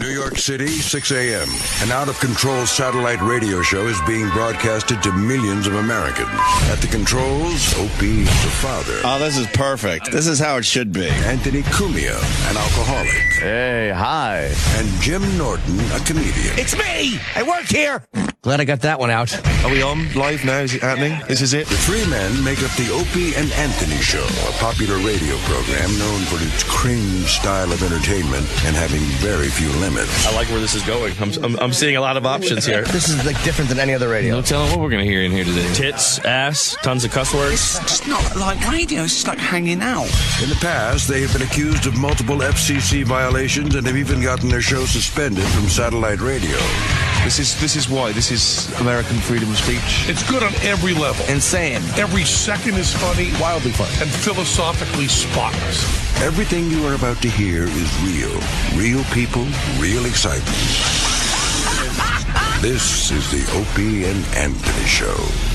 New York City, 6 a.m. An out of control satellite radio show is being broadcasted to millions of Americans. At the controls, Opie, the father. Oh, this is perfect. This is how it should be. Anthony Cumia, an alcoholic. Hey, hi. And Jim Norton, a comedian. It's me! I work here! Glad I got that one out. Are we on live now? Is it happening? This is it? The three men make up the Opie and Anthony Show, a popular radio program known for its cringe style of entertainment and having very few limits. I like where this is going. I'm, I'm, I'm seeing a lot of options here. This is like different than any other radio. No telling what we're going to hear in here today. Tits, ass, tons of cuss words. It's just not like radio. It's just like hanging out. In the past, they have been accused of multiple FCC violations and have even gotten their show suspended from satellite radio. This is this is why. This is American freedom of speech. It's good on every level. Insane. Every second is funny, wildly funny, and philosophically spotless. Everything you are about to hear is real. Real people, real excitement. This is the Opie and Anthony Show.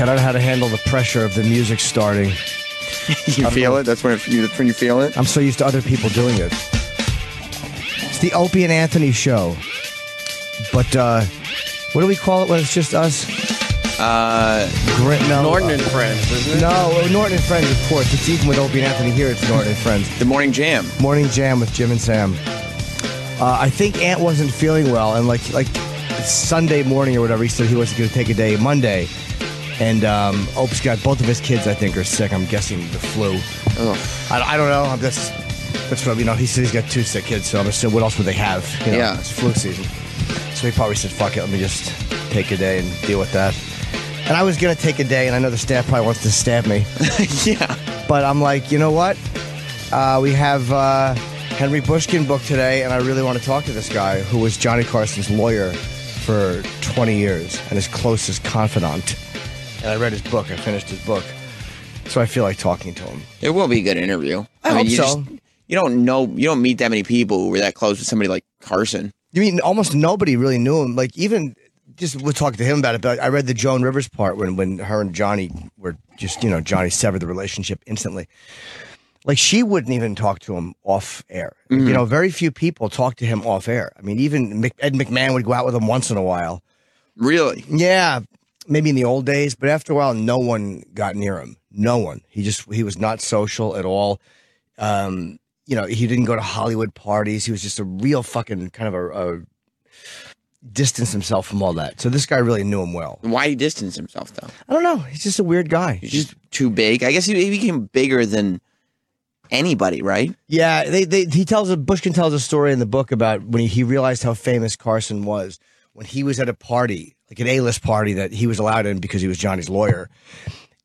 I don't know how to handle the pressure of the music starting. You feel it? That's when, it, that's when you feel it? I'm so used to other people doing it. It's the Opie and Anthony show. But uh, what do we call it when it's just us? Uh, Grit, no, Norton uh, and Friends, isn't it? No, Norton and Friends, of course. It's even with Opie and Anthony here. It's Norton and Friends. the morning jam. Morning Jam with Jim and Sam. Uh, I think Ant wasn't feeling well, and like like Sunday morning or whatever, he said he wasn't going to take a day Monday. And um, Ope's got both of his kids, I think, are sick. I'm guessing the flu. I, I don't know. I'm just that's what you know. He said he's got two sick kids, so I'm assuming what else would they have? You know, Yeah. it's flu season. So he probably said, "Fuck it, let me just take a day and deal with that." And I was gonna take a day, and I know the staff probably wants to stab me, yeah. but I'm like, you know what? Uh, we have uh, Henry Bushkin book today, and I really want to talk to this guy who was Johnny Carson's lawyer for 20 years and his closest confidant. And I read his book. I finished his book, so I feel like talking to him. It will be a good interview. I hope you so. you don't know, you don't meet that many people who were that close with somebody like Carson. You mean almost nobody really knew him? Like even just we'll talk to him about it. But I read the Joan Rivers part when when her and Johnny were just you know Johnny severed the relationship instantly. Like she wouldn't even talk to him off air. You mm. know, very few people talk to him off air. I mean, even Mc, Ed McMahon would go out with him once in a while. Really? Yeah, maybe in the old days, but after a while, no one got near him. No one. He just he was not social at all. Um, you know, he didn't go to Hollywood parties. He was just a real fucking kind of a, a distance himself from all that. So this guy really knew him well. Why he distanced himself though? I don't know. He's just a weird guy. He's just too big. I guess he, he became bigger than anybody, right? Yeah, they, they he tells a Bushkin tells a story in the book about when he, he realized how famous Carson was when he was at a party, like an A-list party that he was allowed in because he was Johnny's lawyer.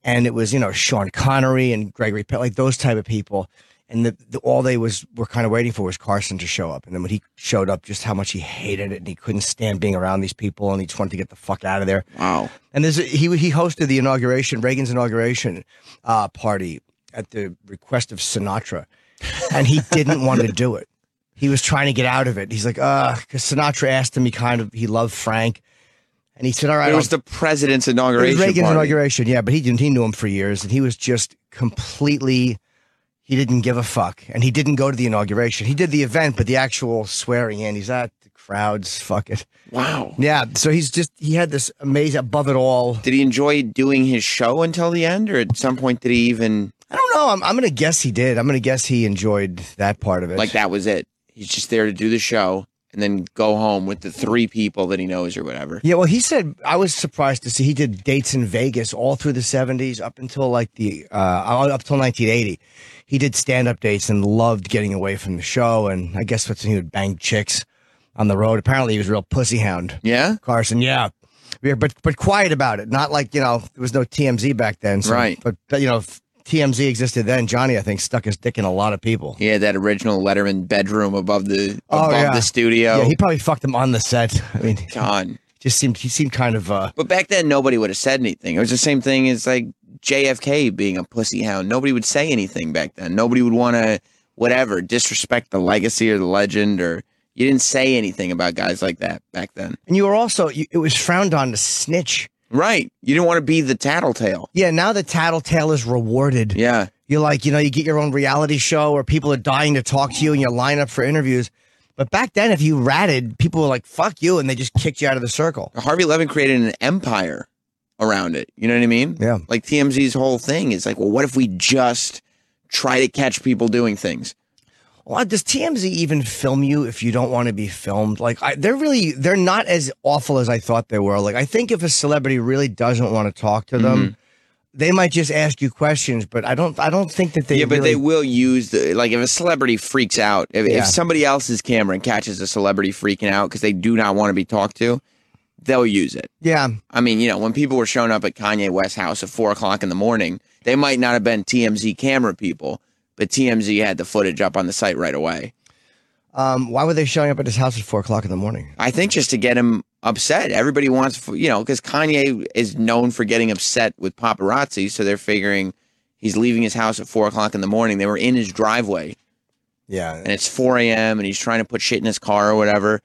And it was, you know, Sean Connery and Gregory Peck, like those type of people. And the, the, all they was were kind of waiting for was Carson to show up. And then when he showed up, just how much he hated it and he couldn't stand being around these people and he just wanted to get the fuck out of there. Wow. And there's he he hosted the inauguration, Reagan's inauguration uh, party at the request of Sinatra, and he didn't want to do it. He was trying to get out of it. He's like, uh, because Sinatra asked him. He kind of he loved Frank, and he said, "All right." It was I'll- the president's it was inauguration. Reagan's party. inauguration, yeah, but he didn't. He knew him for years, and he was just completely. He didn't give a fuck, and he didn't go to the inauguration. He did the event, but the actual swearing in, he's at the crowds. Fuck it. Wow. Yeah, so he's just he had this amazing above it all. Did he enjoy doing his show until the end, or at some point did he even I don't know. I'm, I'm going to guess he did. I'm going to guess he enjoyed that part of it. like that was it? He's just there to do the show and then go home with the three people that he knows or whatever. Yeah, well, he said I was surprised to see he did dates in Vegas all through the 70s up until like the uh up till 1980. He did stand up dates and loved getting away from the show. And I guess that's when he would bang chicks on the road. Apparently, he was a real pussy hound. Yeah. Carson, yeah. Yeah, but but quiet about it. Not like you know there was no TMZ back then, so, Right. But, but you know TMZ existed then. Johnny, I think, stuck his dick in a lot of people. Yeah, that original Letterman bedroom above the Oh, above yeah. the studio. Yeah, he probably fucked him on the set. I mean, God. just seemed he seemed kind of uh But back then, nobody would have said anything. It was the same thing as like JFK being a pussy hound. Nobody would say anything back then. Nobody would want to, whatever, disrespect the legacy or the legend, or you didn't say anything about guys like that back then. And you were also, you, it was frowned on to snitch. Right. You didn't want to be the tattletale. Yeah, now the tattletale is rewarded. Yeah. You're like, you know, you get your own reality show where people are dying to talk to you and you line up for interviews. But back then, if you ratted, people were like, fuck you, and they just kicked you out of the circle. Harvey Levin created an empire around it. You know what I mean? Yeah. Like TMZ's whole thing is like, well, what if we just try to catch people doing things? Well, does TMZ even film you if you don't want to be filmed? Like, I, they're really, they're not as awful as I thought they were. Like, I think if a celebrity really doesn't want to talk to them, Mm-hmm. they might just ask you questions. But I don't, I don't think that they. yeah, but really- they will use the like if a celebrity freaks out, if, Yeah. if somebody else's camera catches a celebrity freaking out because they do not want to be talked to, they'll use it. Yeah, I mean, you know, when people were showing up at Kanye West's house at four o'clock in the morning, they might not have been TMZ camera people, but TMZ had the footage up on the site right away. Um, why were they showing up at his house at four o'clock in the morning? I think just to get him upset. Everybody wants, you know, because Kanye is known for getting upset with paparazzi, so they're figuring he's leaving his house at four o'clock in the morning. They were in his driveway, Yeah, and it's four a.m. and he's trying to put shit in his car or whatever.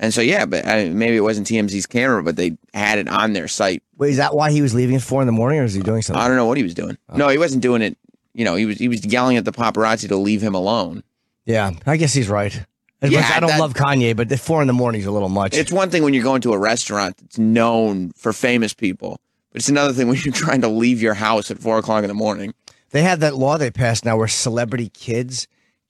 And so, yeah, but I maybe it wasn't TMZ's camera, but they had it on their site. Wait, is that why he was leaving at four in the morning, or is he doing something? I don't know what he was doing. No, he wasn't doing it. You know, he was he was yelling at the paparazzi to leave him alone. Yeah, I guess he's right. As Yeah, I don't that- love Kanye, but the four in the morning is a little much. It's one thing when you're going to a restaurant that's known for famous people, but it's another thing when you're trying to leave your house at four o'clock in the morning. they had that law they passed now where celebrity kids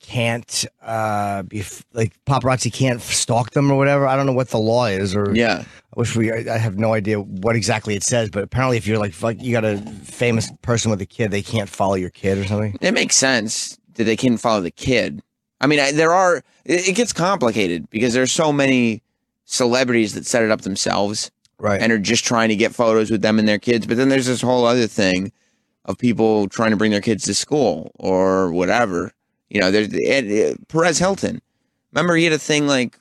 can't uh, be like paparazzi can't stalk them or whatever. I don't know what the law is, or Yeah. I wish we. I have no idea what exactly it says, but apparently, if you're like fuck, you got a famous person with a kid, they can't follow your kid or something. It makes sense that they couldn't follow the kid. I mean, I, there are, it, it gets complicated because there's so many celebrities that set it up themselves Right. and are just trying to get photos with them and their kids. But then there's this whole other thing of people trying to bring their kids to school or whatever. You know, there's Ed, Ed- Perez Hilton. Remember, he had a thing like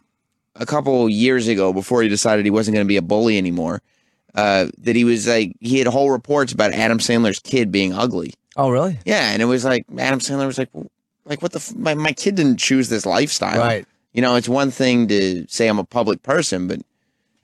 a couple years ago before he decided he wasn't going to be a bully anymore. Uh, that he was like, he had whole reports about Adam Sandler's kid being ugly. oh, really? Yeah, and it was like Adam Sandler was like, like what the f- my my kid didn't choose this lifestyle. Right. You know, it's one thing to say I'm a public person, but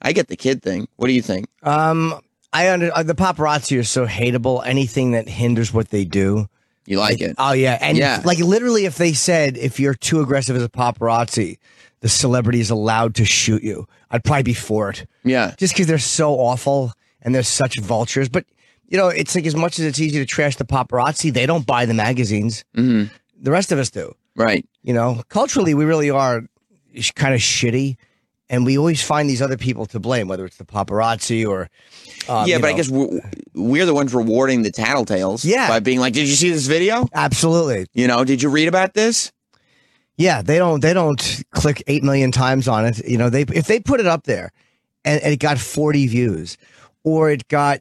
I get the kid thing. What do you think? Um, I under uh, the paparazzi are so hateable. Anything that hinders what they do. You like it? Oh yeah, and Yeah. like literally, if they said if you're too aggressive as a paparazzi, the celebrity is allowed to shoot you, I'd probably be for it. Yeah. Just because they're so awful and they're such vultures. But you know, it's like as much as it's easy to trash the paparazzi, they don't buy the magazines. hmm The rest of us do. Right. You know, culturally, we really are kind of shitty. And we always find these other people to blame, whether it's the paparazzi or um, yeah, but I guess we're, we're the ones rewarding the tattletales. Yeah. By being like, did you see this video? absolutely. You know, did you read about this? Yeah, they don't they don't click eight million times on it. You know, they if they put it up there and, and it got forty views, or it got,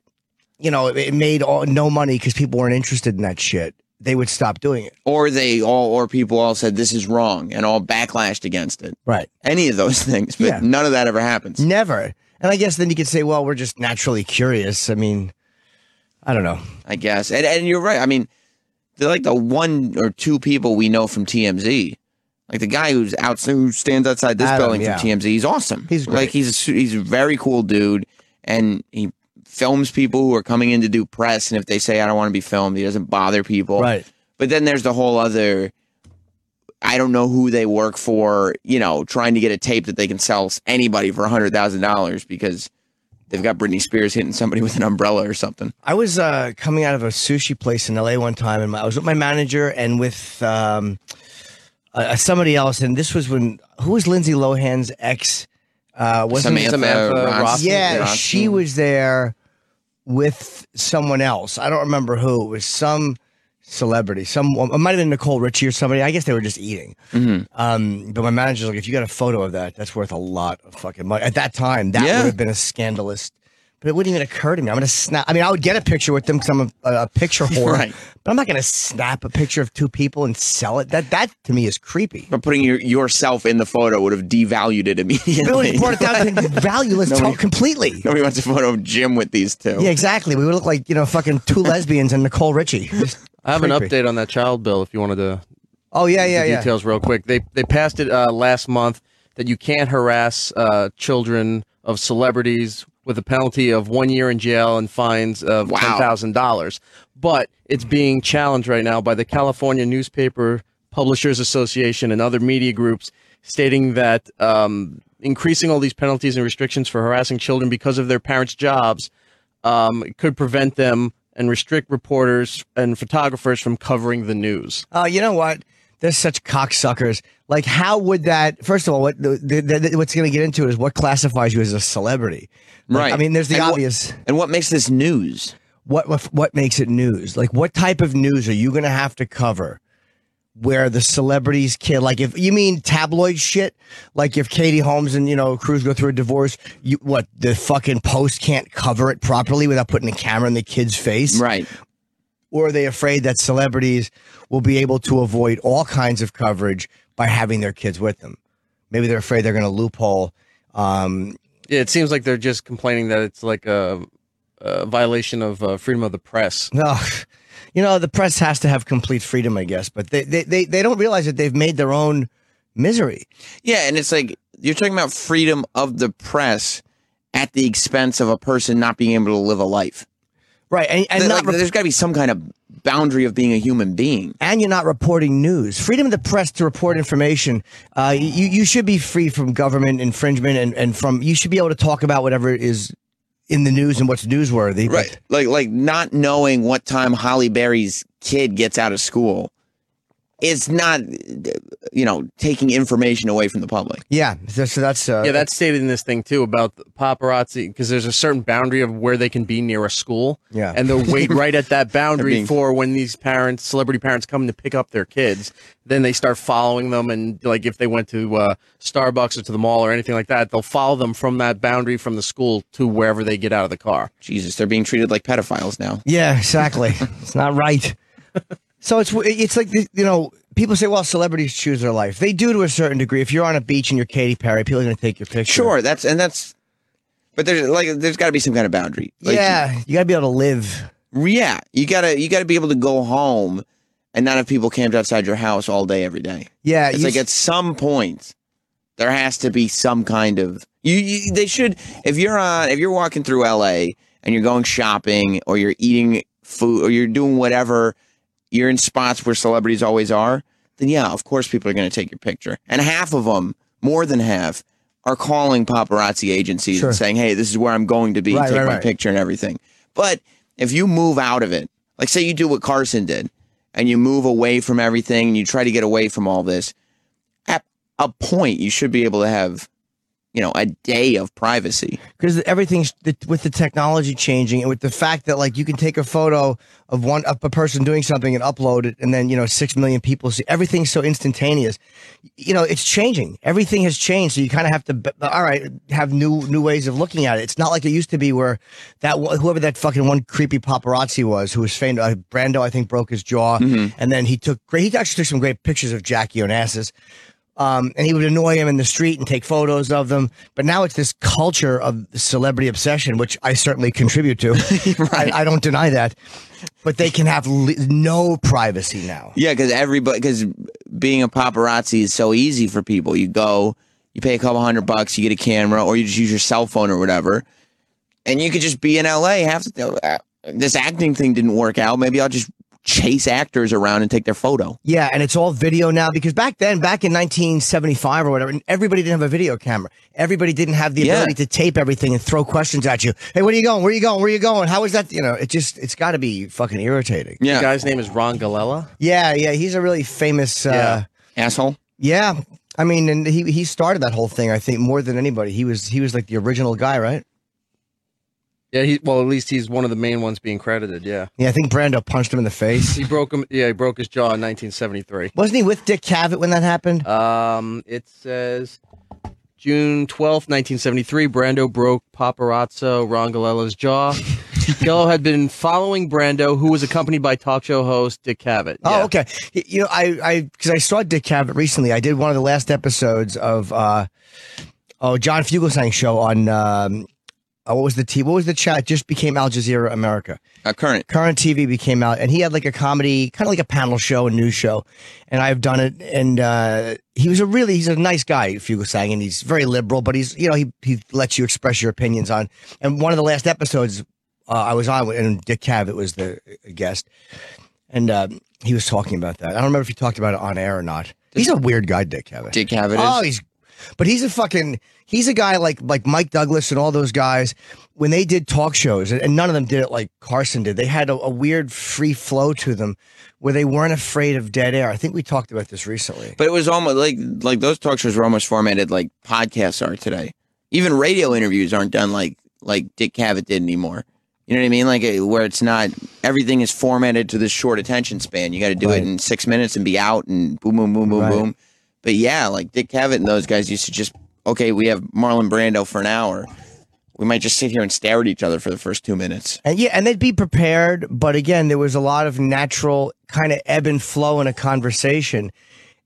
you know, it made all, no money because people weren't interested in that shit, they would stop doing it. Or they all, or people all said this is wrong and all backlashed against it. Right. Any of those things, but Yeah. none of that ever happens. Never. And I guess then you could say, well, we're just naturally curious. I mean, I don't know. I guess. And and you're right. I mean, they're like the one or two people we know from TMZ. Like the guy who's out who stands outside this Adam, building yeah. from TMZ. He's awesome. He's great. like he's a, he's a very cool dude, and he films people who are coming in to do press. And if they say I don't want to be filmed, he doesn't bother people. Right. But then there's the whole other. I don't know who they work for. You know, trying to get a tape that they can sell anybody for a hundred thousand dollars because they've got Britney Spears hitting somebody with an umbrella or something. I was uh, coming out of a sushi place in LA one time, and I was with my manager and with um, uh, somebody else. And this was when who was Lindsay Lohan's ex? Uh, it- Samantha, Samantha Ross- Yeah, Ronson. she was there with someone else. I don't remember who. It was some celebrity. Some it might have been Nicole Richie or somebody. I guess they were just eating. Mm-hmm. Um, but my manager's like, if you got a photo of that, that's worth a lot of fucking money. At that time, that Yeah. would have been a scandalous. But it wouldn't even occur to me. I'm gonna snap. I mean, I would get a picture with them because I'm a, a, a picture whore. Right. But I'm not gonna snap a picture of two people and sell it. That that to me is creepy. But putting your, yourself in the photo would have devalued it It would immediately. have brought it down to valueless Nobody- completely. Nobody wants a photo of Jim with these two. Yeah, exactly. We would look like you know fucking two lesbians and Nicole Richie. Just I have an update on that child bill if you wanted to Oh yeah, yeah, the yeah. details real quick. They they passed it uh, last month that you can't harass uh, children of celebrities with a penalty of one year in jail and fines of Wow. ten thousand dollars. But it's being challenged right now by the California Newspaper Publishers Association and other media groups, stating that um, increasing all these penalties and restrictions for harassing children because of their parents' jobs um, could prevent them and restrict reporters and photographers from covering the news. Oh, you know what? They're such cocksuckers. Like, how would that? First of all, what the, the, the, what's going to get into is what classifies you as a celebrity. Like, Right. I mean, there's the And what- obvious. and what makes this news? what what what makes it news? Like, what type of news are you going to have to cover? Where the celebrities kid, like if you mean tabloid shit, like if Katie Holmes and you know Cruise go through a divorce, you what the fucking Post can't cover it properly without putting a camera in the kid's face, Right. Or are they afraid that celebrities will be able to avoid all kinds of coverage by having their kids with them? Maybe they're afraid they're going to loophole. Um, Yeah, it seems like they're just complaining that it's like a, a violation of uh, freedom of the press. no, you know the press has to have complete freedom, I guess, but they they, they, they don't realize that they've made their own misery. Yeah, and it's like you're talking about freedom of the press at the expense of a person not being able to live a life. Right, and, and not like, re- there's got to be some kind of boundary of being a human being. and you're not reporting news. Freedom of the press to report information. Uh, you you should be free from government infringement and, and from you should be able to talk about whatever is in the news and what's newsworthy. Right. Like like not knowing what time Halle Berry's kid gets out of school is not you know taking information away from the public. Yeah. So, so that's uh, Yeah, that's stated in this thing too about the paparazzi because there's a certain boundary of where they can be near a school. Yeah. and they'll wait right at that boundary being- for when these parents, celebrity parents, come to pick up their kids. Then they start following them, and like if they went to uh, Starbucks or to the mall or anything like that, they'll follow them from that boundary from the school to wherever they get out of the car. Jesus, they're being treated like pedophiles now. Yeah, exactly. it's not right. So it's it's like you know people say, well, celebrities choose their life. They do to a certain degree. If you're on a beach and you're Katy Perry, people are going to take your picture. Sure, that's and that's but there's like there's got to be some kind of boundary. Like, yeah, you got to be able to live. Yeah, you gotta you gotta be able to go home and not have people camped outside your house all day every day. Yeah, It's like at some point there has to be some kind of you, you they should if you're on if you're walking through LA and you're going shopping or you're eating food or you're doing whatever you're in spots where celebrities always are then yeah of course people are going to take your picture and half of them more than half are calling paparazzi agencies Sure. and saying hey this is where I'm going to be Right, take right, my right. picture and everything but if you move out of it like say you do what Carson did and you move away from everything and you try to get away from all this at a point you should be able to have you know a day of privacy. Because everything's the, with the technology changing and with the fact that like you can take a photo of one of a person doing something and upload it and then you know six million people see everything's so instantaneous. You know it's changing. Everything has changed so you kind of have to all right have new new ways of looking at it. It's not like it used to be where that whoever that fucking one creepy paparazzi was who was famed uh, brando i think broke his jaw and then he took great he actually took some great pictures of jackie onassis um, and he would annoy him in the street and take photos of them. But now it's this culture of celebrity obsession, which I certainly contribute to. I, I don't deny that. But they can have no privacy now. yeah because everybody because being a paparazzi is so easy for people you go you pay a couple hundred bucks you get a camera or you just use your cell phone or whatever and you could just be in la half the, uh, this acting thing didn't work out maybe i'll just chase actors around and take their photo Yeah, and it's all video now because back then, back in 1975 or whatever, everybody didn't have a video camera. Everybody didn't have the Yeah. ability to tape everything and throw questions at you. Hey, where are you going? Where are you going? Where are you going? How is that? You know, it just, it's got to be fucking irritating. yeah The guy's name is Ron Galella. Yeah, yeah, he's a really famous. Uh, asshole Yeah, I mean, and he he started that whole thing. I think more than anybody. He was he was like the original guy, right? Yeah, he well at least he's one of the main ones being credited. Yeah, Yeah, I think Brando punched him in the face. he broke him. Yeah, he broke his jaw in 1973. Wasn't he with Dick Cavett when that happened? Um, it says June 12th, 1973, Brando broke paparazzo Ron Galella's jaw. Gallo had been following Brando, who was accompanied by talk show host Dick Cavett. Oh, Yeah. okay. You know, I I because I saw Dick Cavett recently. I did one of the last episodes of uh oh John Fugelsang show on um uh, what was the T? What was the chat? It just became Al Jazeera America. Uh, current. Current TV became out, and he had like a comedy, kind of like a panel show, a news show, and I've done it. And uh, he was a really, he's a nice guy, Fugelsang, and he's very liberal, but he's, you know, he he lets you express your opinions on. And one of the last episodes uh, I was on, and Dick Cavett was the guest, and uh, he was talking about that. I don't remember if he talked about it on air or not. He's a weird guy, Dick Cavett. Dick Cavett Oh, he's, but he's a fucking, he's a guy like like Mike Douglas and all those guys. When they did talk shows, and none of them did it like Carson did, they had a, a weird free flow to them, where they weren't afraid of dead air. I think we talked about this recently. But it was almost like like those talk shows were almost formatted like podcasts are today. Even radio interviews aren't done like like Dick Cavett did anymore. You know what I mean? Like where it's not everything is formatted to this short attention span. You got to do Right. it in six minutes and be out and boom, boom, boom, boom, Right. boom. But yeah, like Dick Cavett and those guys used to just okay, we have Marlon Brando for an hour. We might just sit here and stare at each other for the first two minutes. And yeah, and they'd be prepared, but again, there was a lot of natural kind of ebb and flow in a conversation.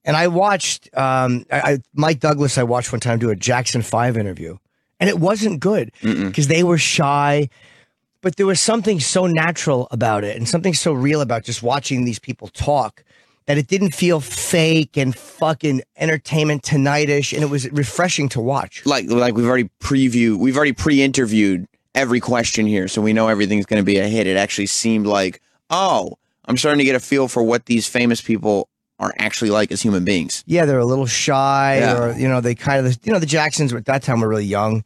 And I watched um, I, I, Mike Douglas. I watched one time do a Jackson Five interview, and it wasn't good because they were shy. But there was something so natural about it, and something so real about just watching these people talk that it didn't feel fake and fucking entertainment tonightish, and it was refreshing to watch. Like like we've already previewed, we've already pre-interviewed every question here, so we know everything's going to be a hit. It actually seemed like, oh, I'm starting to get a feel for what these famous people are actually like as human beings. Yeah, they're a little shy, Yeah. or you know, they kind of, you know, the Jacksons at that time were really young.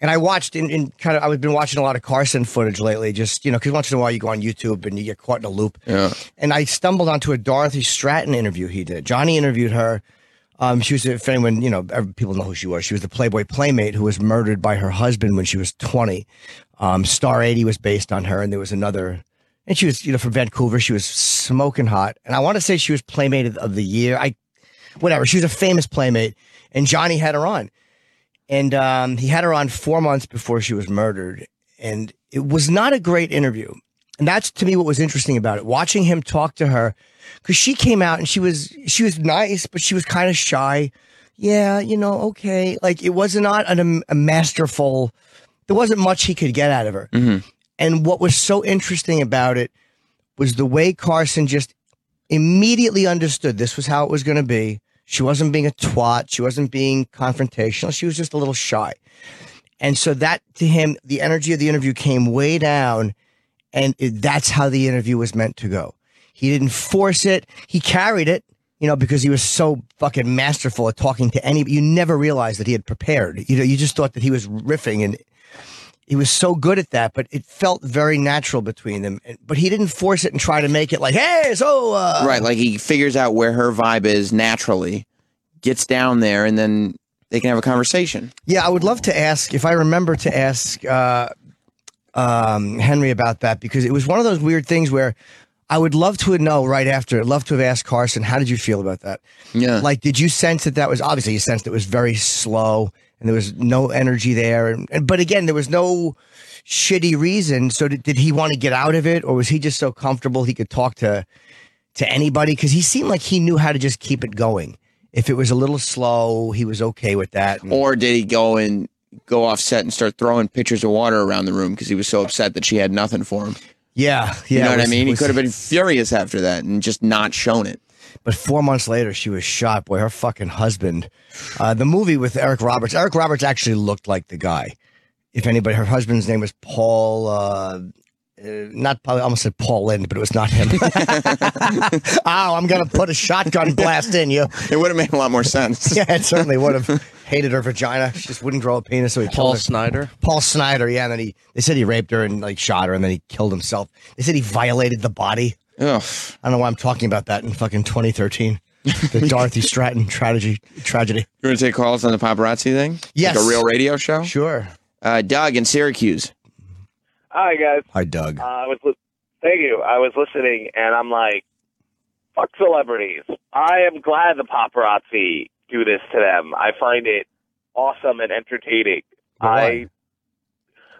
And I watched in, in kind of, I've been watching a lot of Carson footage lately, just you know, because once in a while you go on YouTube and you get caught in a loop. Yeah. And I stumbled onto a Dorothy Stratton interview he did. Johnny interviewed her. Um, she was, if anyone, you know, people know who she was. She was the Playboy playmate who was murdered by her husband when she was 20. Um, Star 80 was based on her, and there was another, and she was, you know, from Vancouver. She was smoking hot. And I want to say she was Playmate of the Year. I, whatever. She was a famous Playmate, and Johnny had her on. And um, he had her on four months before she was murdered. And it was not a great interview. And that's to me what was interesting about it. Watching him talk to her, because she came out and she was she was nice, but she was kind of shy. Yeah, you know, okay. Like it was not an, a masterful. There wasn't much he could get out of her. And what was so interesting about it was the way Carson just immediately understood this was how it was going to be. She wasn't being a twat. She wasn't being confrontational. She was just a little shy. And so that to him, the energy of the interview came way down. And it, that's how the interview was meant to go. He didn't force it. He carried it, you know, because he was so fucking masterful at talking to anybody. You never realized that he had prepared. You know, you just thought that he was riffing and he was so good at that, but it felt very natural between them. But he didn't force it and try to make it like, hey, so, uh, right, like he figures out where her vibe is naturally, gets down there, and then they can have a conversation. Yeah, I would love to ask if I remember to ask uh, um, Henry about that because it was one of those weird things where I would love to know right after. I'd love to have asked Carson, how did you feel about that? Yeah. Like, did you sense that that was obviously you sensed it was very slow and there was no energy there, and, and but again, there was no shitty reason. So did, did he want to get out of it, or was he just so comfortable he could talk to to anybody? Because he seemed like he knew how to just keep it going. If it was a little slow, he was okay with that. And- Or did he go and go off set and start throwing pitchers of water around the room because he was so upset that she had nothing for him? Yeah, yeah. You know it what I was- mean? He could have been furious after that and just not shown it. But four months later, she was shot. Boy, her fucking husband. Uh, the movie with Eric Roberts. Eric Roberts actually looked like the guy. If anybody, her husband's name was Paul. Uh, uh, not Paul, I almost said Paul Lynde, but it was not him. oh, I'm gonna put a shotgun blast in you. It would have made a lot more sense. Yeah, it certainly would have. Hated her vagina. She just wouldn't grow a penis, so he Paul killed her. Snider. Paul Snider, yeah. And then he, they said he raped her and like shot her, and then he killed himself. They said he violated the body. Ugh. I don't know why I'm talking about that in fucking 2013. The Dorothy Stratton tragedy. Tragedy. You want to take calls on the paparazzi thing? Yes. Like a real radio show? Sure. Uh, Doug in Syracuse. Hi guys. Hi, Doug. Uh, I was li- thank you. I was listening and I'm like, fuck celebrities. I am glad the paparazzi do this to them. I find it awesome and entertaining. I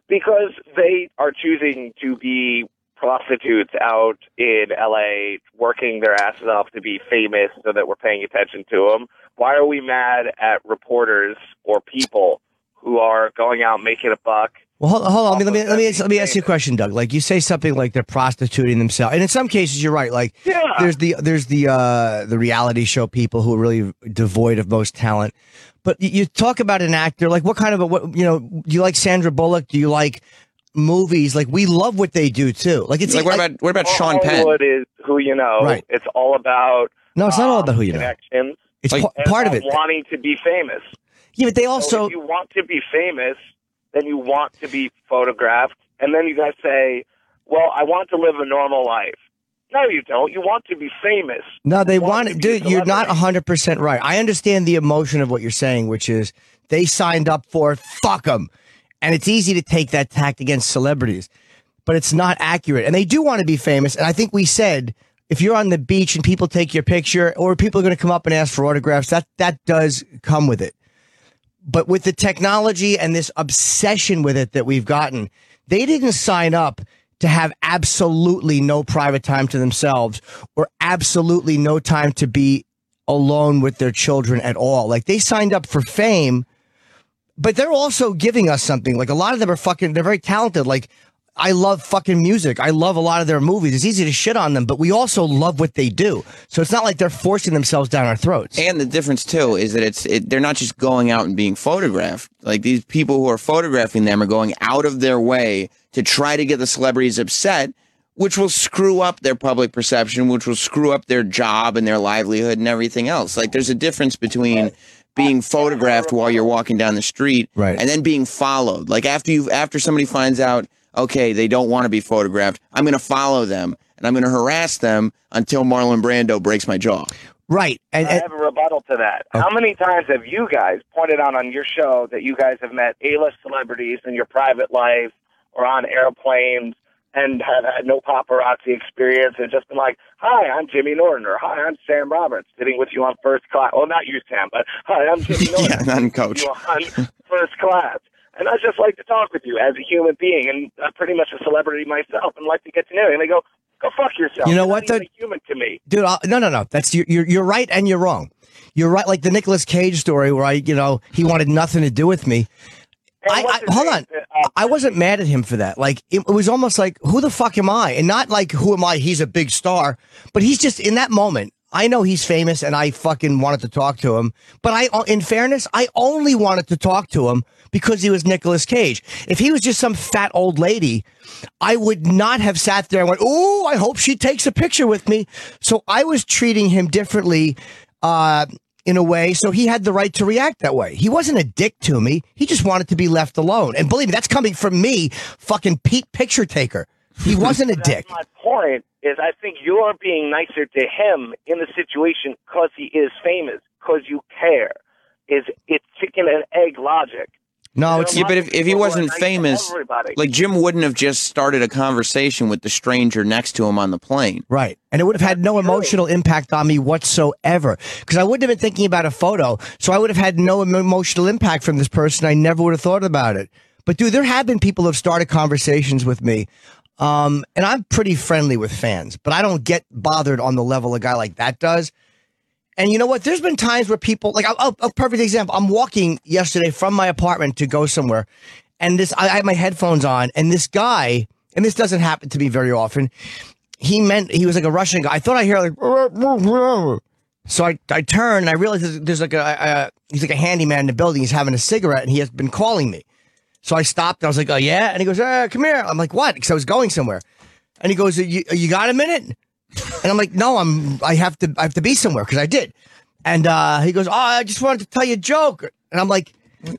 because they are choosing to be prostitutes out in LA working their asses off to be famous so that we're paying attention to them. Why are we mad at reporters or people who are going out making a buck Well, hold, hold on. Let me let me let me ask you a question, Doug. Like you say something like they're prostituting themselves, and in some cases you're right. Like Yeah. there's the there's the uh the reality show people who are really devoid of most talent. But you- talk about an actor like what kind of a what you know? Do you like Sandra Bullock? Do you like movies? Like we love what they do too. Like it's Like, what about what about Sean Penn? Hollywood is who you know. Right. It's all about No, it's not all about who you know. connections. It's Like- pa- and part of it. Wanting to be famous. Yeah, but they So also if you want to be famous, then you want to be photographed, and then you guys say, "Well, I want to live a normal life." No, you don't. You want to be famous. No, they You want want to it. Dude, you're not 100% right. I understand the emotion of what you're saying, which is they signed up for it, fuck them. And it's easy to take that tact against celebrities, but it's not accurate. And they do want to be famous. And I think we said if you're on the beach and people take your picture or people are going to come up and ask for autographs, that, that does come with it. But with the technology and this obsession with it that we've gotten, they didn't sign up to have absolutely no private time to themselves or absolutely no time to be alone with their children at all. Like they signed up for fame, but they're also giving us something. Like a lot of them are fucking, they're very talented. Like I love fucking music. I love a lot of their movies. It's easy to shit on them, but we also love what they do. So it's not like they're forcing themselves down our throats. And the difference too is that it's it, they're not just going out and being photographed. Like these people who are photographing them are going out of their way to try to get the celebrities upset, which will screw up their public perception, which will screw up their job and their livelihood and everything else. Like there's a difference between being photographed while you're walking down the street Right. and then being followed. Like after you after somebody finds out, okay, they don't want to be photographed, I'm going to follow them and I'm going to harass them until Marlon Brando breaks my jaw. Right. And, I have a rebuttal to that. How many times have you guys pointed out on your show that you guys have met A-list celebrities in your private life or on airplanes and have had no paparazzi experience and just been like, "Hi, I'm Jimmy Norton," or "Hi, I'm Sam Roberts," sitting with you on first class. Well, not you, Sam, but "Hi, I'm Jimmy Norton." Yeah, not in coach. You on first class. And I just like to talk with you as a human being, and I'm pretty much a celebrity myself, and like to get to know you. And they go, "Go fuck yourself." You know what, Not even though? a human to me. dude. I'll, no, no, no. That's you're, you're you're right and you're wrong. You're right. Like the Nicolas Cage story where I, you know, he wanted nothing to do with me. I, I hold on. Uh, I wasn't mad at him for that. Like it, it was almost like, who the fuck am I? And not like, who am I? He's a big star, but he's just in that moment. I know he's famous, and I fucking wanted to talk to him. But I, in fairness, I only wanted to talk to him because he was Nicolas Cage. If he was just some fat old lady, I would not have sat there and went, "Oh, I hope she takes a picture with me." So I was treating him differently. Uh, in a way, so he had the right to react that way. He wasn't a dick to me. He just wanted to be left alone. And believe me, that's coming from me, fucking Pete Picture Taker. He wasn't a dick. My point is, I think you're being nicer to him in the situation because he is famous, because you care. Is it's chicken and egg logic? No, it's Yeah, but if, if he People who are wasn't famous, like Jim wouldn't have just started a conversation with the stranger next to him on the plane. right. And it would have had no emotional impact on me whatsoever because I wouldn't have been thinking about a photo. So I would have had no emotional impact from this person. I never would have thought about it. But dude, there have been people who have started conversations with me. Um, and I'm pretty friendly with fans, but I don't get bothered on the level a guy like that does. And you know what? There's been times where people like a, a perfect example. I'm walking yesterday from my apartment to go somewhere, and this I, I had my headphones on, and this guy, and this doesn't happen to me very often. He meant he was like a Russian guy. I thought I hear like, so I I turn and I realized there's, there's like a, a he's like a handyman in the building. He's having a cigarette, and he has been calling me. So I stopped. I was like, oh yeah, and he goes, uh, come here. I'm like, what? Because I was going somewhere, and he goes, you, you got a minute? And I'm like, no, I'm I have to I have to be somewhere because I did. And uh, he goes, oh, I just wanted to tell you a joke. And I'm like,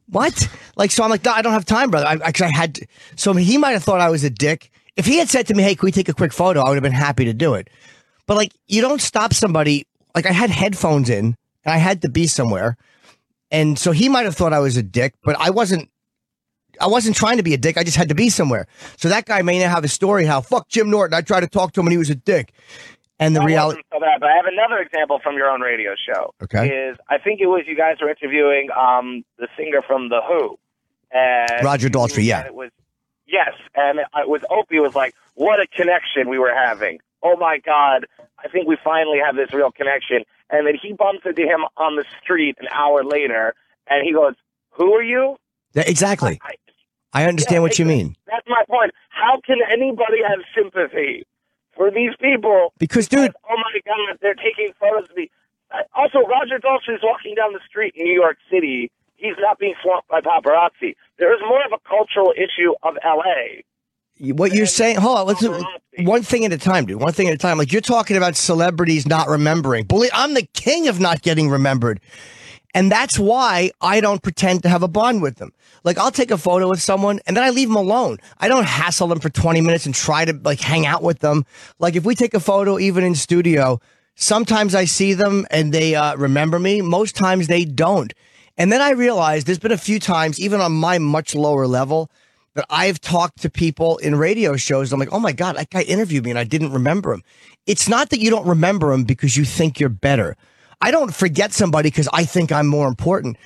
what? Like, so I'm like, no, I don't have time, brother. I, 'cause I had to. So he might have thought I was a dick. If he had said to me, hey, can we take a quick photo? I would have been happy to do it. But like, you don't stop somebody. Like, I had headphones in and I had to be somewhere. And so he might have thought I was a dick, but I wasn't. I wasn't trying to be a dick. I just had to be somewhere. So that guy may now have a story how fuck Jim Norton. I tried to talk to him and he was a dick. And the That reality. so but I have another example from your own radio show. Okay. Is I think it was you guys were interviewing um the singer from the Who. And Roger Daltrey, yeah. it was yes, and it was Opie was like, "What a connection we were having! Oh my God, I think we finally have this real connection." And then he bumps into him on the street an hour later, and he goes, "Who are you?" Exactly. I, I understand what you mean. That's my point. How can anybody have sympathy for these people? Because, dude, oh my God, they're taking photos of me. Also, Roger Daltrey is walking down the street in New York City. He's not being swamped by paparazzi. There is more of a cultural issue of L.A. What you're saying, hold on, let's one thing at a time, dude. One thing at a time. Like you're talking about celebrities not remembering. Believe I'm the king of not getting remembered. And that's why I don't pretend to have a bond with them. Like I'll take a photo with someone and then I leave them alone. I don't hassle them for 20 minutes and try to like hang out with them. Like if we take a photo even in studio, sometimes I see them and they uh, remember me. Most times they don't. And then I realized there's been a few times, even on my much lower level, that I've talked to people in radio shows. I'm like, oh my God, that guy interviewed me and I didn't remember him. It's not that you don't remember him because you think you're better. I don't forget somebody because I think I'm more important.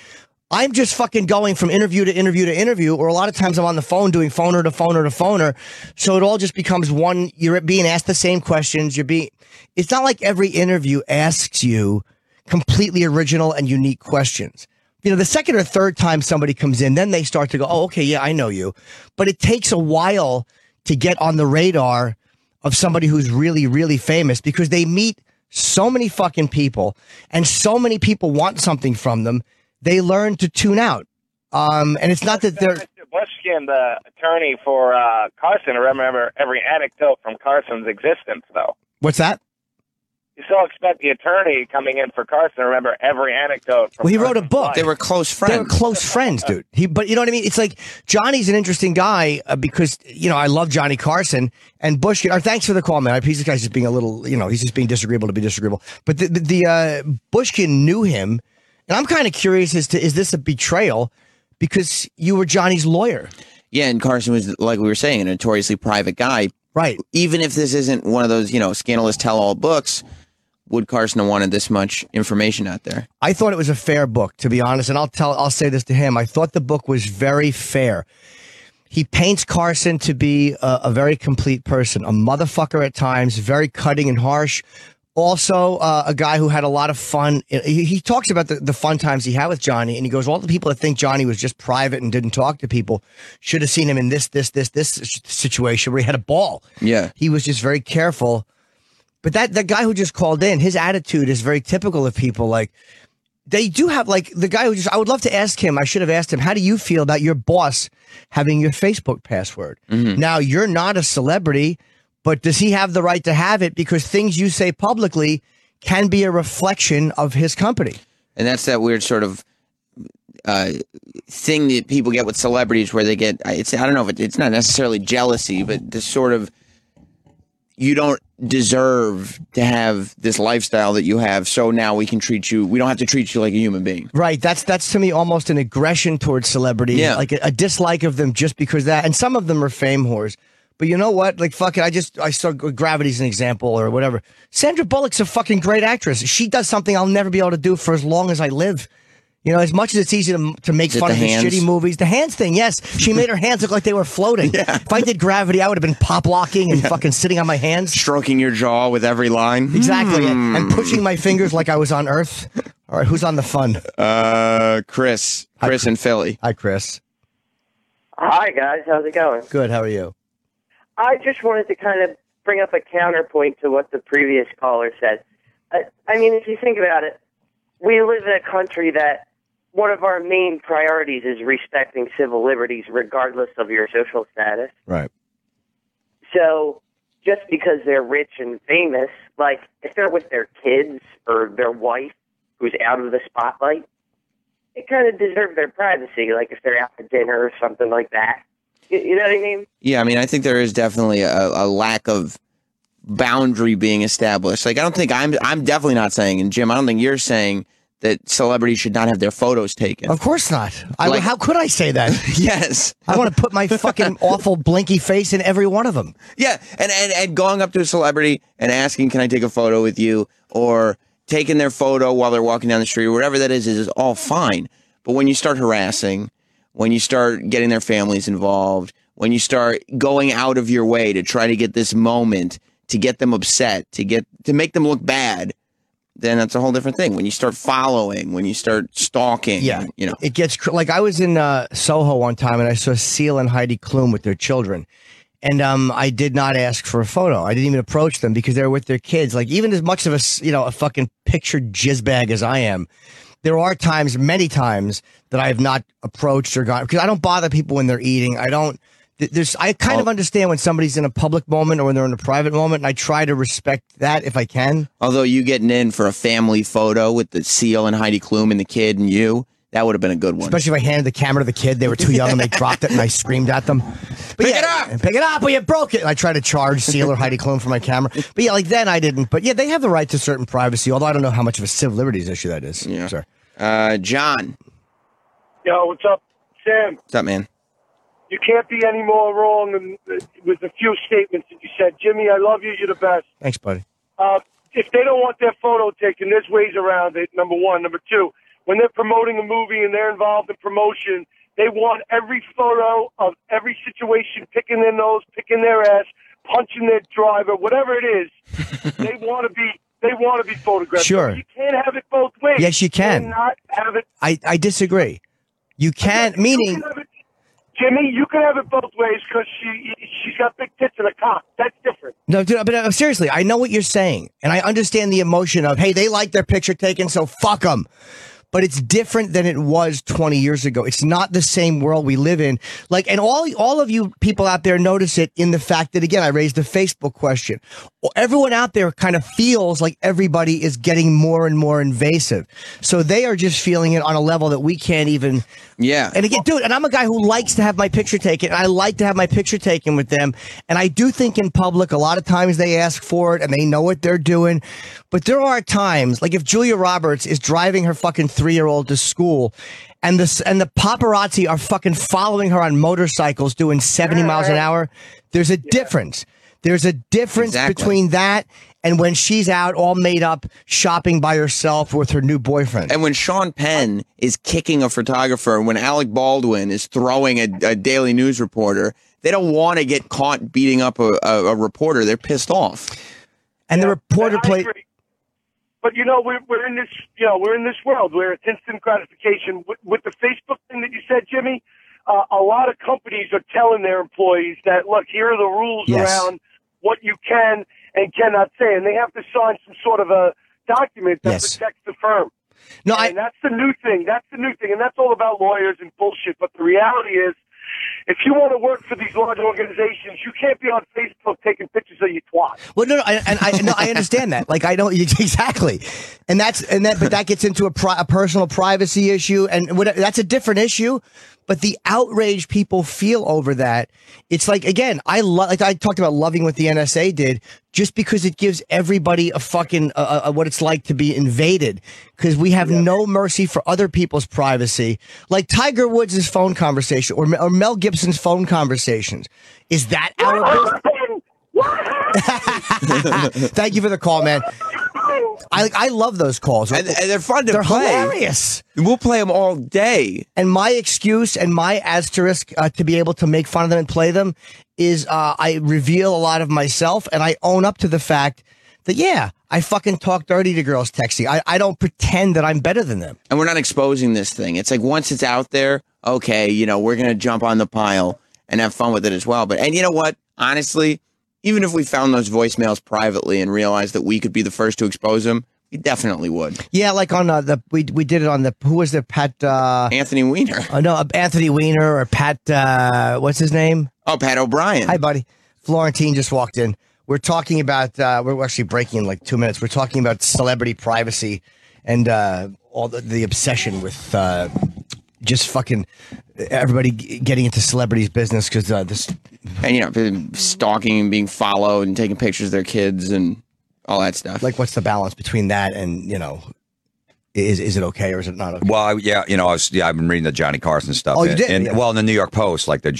I'm just fucking going from interview to interview to interview, or a lot of times I'm on the phone doing phoner to phoner to phoner. So it all just becomes one, you're being asked the same questions. You're being, it's not like every interview asks you completely original and unique questions. You know, the second or third time somebody comes in, then they start to go, oh, okay, yeah, I know you. But it takes a while to get on the radar of somebody who's really, really famous because they meet so many fucking people and so many people want something from them. They learn to tune out. Um, and it's not that they're. Bushkin, the attorney for uh, Carson, I remember every anecdote from Carson's existence, though. what's that? You still expect the attorney coming in for Carson to remember every anecdote. From Well, he wrote a book. life. They were close friends. They were close friends, dude. He, but you know what I mean? It's like Johnny's an interesting guy uh, because you know I love Johnny Carson and Bush. Or thanks for the call, man. I This guy's just being a little, you know, he's just being disagreeable to be disagreeable. But the the, the uh, Bushkin knew him, and I'm kind of curious as to is this a betrayal because you were Johnny's lawyer? Yeah, and Carson was like we were saying, a notoriously private guy. Right. Even if this isn't one of those, you know, scandalous tell-all books, would Carson have wanted this much information out there? I thought it was a fair book, to be honest. And I'll tell, I'll say this to him. I thought the book was very fair. He paints Carson to be a, a very complete person, a motherfucker at times, very cutting and harsh. Also, uh, a guy who had a lot of fun. He, he talks about the, the fun times he had with Johnny, and he goes, All the people that think Johnny was just private and didn't talk to people should have seen him in this, this, this, this situation where he had a ball. Yeah. He was just very careful. But that, that guy who just called in, his attitude is very typical of people. Like, they do have, like, the guy who just, I would love to ask him, I should have asked him, how do you feel about your boss having your Facebook password? Now, you're not a celebrity, but does he have the right to have it? Because things you say publicly can be a reflection of his company. And that's that weird sort of uh, thing that people get with celebrities where they get it's I don't know if it, it's not necessarily jealousy, but this sort of you don't deserve to have this lifestyle that you have, so now we can treat you we don't have to treat you like a human being. Right. That's that's to me almost an aggression towards celebrities. Yeah. Like a, a dislike of them just because that. And some of them are fame whores. But you know what? Like fuck it. I just I saw Gravity's an example or whatever. Sandra Bullock's a fucking great actress. She does something I'll never be able to do for as long as I live. You know, as much as it's easy to, to make fun of these hands? shitty movies, the hands thing, yes, she made her hands look like they were floating. If I did Gravity, I would have been pop locking and fucking sitting on my hands. Stroking your jaw with every line. Exactly, Hmm. and pushing my fingers like I was on Earth. All right, who's on the fun? Uh, Chris, Chris in Philly. Hi, Chris. Hi, guys. How's it going? Good. How are you? I just wanted to kind of bring up a counterpoint to what the previous caller said. I, I mean, if you think about it, we live in a country that one of our main priorities is respecting civil liberties regardless of your social status. Right. So just because they're rich and famous, like if they're with their kids or their wife who's out of the spotlight, they kind of deserve their privacy. Like if they're out to dinner or something like that. You, you know what I mean? Yeah, I mean, I think there is definitely a, a lack of boundary being established. Like, I don't think I'm. I'm definitely not saying, and Jim, I don't think you're saying that celebrities should not have their photos taken. Of course not. I, Like- how could I say that? yes. I want to put my fucking awful blinky face in every one of them. Yeah, and, and and going up to a celebrity and asking, "Can I take a photo with you?" or taking their photo while they're walking down the street or whatever that is, is all fine. But when you start harassing, when you start getting their families involved, when you start going out of your way to try to get this moment, to get them upset, to get to make them look bad, then that's a whole different thing. When you start following, when you start stalking, Yeah, you know, it gets cr- like I was in uh, Soho one time and I saw Seal and Heidi Klum with their children, and um, I did not ask for a photo. I didn't even approach them because they were with their kids. Like even as much of a you know a fucking picture jizz bag as I am, there are times, many times, that I have not approached or gone because I don't bother people when they're eating. I don't. Th- There's, I kind of understand when somebody's in a public moment or when they're in a private moment, and I try to respect that if I can. although you getting in for a family photo with the seal and Heidi Klum and the kid and you, that would have been a good one. Especially if I handed the camera to the kid. They were too young and they dropped it and I screamed at them. But pick it up! Pick it up or you broke it. And I tried to charge Seal or Heidi Klum for my camera. But yeah, like then I didn't. But yeah, they have the right to certain privacy, although I don't know how much of a civil liberties issue that is. Yeah. Sorry. Uh, John, Yo, what's up, Sam? what's up, man? You can't be any more wrong than, with a few statements that you said. Jimmy, I love you. You're the best. Thanks, buddy. Uh, if they don't want their photo taken, there's ways around it. Number one. Number two, when they're promoting a movie and they're involved in promotion, they want every photo of every situation, picking their nose, picking their ass, punching their driver, whatever it is. they want to be. They want to be photographed. Sure. You can't have it both ways. Yes, you can. cannot have it. I, I disagree. You can't, meaning, Jimmy, you can have it both ways because she she's got big tits and a cock. That's different. no, dude, but uh, seriously, I know what you're saying. And I understand the emotion of, hey, they like their picture taken, so fuck them. But it's different than it was 20 years ago. It's not the same world we live in. Like, and all, all of you people out there notice it in the fact that, again, I raised the Facebook question. Everyone out there kind of feels like everybody is getting more and more invasive. So they are just feeling it on a level that we can't even. Yeah. And again, dude, and I'm a guy who likes to have my picture taken. And I like to have my picture taken with them. And I do think in public, a lot of times they ask for it and they know what they're doing. But there are times, like if Julia Roberts is driving her fucking three year old to school and the, and the paparazzi are fucking following her on motorcycles doing 70 miles an hour, there's a difference. There's a difference Exactly. between that and when she's out all made up shopping by herself with her new boyfriend. And when Sean Penn is kicking a photographer, and when Alec Baldwin is throwing a, a Daily News reporter, they don't want to get caught beating up a, a, a reporter. They're pissed off. And the reporter I played. But you know, we're we're in this you know we're in this world where it's instant gratification. With, with the Facebook thing that you said, Jimmy, uh, a lot of companies are telling their employees that look, here are the rules Yes. around what you can and cannot say, and they have to sign some sort of a document that Yes. protects the firm. No, and that's the new thing. That's the new thing, and that's all about lawyers and bullshit. But the reality is, if you want to work for these large organizations, you can't be on Facebook taking pictures of your twat. Well, no, no, I, and I, no, I understand that. Like, I don't exactly, and that's and that, but that gets into a, pri- a personal privacy issue, and what, that's a different issue. But the outrage people feel over that, it's like again, I love, like I talked about loving what the NSA did, just because it gives everybody a fucking uh, uh, what it's like to be invaded, because we have no mercy for other people's privacy. Like Tiger Woods' phone conversation or, or Mel Gibson's phone conversations, is that our business? Thank you for the call, man. I I love those calls. And, and they're fun to They're play. hilarious. We'll play them all day. And my excuse and my asterisk uh, to be able to make fun of them and play them is uh, I reveal a lot of myself and I own up to the fact that yeah, I fucking talk dirty to girls texting. I, I don't pretend that I'm better than them. And we're not exposing this thing. It's like once it's out there, okay, you know, we're going to jump on the pile and have fun with it as well. But, and you know what? Honestly, even if we found those voicemails privately and realized that we could be the first to expose them, we definitely would. Yeah, like on uh, the we we did it on the who was the Pat uh, Anthony Weiner. uh, no uh, Anthony Weiner or Pat uh, what's his name? Oh, Pat O'Brien. Hi, buddy. Florentine just walked in. We're talking about, uh, we're actually breaking in like two minutes. We're talking about celebrity privacy and uh, all the, the obsession with uh, just fucking everybody getting into celebrities' business because uh, this. And, you know, stalking and being followed and taking pictures of their kids and all that stuff. Like, what's the balance between that and, you know, is is it okay or is it not okay? Well, I, yeah, you know, I was, yeah, I've been reading the Johnny Carson stuff. Oh, you and, did? and- Yeah. Well, in the New York Post, like they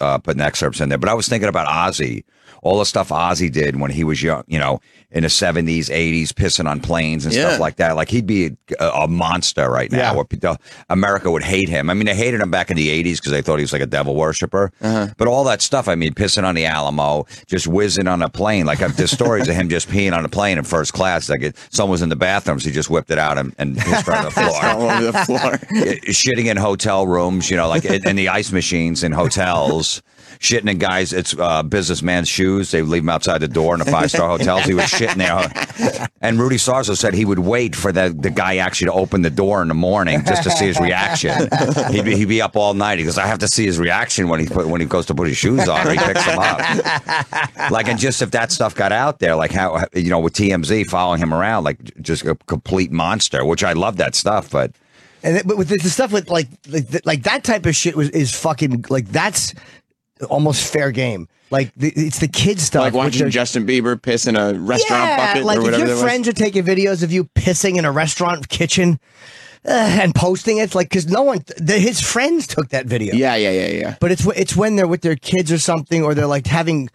uh, putting excerpts in there. But I was thinking about Ozzy, all the stuff Ozzy did when he was young, you know, in the seventies, eighties, pissing on planes and Yeah. stuff like that. Like he'd be a, a monster right now. Yeah. Where America would hate him. I mean, they hated him back in the eighties because they thought he was like a devil worshiper. Uh-huh. But all that stuff, I mean, pissing on the Alamo, just whizzing on a plane. Like uh, there's stories of him just peeing on a plane in first class. Like it, someone was in the bathrooms, he just whipped it out and, and pissed right on the floor all over the floor. Shitting in hotel rooms, you know, like in, in the ice machines in hotels, shitting in guys, it's uh, businessman's shoes. They leave them outside the door in the five star hotels. He was shitting there. And Rudy Sarzo said he would wait for the, the guy actually to open the door in the morning just to see his reaction. He'd be, he'd be up all night. He goes, I have to see his reaction when he put, when he goes to put his shoes on. Or he picks them up. Like, and just if that stuff got out there, like how, you know, with TMZ following him around, like just a complete monster, which I love that stuff, but. And but with the, the stuff with like like like that type of shit was is fucking like that's almost fair game. Like the, it's the kid stuff. like watching are- Justin Bieber piss in a restaurant yeah, bucket like or if whatever your friends are taking videos of you pissing in a restaurant kitchen uh, and posting it, like because no one, the, his friends took that video. Yeah, yeah, yeah, yeah. But it's it's when they're with their kids or something, or they're like having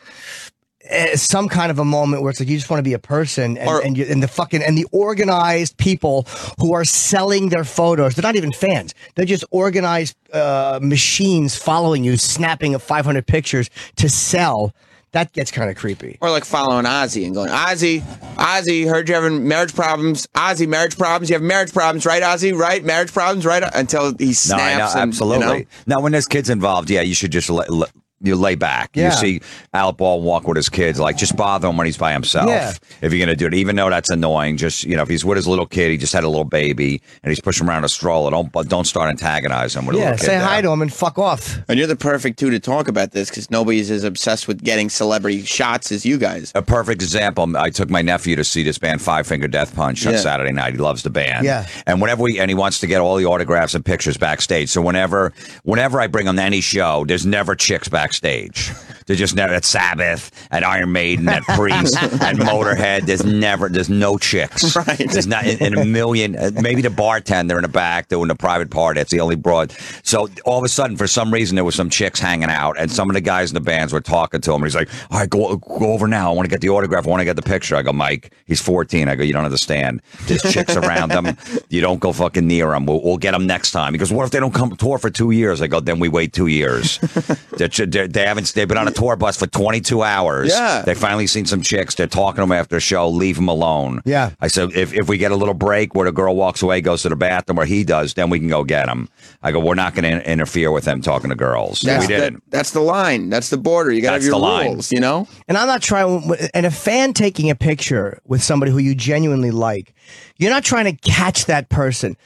some kind of a moment where it's like you just want to be a person, and, Or- and, you, and the fucking and the organized people who are selling their photos. They're not even fans. They're just organized uh, machines following you, snapping of 500 pictures to sell. That gets kind of creepy. Or like following Ozzy and going, Ozzy, Ozzy, heard you're having marriage problems. Ozzy, marriage problems. You have marriage problems, right, Ozzy? Right? Marriage problems, right? Until he No, snaps. I know, and, you absolutely. know? Now, when there's kids involved, yeah, you should just let, let- you lay back. Yeah. You see Alec Baldwin walk with his kids, like just bother him when he's by himself. Yeah. If you're gonna do it, even though that's annoying, just you know, if he's with his little kid, he just had a little baby, and he's pushing around a stroller. Don't but don't start antagonizing him with a Yeah, little kid. say hi there. to him and fuck off. And you're the perfect two to talk about this because nobody's as obsessed with getting celebrity shots as you guys. A perfect example. Um, I took my nephew to see this band Five Finger Death Punch on Yeah. Saturday night. He loves the band. Yeah. And whenever we and he wants to get all the autographs and pictures backstage. So whenever whenever I bring him to any show, there's never chicks backstage. There's just never at Sabbath, at Iron Maiden, at Priest, at Motorhead. There's never there's no chicks. Right. There's not in, in a million. uh, Maybe the bartender in the back doing the private party. That's the only broad. So all of a sudden, for some reason, there was some chicks hanging out, and some of the guys in the bands were talking to him. He's like, "All right, go go over now. I want to get the autograph. I want to get the picture." I go, "Mike, he's 14." I go, "You don't understand. There's chicks around him. You don't go fucking near him. We'll, we'll get them next time." He goes, "What if they don't come tour for two years?" I go, "Then we wait two years. they're, they're, they haven't. They've been on a tour bus for 22 hours. Yeah. They finally seen some chicks. They're talking to them after a show. Leave them alone. Yeah. I said, if, if we get a little break where the girl walks away, goes to the bathroom, or he does, then we can go get him. I go, we're not going to interfere with them talking to girls. That's, we the, didn't. that's the line. That's the border. You got to have your the line. rules, you know? And I'm not trying, and a fan taking a picture with somebody who you genuinely like, you're not trying to catch that person.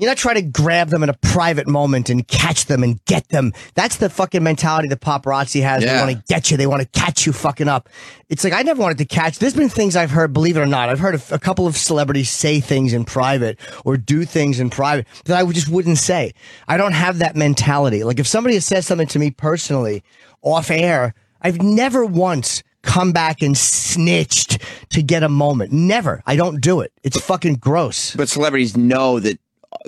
You're not trying to grab them in a private moment and catch them and get them. That's the fucking mentality the paparazzi has. They want to get you. They want to catch you fucking up. It's like, I never wanted to catch. There's been things I've heard, believe it or not. I've heard a, a couple of celebrities say things in private or do things in private that I just wouldn't say. I don't have that mentality. Like if somebody has said something to me personally off air, I've never once come back and snitched to get a moment. Never. I don't do it. It's fucking gross. But celebrities know that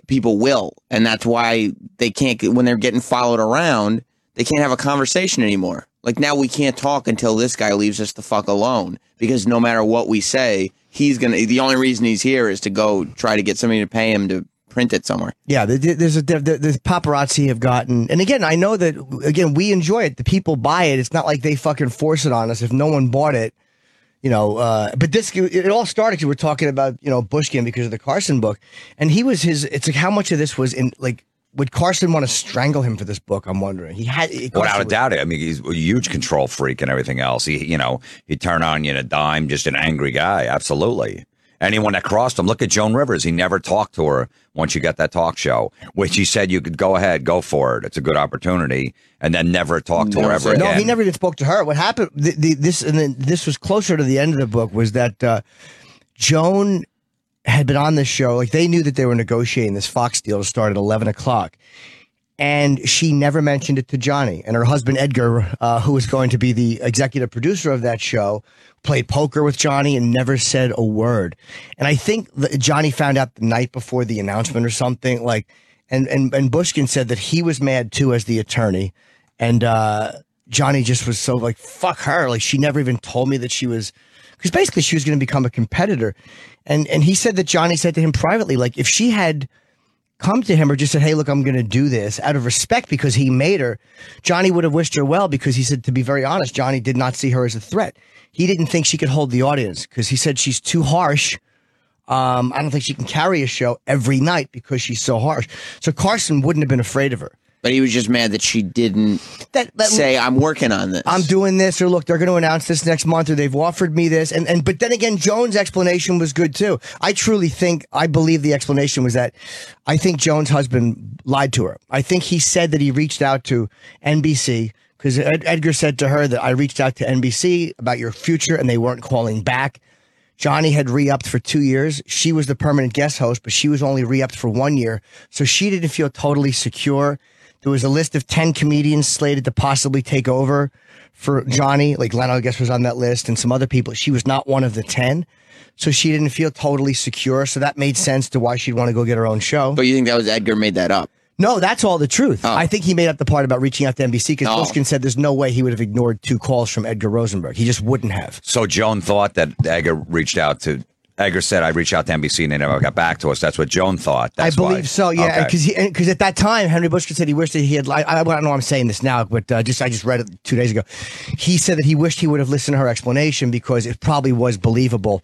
people will, and that's why they can't. When they're getting followed around, they can't have a conversation anymore. Like now, we can't talk until this guy leaves us the fuck alone. Because no matter what we say, he's gonna. The only reason he's here is to go try to get somebody to pay him to print it somewhere. Yeah, the- the- there's a the, the paparazzi have gotten, and again, I know that again we enjoy it. The people buy it. It's not like they fucking force it on us. If no one bought it, you know. Uh, but this it all started because we're talking about you know Bushkin because of the Carson book, and he was his. It's like how much of this was in like. Would Carson want to strangle him for this book? I'm wondering. He had it- Without a doubt, I mean, he's a huge control freak and everything else. He, you know, he'd turn on you in a dime, just an angry guy. Absolutely. Anyone that crossed him, look at Joan Rivers. He never talked to her once you got that talk show, which he said you could go ahead, go for it. It's a good opportunity, and then never talk to her Never ever said- No, he never even spoke to her. What happened? The, the, this and then this was closer to the end of the book. Was that uh, Joan had been on this show? Like they knew that they were negotiating this Fox deal to start at eleven o'clock, and she never mentioned it to Johnny. And her husband Edgar, uh, who was going to be the executive producer of that show, played poker with Johnny and never said a word. And I think Johnny found out the night before the announcement or something like. And, and and Bushkin said that he was mad too as the attorney, and uh, Johnny just was so like fuck her. Like she never even told me that she was because basically she was going to become a competitor, and and he said that Johnny said to him privately like if she had come to him or just said, Hey, look, I'm going to do this out of respect because he made her, Johnny would have wished her well because he said, to be very honest, Johnny did not see her as a threat. He didn't think she could hold the audience because he said she's too harsh. Um, I don't think she can carry a show every night because she's so harsh. So Carson wouldn't have been afraid of her. But he was just mad that she didn't say, "I'm working on this." I'm doing this, or look, they're going to announce this next month, or they've offered me this, and and but then again, Joan's explanation was good too. I truly think, I believe the explanation was that I think Joan's husband lied to her. I think he said that he reached out to NBC because Ed, Edgar said to her that I reached out to NBC about your future, and they weren't calling back. Johnny had re-upped for two years. She was the permanent guest host, but she was only re-upped for one year, so she didn't feel totally secure. There was a list of 10 comedians slated to possibly take over for Johnny. Like Leno, I guess, was on that list and some other people. She was not one of the 10. So she didn't feel totally secure. So that made sense to why she'd want to go get her own show. But you think that was Edgar made that up? No, that's all the truth. Oh. I think he made up the part about reaching out to NBC because Oh. Bushkin said there's no way he would have ignored two calls from Edgar Rosenberg. He just wouldn't have. So Joan thought that Edgar reached out to. Edgar said, "I reached out to NBC and they never got back to us." That's what Joan thought. That's I believe why. so. Yeah, Okay. because because at that time Henry Bushkin said he wished that he had. I, I don't know. I'm saying this now, but uh, just I just read it two days ago. He said that he wished he would have listened to her explanation because it probably was believable.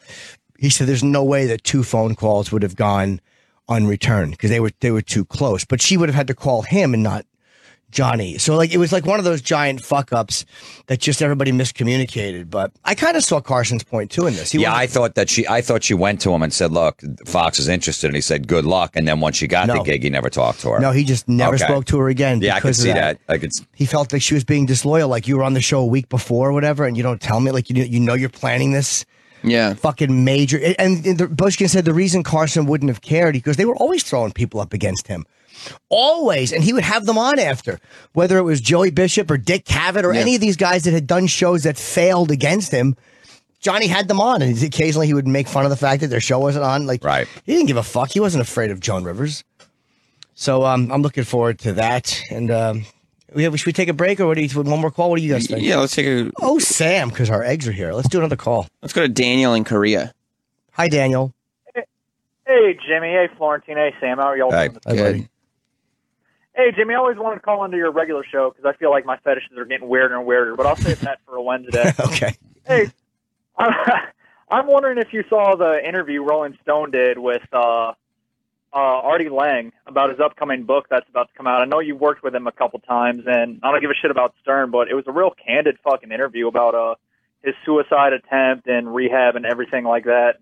He said there's no way that two phone calls would have gone unreturned because they were they were too close. But she would have had to call him and not Johnny. So like it was like one of those giant fuck ups that just everybody miscommunicated. But I kind of saw Carson's point too in this. He yeah, I thought that she. I thought she went to him and said, "Look, Fox is interested," and he said, "Good luck." And then once she got the gig, he never talked to her. No, he just never Okay. spoke to her again. Yeah, I could because see that. I could. he felt like she was being disloyal. Like you were on the show a week before or whatever, and you don't tell me. Like you you know you're planning this. Yeah, fucking major. And, and the, Bushkin said the reason Carson wouldn't have cared because they were always throwing people up against him, always, and he would have them on after, whether it was Joey Bishop or Dick Cavett or Yeah. any of these guys that had done shows that failed against him. Johnny had them on, and occasionally he would make fun of the fact that their show wasn't on. Like, right. he didn't give a fuck. He wasn't afraid of Joan Rivers. So um, I'm looking forward to that. And um, we have, should we take a break or what do you? One more call? What do you guys think? Yeah, let's take a. Oh, Sam, because our eggs are here. Let's do another call. Let's go to Daniel in Korea. Hi, Daniel. Hey, Jimmy. Hey, Florentine. Hey, Sam. How are y'all Hey. doing? Hi, buddy. Hey, Jimmy. I always wanted to call into your regular show because I feel like my fetishes are getting weirder and weirder, but I'll save that for a Wednesday. okay. Hey, I'm, I'm wondering if you saw the interview Rolling Stone did with uh, uh, Artie Lange about his upcoming book that's about to come out. I know you worked with him a couple times, and I don't give a shit about Stern, but it was a real candid fucking interview about uh, his suicide attempt and rehab and everything like that.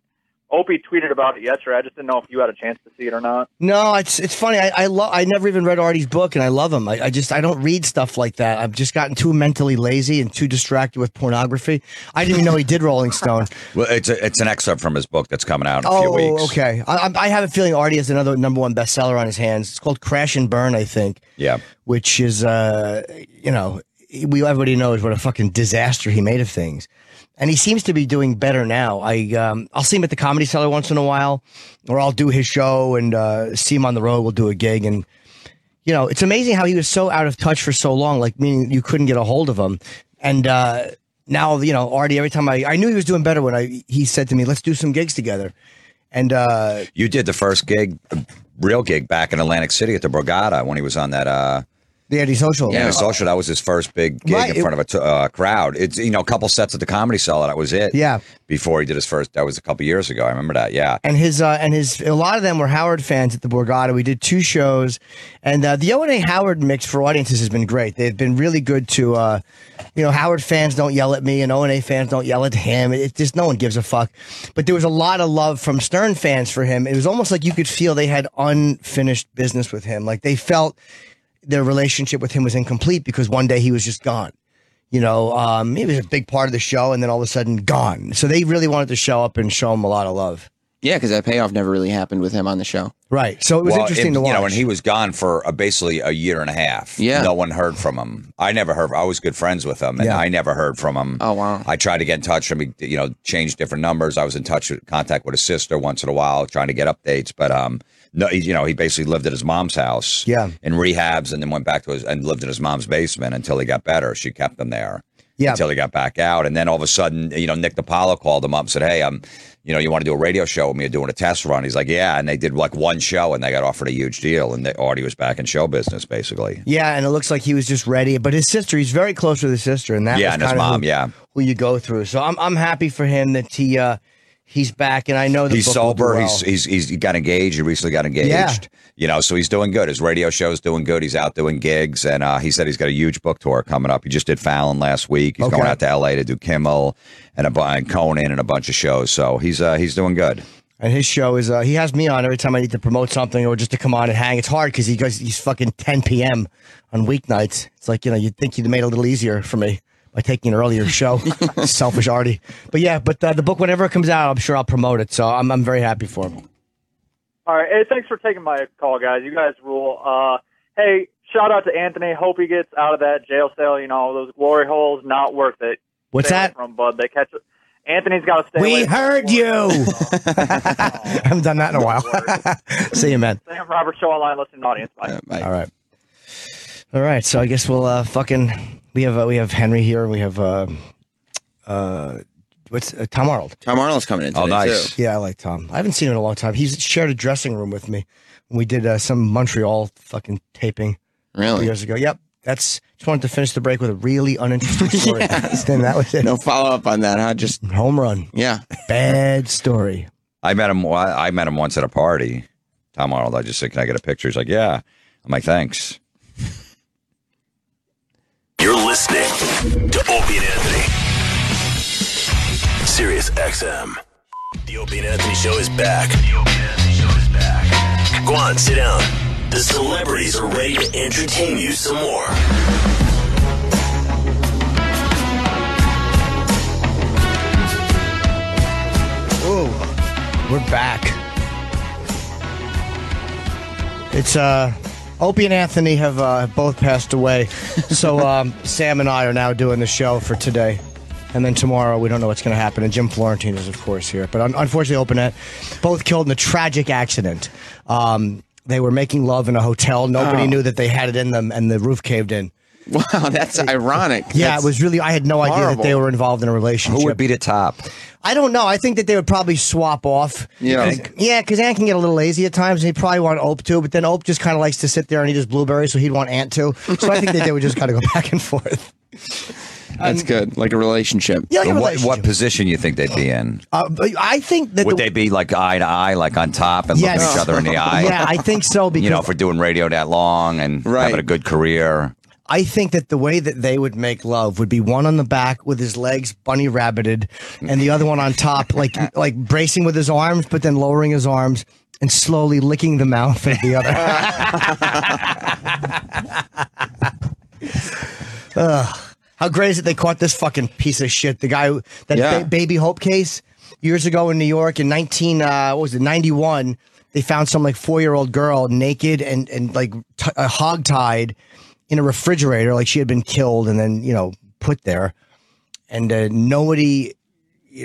Opie tweeted about it yesterday. I just didn't know if you had a chance to see it or not. No, it's it's funny. I I, lo- I never even read Artie's book, and I love him. I, I just I don't read stuff like that. I've just gotten too mentally lazy and too distracted with pornography. I didn't even know he did Rolling Stone. Well, it's a, it's an excerpt from his book that's coming out in a few Oh, weeks. okay. I, I- I have a feeling Artie has another number one bestseller on his hands. It's called Crash and Burn, I think. Yeah. Which is, uh, you know, we everybody knows what a fucking disaster he made of things, and he seems to be doing better now. I um, I'll see him at the Comedy Cellar once in a while, or I'll do his show and uh, see him on the road. We'll do a gig, and you know, it's amazing how he was so out of touch for so long. Like meaning you couldn't get a hold of him, and uh, now you know Artie. Every time I I knew he was doing better when I he said to me, "Let's do some gigs together," and uh, You did the first gig, real gig, back in Atlantic City at the Borgata when he was on that. The anti-social. Yeah, social. That was his first big gig Right, in it- front of a t- uh, crowd. It's you know a couple sets at the Comedy Cellar. That was it. Yeah. Before he did his first, that was a couple years ago. I remember that. Yeah. and his uh, and his a lot of them were Howard fans at the Borgata. We did two shows, and uh, the O and A Howard mix for audiences has been great. They've been really good to, uh, you know, Howard fans don't yell at me, and O and A fans don't yell at him. It, it just no one gives a fuck. But there was a lot of love from Stern fans for him. It was almost like you could feel they had unfinished business with him. Like they felt their relationship with him was incomplete because one day he was just gone. You know, um, he was a big part of the show, and then all of a sudden gone. So they really wanted to show up and show him a lot of love. Yeah, because that payoff never really happened with him on the show. Right. So it was Well, interesting it- to watch. You know, and he was gone for uh, basically a year and a half. Yeah. No one heard from him. I never heard. I was good friends with him, and Yeah. I never heard from him. Oh wow. I tried to get in touch with him. You know, changed different numbers. I was in touch with contact with his sister once in a while, trying to get updates. But um, no, he, you know, he basically lived at his mom's house. Yeah. In rehabs, and then went back to his and lived in his mom's basement until he got better. She kept him there. Yeah. Until he got back out, and then all of a sudden, you know, Nick DiPaolo called him up and said, "Hey, I'm, you know, you want to do a radio show with me? Doing a test run?" He's like, "Yeah," and they did like one show, and they got offered a huge deal, and the Artie was back in show business, basically. Yeah, and it looks like he was just ready. But his sister, he's very close with his sister, and that Yeah, and his mom, who, yeah. who you go through. So I'm I'm happy for him that he uh he's back, and I know the he's book sober. well. He's he's he's he got engaged. He recently got engaged. Yeah. You know, so he's doing good. His radio show's doing good. He's out doing gigs, and uh, he said he's got a huge book tour coming up. He just did Fallon last week. He's Okay. going out to L.A. to do Kimmel and a and Conan and a bunch of shows. So he's uh, he's doing good. And his show is uh, he has me on every time I need to promote something or just to come on and hang. It's hard because he goes he's fucking 10 p.m. on weeknights. It's like you know you'd think you'd made it a little easier for me by taking an earlier show. Selfish Artie, but yeah, but uh, the book whenever it comes out, I'm sure I'll promote it. So I'm I'm very happy for him. All right. Hey, thanks for taking my call, guys. You guys rule. Uh, hey, shout out to Anthony. Hope he gets out of that jail cell. You know, those glory holes, not worth it. What's Stay that? From Bud, they catch it. Anthony's got to stay. We from heard you. I haven't done that in a while. See you, man. holes. Sam Roberts Show online listening audience. Bye. All right. All right. So I guess we'll uh, fucking we have uh, we have Henry here. We have uh, uh, what's uh, Tom Arnold. Tom Arnold's coming in. Oh, nice. Too. Yeah, I like Tom. I haven't seen him in a long time. He's shared a dressing room with me. when We did uh, some Montreal fucking taping Really? years ago. Yep. That's just wanted to finish the break with a really uninteresting story. Then that was it. No follow up on that, huh? Just Home run. yeah. Bad story. I met him. I I met him once at a party. Tom Arnold. I just said, "Can I get a picture?" He's like, "Yeah." I'm like, "Thanks." Listening to Opie and Anthony. Sirius XM. The Opie and Anthony show is back. The Opie and Anthony show is back. Go on, sit down. The celebrities are ready to entertain you some more. Ooh, we're back. It's uh, Opie and Anthony have uh, both passed away, so um, Sam and I are now doing the show for today, and then tomorrow we don't know what's going to happen. And Jim Florentine is of course here, but un- unfortunately, Ant both killed in a tragic accident. Um, they were making love in a hotel. Nobody Oh. knew that they had it in them, and the roof caved in. Wow, that's ironic. Yeah, That's- it was really. I had no idea that they were involved in a relationship. Who would be the top? I don't know. I think that they would probably swap off. Yeah. Cause, yeah, because Ant can get a little lazy at times, and he'd probably want Ope to, but then Ope just kind of likes to sit there and eat his blueberries, so he'd want Ant to. So I think that they would just kind of go back and forth. That's good. Like a relationship. Yeah, like a what, relationship. what position you think they'd be in? Uh, I think that Would the, they be like eye to eye, like on top, and Yes. looking each other in the eye? Yeah, I think so because you know, for doing radio that long and Right. having a good career. I think that the way that they would make love would be one on the back with his legs bunny rabbited, and the other one on top, like like bracing with his arms, but then lowering his arms and slowly licking the mouth of the other. Ugh. How great is it they caught this fucking piece of shit? The guy, that Yeah. ba- baby Hope case years ago in New York in 19, uh, what was it, 91. They found some like four year old girl naked and, and like t- uh, hog tied in a refrigerator, like she had been killed and then, you know, put there. And uh, nobody,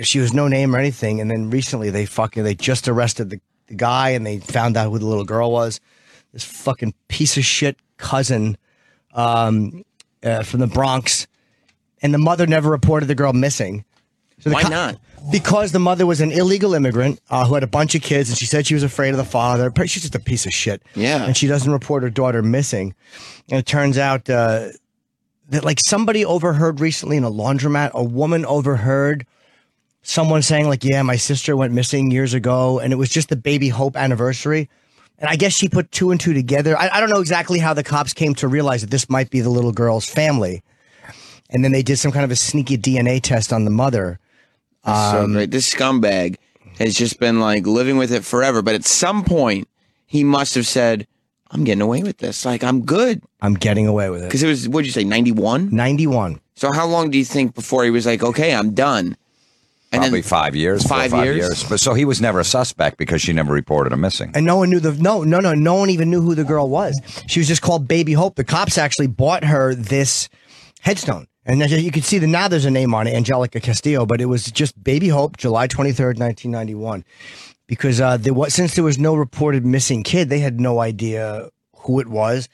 she was no name or anything. And then recently they fucking, they just arrested the, the guy and they found out who the little girl was. This fucking piece of shit cousin um, uh, from the Bronx, and the mother never reported the girl missing. So Why co- not? Because the mother was an illegal immigrant uh, who had a bunch of kids, and she said she was afraid of the father. She's just a piece of shit. Yeah. and she doesn't report her daughter missing. And it turns out uh, that like somebody overheard recently in a laundromat, a woman overheard someone saying like, "Yeah, my sister went missing years ago," and it was just the baby Hope anniversary. And I guess she put two and two together. I, I don't know exactly how the cops came to realize that this might be the little girl's family. And then they did some kind of a sneaky DNA test on the mother. So Um, great. This scumbag has just been like living with it forever. But at some point, he must have said, "I'm getting away with this. Like I'm good." I'm getting away with it. Because it was, what'd you say, 91? 91. So how long do you think before he was like, "Okay, I'm done"? And then- Probably five years. four or Five five years? But so he was never a suspect because she never reported him missing. And no one knew the no no no no one even knew who the girl was. She was just called Baby Hope. The cops actually bought her this headstone. And you can see that now there's a name on it, Angelica Castillo, but it was just Baby Hope, July 23rd, 1991. Because uh, there was, since there was no reported missing kid, they had no idea who it was.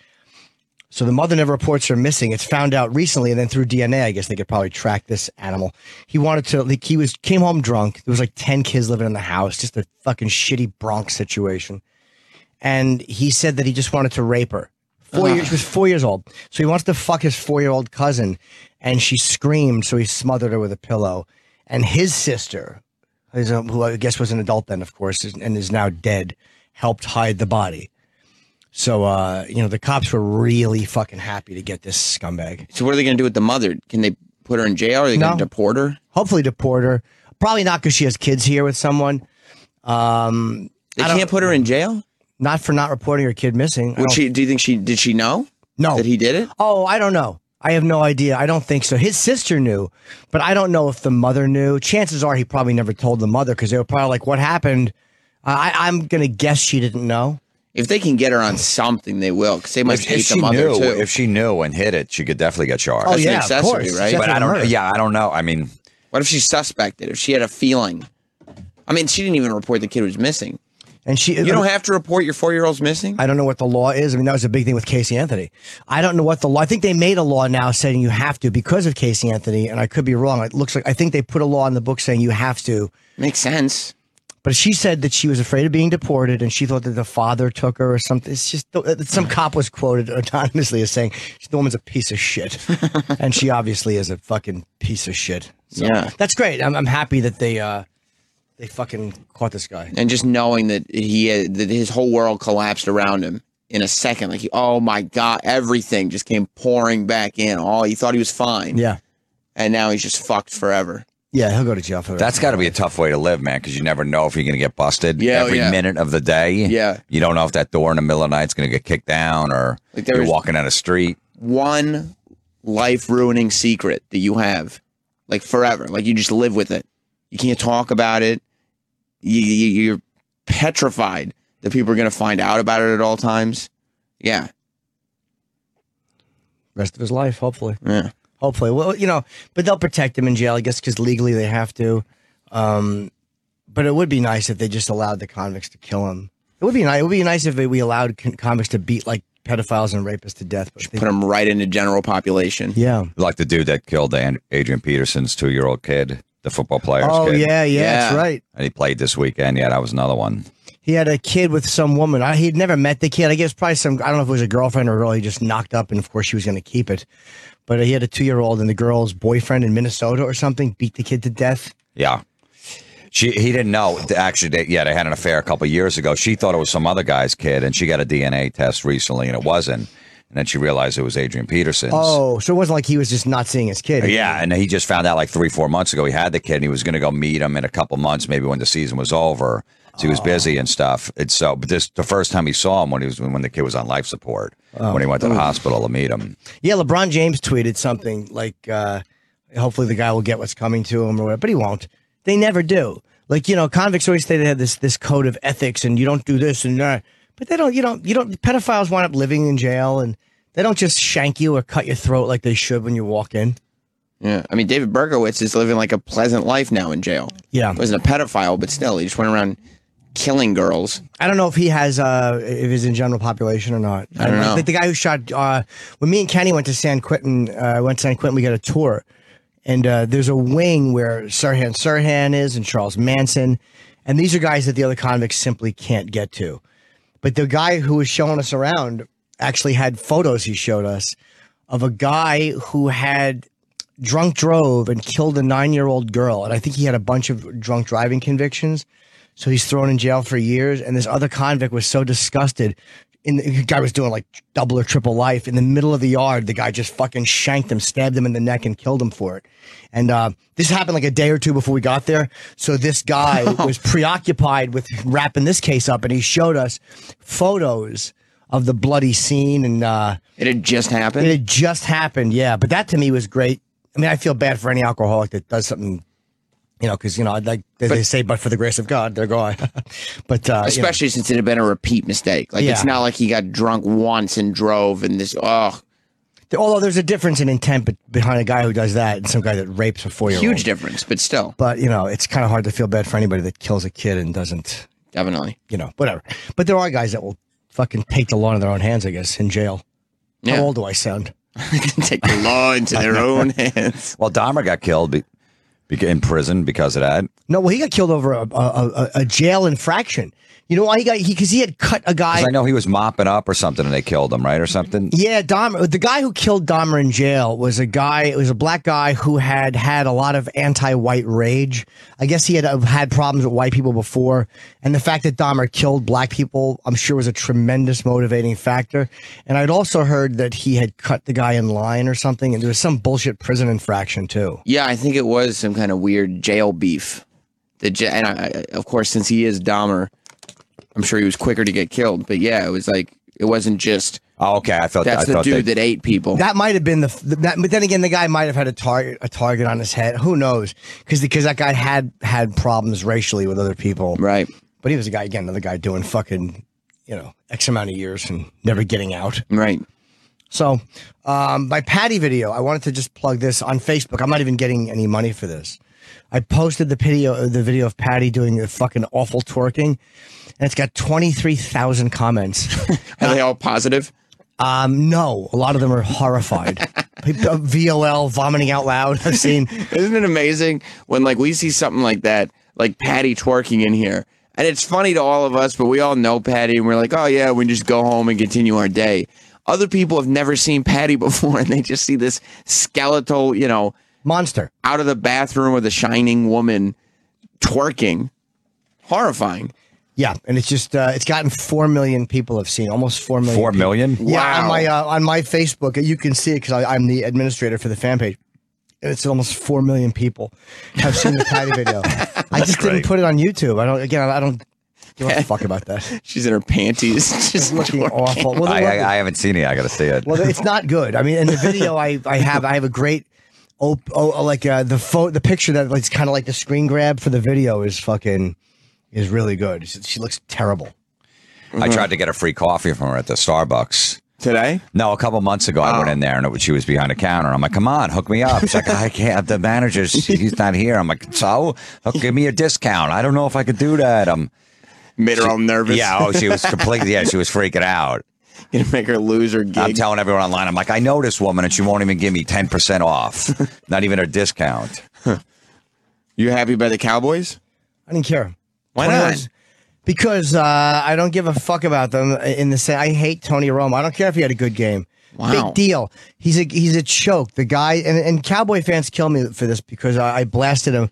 So the mother never reports her missing. It's found out recently, and then through DNA, I guess they could probably track this animal. He wanted to, like, he was came home drunk. There was like ten kids living in the house, just a fucking shitty Bronx situation. And he said that he just wanted to rape her. Four Ugh. years, she was four years old, so he wants to fuck his four year old cousin, and she screamed, so he smothered her with a pillow. And his sister, who I guess was an adult then, of course, and is now dead, helped hide the body. So, uh, you know, the cops were really fucking happy to get this scumbag. So what are they going to do with the mother? Can they put her in jail? Or are they going to deport her? Hopefully, deport her. Probably not because she has kids here with someone. Um, They can't put her in jail. Not for not reporting her kid missing. Would she? Do you think she did? She know? No. that he did it. Oh, I don't know. I have no idea. I don't think so. His sister knew, but I don't know if the mother knew. Chances are he probably never told the mother because they were probably like, "What happened?" I, I'm gonna guess she didn't know. If they can get her on something, they will. Because they must If, hate if the mother knew, too. if she knew and hid it, she could definitely get charged. Oh, That's an yeah, of course. right? But I don't. murder. Yeah, I don't know. I mean, What if she suspected? If she had a feeling? I mean, she didn't even report the kid was missing. And she, You don't have to report your four year old's missing. I don't know what the law is. I mean, that was a big thing with Casey Anthony. I don't know what the law. I think they made a law now saying you have to because of Casey Anthony, and I could be wrong. It looks like I think they put a law in the book saying you have to. Makes sense. But she said that she was afraid of being deported, and she thought that the father took her or something. It's just some cop was quoted anonymously as saying the woman's a piece of shit, and she obviously is a fucking piece of shit. So Yeah. that's great. I'm, I'm happy that they uh they fucking caught this guy. And just knowing that he had, that his whole world collapsed around him in a second, like he, oh my god, everything just came pouring back in. Oh, he thought he was fine. Yeah. And now he's just fucked forever. Yeah, he'll go to jail for that. that's got to be a tough way to live, man, because you never know if you're going to get busted Yeah, oh, every yeah. minute of the day. Yeah. You don't know if that door in the middle of the night's going to get kicked down or Like you're walking down a street. One life ruining secret that you have, like forever. Like you just live with it. You can't talk about it. You, you, you're petrified that people are going to find out about it at all times. Yeah. rest of his life, hopefully. Yeah. Hopefully. Well, you know, but they'll protect him in jail, I guess, because legally they have to. Um, but it would be nice if they just allowed the convicts to kill him. It would be nice. It would be nice if we allowed convicts to beat like pedophiles and rapists to death. But they- Put them right into general population. yeah. Like the dude that killed An- Adrian Peterson's two year old kid, the football player's Oh kid. yeah, yeah, that's right. And he played this weekend. Yeah, that was another one. He had a kid with some woman. I, he'd never met the kid. I guess probably some. I don't know if it was a girlfriend or a girl. He just knocked up, and of course she was going to keep it. But he had a two-year-old, and the girl's boyfriend in Minnesota or something beat the kid to death. Yeah. She he didn't know. Actually, they, yeah, they had an affair a couple years ago. She thought it was some other guy's kid, and she got a DNA test recently, and it wasn't. And then she realized it was Adrian Peterson's. Oh, so it wasn't like he was just not seeing his kid. Yeah, and he just found out like three, four months ago he had the kid, and he was going to go meet him in a couple months, maybe when the season was over. So he was busy and stuff. It's so, but this the first time he saw him when he was when the kid was on life support Oh. when he went to the Ooh. hospital to meet him. Yeah, LeBron James tweeted something like, uh, hopefully the guy will get what's coming to him or whatever, but he won't. They never do. Like, you know, convicts always say they have this, this code of ethics and you don't do this and that, but they don't, you don't, you don't, pedophiles wind up living in jail and they don't just shank you or cut your throat like they should when you walk in. Yeah. I mean, David Berkowitz is living like a pleasant life now in jail. Yeah. He wasn't a pedophile, but still, he just went around killing girls. I don't know if he has, uh, if he's in general population or not. I don't know. Like the guy who shot, uh, when me and Kenny went to San Quentin, uh, went to San Quentin, we got a tour. And uh, there's a wing where Sirhan Sirhan is and Charles Manson. And these are guys that the other convicts simply can't get to. But the guy who was showing us around actually had photos he showed us of a guy who had drunk drove and killed a nine year old girl. And I think he had a bunch of drunk driving convictions. So he's thrown in jail for years. And this other convict was so disgusted. In the, the guy was doing like double or triple life in the middle of the yard. The guy just fucking shanked him, stabbed him in the neck, and killed him for it. And uh, this happened like a day or two before we got there. So this guy was preoccupied with wrapping this case up, and he showed us photos of the bloody scene. And uh, it had just happened. It had just happened, yeah. But that to me was great. I mean, I feel bad for any alcoholic that does something You know, because you know, like they, they say, but for the grace of God, they're I. but uh, you know. Especially since it had been a repeat mistake. Like it's not like he got drunk once and drove and this. Oh, Although there's a difference in intent be- behind a guy who does that and some guy that rapes a four year old. huge difference, but still, But you know, it's kind of hard to feel bad for anybody that kills a kid and doesn't. definitely. You know, whatever. But there are guys that will fucking take the law in their own hands. I guess in jail. Yeah. How old do I sound? Take the law into their own hands. Well, Dahmer got killed be, be, in prison because of that. No, well, he got killed over a, a, a, a jail infraction. You know why he got? He because he had cut a guy. I know he was mopping up or something, and they killed him, right, or something. Yeah, Dahmer. The guy who killed Dahmer in jail was a guy. It was a black guy who had had a lot of anti-white rage. I guess he had uh, had problems with white people before, and the fact that Dahmer killed black people, I'm sure, was a tremendous motivating factor. And I'd also heard that he had cut the guy in line or something, and there was some bullshit prison infraction too. Yeah, I think it was some kind of weird jail beef. The and I, I- of course, since he is Dahmer, I'm sure he was quicker to get killed. But yeah, it was like it wasn't just. Oh, okay. I thought that's I the thought dude they- that ate people. That might have been the, the that, but then again, the guy might have had a target a target on his head. Who knows? Because because that guy had had problems racially with other people, right? But he was a guy again, another guy doing fucking you know x amount of years and never getting out. Right. So, um, my Patty video, I wanted to just plug this on Facebook. I'm not even getting any money for this. I posted the video, the video of Patty doing the fucking awful twerking, and it's got 23,000 comments. Are they all positive? Um, no, a lot of them are horrified. People- VOL vomiting out loud. I've seen. Isn't it amazing when like we see something like that, like Patty twerking in here, and it's funny to all of us, but we all know Patty, and we're like, oh yeah, we just go home and continue our day. Other people have never seen Patty before, and they just see this skeletal, you know, monster out of the bathroom with a shining woman twerking. Horrifying. Yeah, and it's just uh, it's gotten four million people have seen almost four million. Four people. million? Yeah, on my uh, on my Facebook, you can see it because I'm the administrator for the fan page. And it's almost four million people have seen the Patty video. I just didn't put it on YouTube. I don't. Again, I don't give a fuck about that. She's in her panties, just looking twerking. awful. Well, I, I, I haven't seen it. I got to see it. well, it's not good. I mean, in the video, I I have I have a great. Oh, oh like uh, the photo, the picture that like, it's kind of like the screen grab for the video is fucking is really good. She, she looks terrible. I mm-hmm. tried to get a free coffee from her at the Starbucks. Today? No, a couple months ago, I went oh. in there and it, she was behind a counter. I'm like, come on, hook me up. She's like, I can't. The manager's, he's not here. I'm like, so? Hook, give me a discount. I don't know if I could do that. I'm Made her all nervous. Yeah, oh, she was completely, yeah, she was freaking out. Gonna make her lose her gig. I'm telling everyone online, I'm like, I know this woman and she won't even give me 10% off, not even a discount. You happy by the Cowboys? I didn't care. Why 20 not? Because uh, I don't give a fuck about them. In the same, I hate Tony Romo. I don't care if he had a good game. Wow. Big deal. He's a he's a choke. The guy and, and Cowboy fans kill me for this because I, I blasted him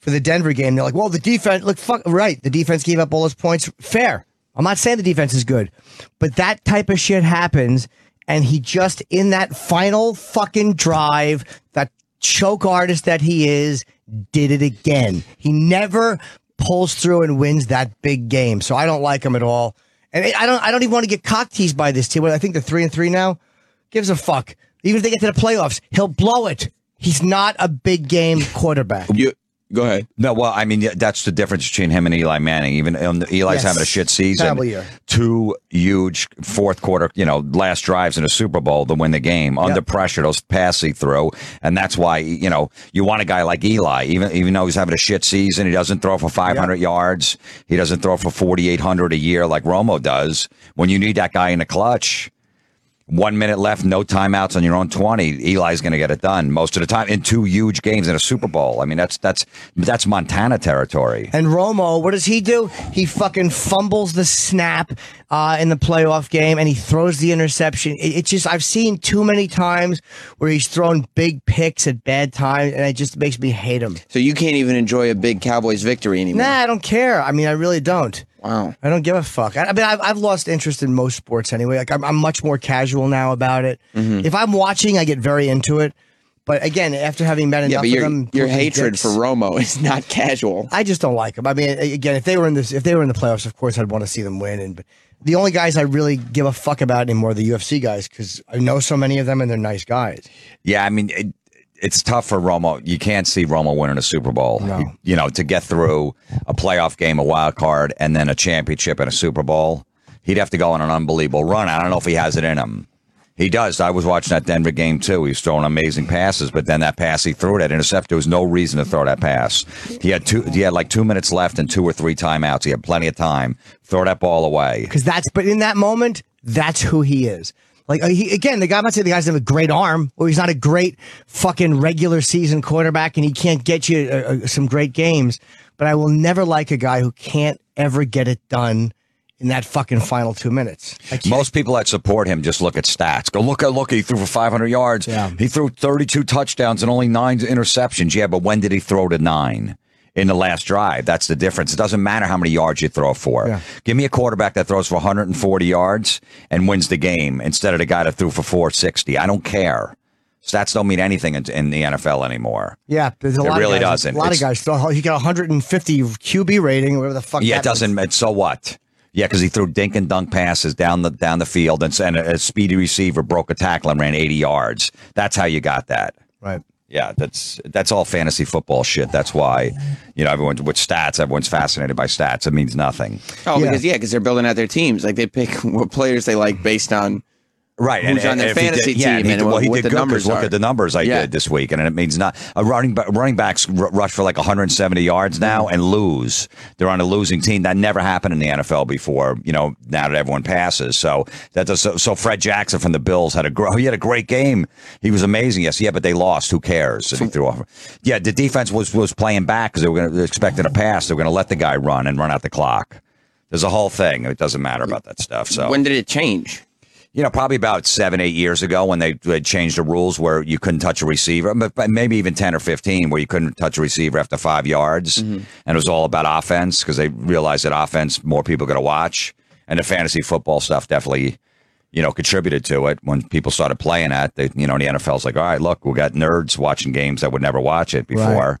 for the Denver game. They're like, well, the defense. Look, fuck. Right, the defense gave up all those points. Fair. I'm not saying the defense is good, but that type of shit happens, and he just in that final fucking drive, that choke artist that he is, did it again. He never pulls through and wins that big game. So I don't like him at all. And I don't I don't even want to get cock teased by this team. I think they're three and three now. Gives a fuck. Even if they get to the playoffs, he'll blow it. He's not a big game quarterback. You go ahead. No, well, I mean, that's the difference between him and Eli Manning. Even um, Eli's Yes. having a shit season. Year. Two huge fourth quarter, you know, last drives in a Super Bowl to win the game under pressure. Those pass he throw, and that's why you know you want a guy like Eli. Even even though he's having a shit season, he doesn't throw for 500 yards. He doesn't throw for 4,800 a year like Romo does. When you need that guy in the clutch. One minute left, no timeouts on your own twenty. Eli's going to get it done most of the time in two huge games in a Super Bowl. I mean, that's that's that's Montana territory. And Romo, what does he do? He fucking fumbles the snap uh, in the playoff game and he throws the interception. It, it's just, I've seen too many times where he's thrown big picks at bad times and it just makes me hate him. So you can't even enjoy a big Cowboys victory anymore. Nah, I don't care. I mean, I really don't. Wow. I don't give a fuck. I, I mean, I've, I've lost interest in most sports anyway. Like, I'm, I'm much more casual now about it. Mhm. If I'm watching, I get very into it. But again, after having met Yeah, enough but your of them, your hatred dicks- for Romo is not casual. I just don't like them. I mean, again, if they were in this, if they were in the playoffs, of course, I'd want to see them win. And but the only guys I really give a fuck about anymore are the UFC guys because I know so many of them and they're nice guys. Yeah, I mean, it, it's tough for Romo. You can't see Romo winning a Super Bowl. You, you know, to get through a playoff game, a wild card, and then a championship and a Super Bowl, he'd have to go on an unbelievable run. I don't know if he has it in him. He does. I was watching that Denver game too. He was throwing amazing passes, but then that pass he threw that intercept, there was no reason to throw that pass. He had two. He had like two minutes left and two or three timeouts. He had plenty of time. Throw that ball away. Because that's, but in that moment, that's who he is. Like uh, he, again, the guy. I'm not saying the guy's have a great arm, or he's not a great fucking regular season quarterback, and he can't get you uh, uh, some great games. But I will never like a guy who can't ever get it done in that fucking final two minutes. Most people that support him just look at stats. Go look at look. He threw for 500 yards. Yeah. He threw 32 touchdowns and only nine interceptions. Yeah, but when did he throw to nine? In the last drive. That's the difference. It doesn't matter how many yards you throw for. Give me a quarterback that throws for 140 yards and wins the game instead of the guy that threw for 460. I don't care. Stats don't mean anything in, in the NFL anymore. yeah, there's a It lot. really of guys, doesn't. A lot It's- of guys throw. He got 150 QB rating, whatever the fuck. Yeah, it doesn't. It's so what? Yeah, because he threw dink and dunk passes down the down the field, and, and a, a speedy receiver broke a tackle and ran 80 yards. That's how you got that. Right. Yeah, that's that's all fantasy football shit. That's why, you know, everyone's with stats. Everyone's fascinated by stats. It means nothing. Oh, because yeah, because they're building out their teams. Like they pick what players they like based on Right, who's on their fantasy did, yeah, team he and did, well, what, he did the numbers Look at the numbers I Yeah. did this week, and it means not a running running backs rush for like 170 yards now mm. and lose. They're on a losing team. That never happened in the NFL before. You know, now that everyone passes, so that does, so, so Fred Jackson from the Bills had a he had a great game. He was amazing. Yes, yeah, but they lost. Who cares? And he threw off. Yeah, the defense was was playing back because they were going to expecting a pass. They were going to let the guy run and run out the clock. There's a whole thing. It doesn't matter about that stuff. So When did it change? You know, probably about seven, eight years ago when they, they changed the rules where you couldn't touch a receiver, but, maybe even 10 or 15 where you couldn't touch a receiver after five yards. Mm-hmm. And it was all about offense because they realized that offense, more people going to watch. And the fantasy football stuff definitely, you know, contributed to it when people started playing that. They, you know, the NFL's like, all right, look, we got nerds watching games that would never watch it before.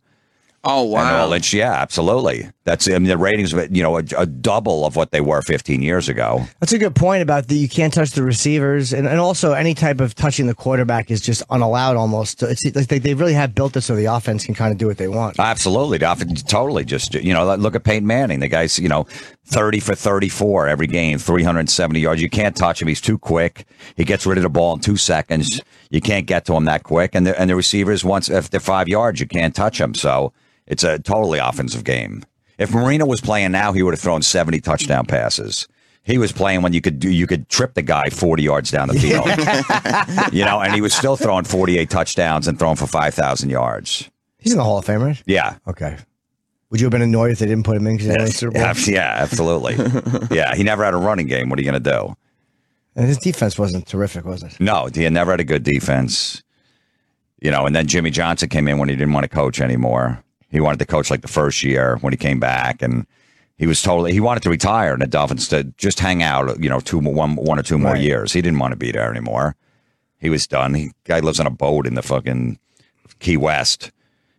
Oh And wow! all it's, yeah, absolutely. That's, I mean, the ratings, of it, you know, a, a double of what they were 15 years ago. That's a good point about the you can't touch the receivers, and, and also any type of touching the quarterback is just unallowed almost. It's like they, they really have built it so the offense can kind of do what they want. Absolutely. The offense totally just, you know, look at Peyton Manning. The guy's, you know, 30 for 34 every game, 370 yards. You can't touch him. He's too quick. He gets rid of the ball in two seconds. You can't get to him that quick. And the, and the receivers, once, if they're five yards, you can't touch them. So it's a totally offensive game. If Marino was playing now, he would have thrown 70 touchdown passes. He was playing when you could do, you could trip the guy 40 yards down the field. you know, and he was still throwing 48 touchdowns and throwing for 5,000 yards. He's in the Hall of Fame, right? Yeah. Okay. Would you have been annoyed if they didn't put him in because they won the Super Bowl? Yeah, yeah, absolutely. yeah, he never had a running game. What are you going to do? And his defense wasn't terrific, was it? No, he had never had a good defense. You know, and then Jimmy Johnson came in when he didn't want to coach anymore. He wanted to coach like the first year when he came back, and he was totally he wanted to retire and the Dolphins to just hang out. You know, two more, one one or two more Right. years. He didn't want to be there anymore. He was done. He guy lives on a boat in the fucking Key West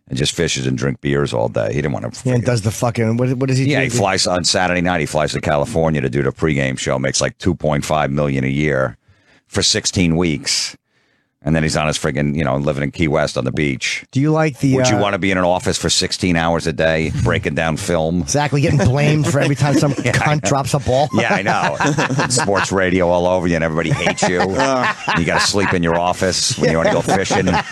and just fishes and drink beers all day. He didn't want to Yeah, and does the fucking what? What does he Yeah, do? he flies on Saturday night. He flies to California to do the pregame show. Makes like two point five million a year for sixteen weeks, and then he's on his friggin' you know living in Key West on the beach. Do you like the? Would you uh, want to be in an office for sixteen hours a day breaking down film? Exactly, getting blamed for every time some cunt drops a ball. Yeah, I know. Sports radio all over you, and everybody hates you. you got to sleep in your office when you want to go fishing. Yeah,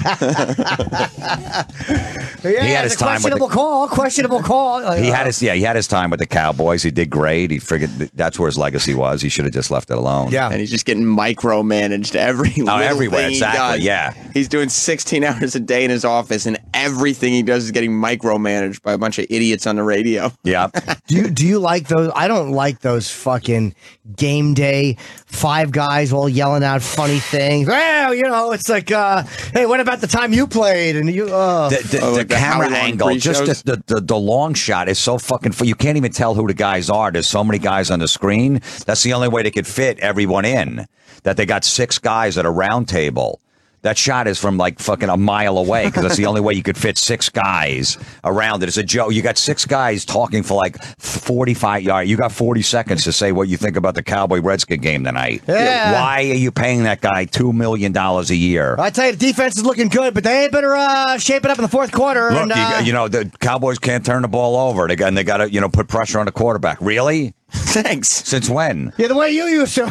He had his a time with the- questionable call. Questionable call. Like, He uh, had his yeah, he had his time with the Cowboys. He did great. He figured that's where his legacy was. He should have just left it alone. Yeah, and he's just getting micromanaged every Oh, everywhere, thing exactly, does. yeah. he's doing 16 hours a day in his office, and everything he does is getting micromanaged by a bunch of idiots on the radio. Yeah. Do you do you like those? I don't like those fucking game day five guys all yelling out funny things. Well, you know, it's like, uh, hey, what about the time you played? And you, uh, the, the, the camera angle, just the, the, the, the long shot is so fucking. fu- You can't even tell who the guys are. There's so many guys on the screen. That's the only way they could fit everyone in. That they got six guys at a round table. That shot is from like fucking a mile away because that's the only way you could fit six guys around it. It's a joke. You got six guys talking for like 45 yards. You got 40 seconds to say what you think about the Cowboy Redskin game tonight. Yeah. Why are you paying that guy $2 million a year? I tell you, the defense is looking good, but they better uh, shape it up in the fourth quarter. Look, and, you, uh, got- you know the Cowboys can't turn the ball over. They got and they got to you know put pressure on the quarterback. Really? Thanks. Since when? yeah, the way you used to.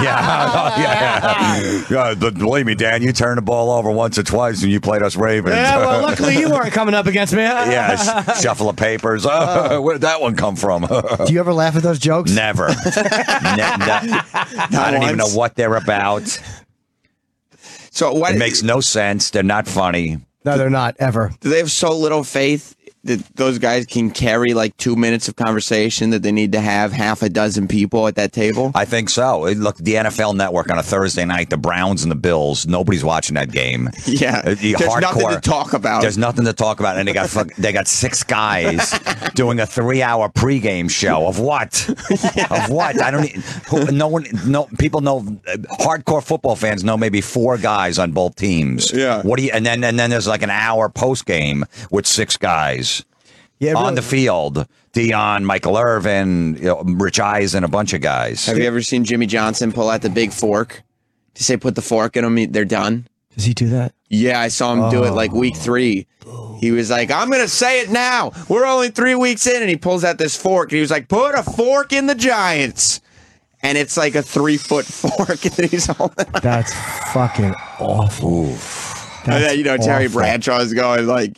Oh, yeah, yeah, yeah. but Believe me, Dan, you turned the ball over once or twice when you played us Ravens. Yeah, well, luckily you weren't coming up against me. yeah, sh- shuffle of papers. Oh, where did that one come from? Do you ever laugh at those jokes? Never. Ne- ne- I don't even know what they're about. So what It makes no sense. They're not funny. No, they're not ever. do they have so little faith that those guys can carry like two minutes of conversation that they need to have half a dozen people at that table? I think so. Look, the NFL Network on a Thursday night, the Browns and the Bills. Nobody's watching that game. Yeah. The There's nothing hardcore- to talk about. There's nothing to talk about, and they got they got six guys doing a three-hour pregame show of what? Of what? I don't. Who, no one. No people know. uh, Hardcore football fans know maybe four guys on both teams. Yeah. What do you? And then and then there's like an hour post game with six guys Yeah, on really. the field. Deion, Michael Irvin, you know, Rich Eisen, and a bunch of guys. Have you ever seen Jimmy Johnson pull out the big fork to say put the fork in them? They're done. Does he do that? Yeah, I saw him do it like Oh. week three. He was like, I'm going to say it now. We're only three weeks in. And he pulls out this fork. And he was like, put a fork in the Giants. And it's like a three foot fork that he's holding. That's fucking awful. And then, you know, Terry awful. Bradshaw is going like,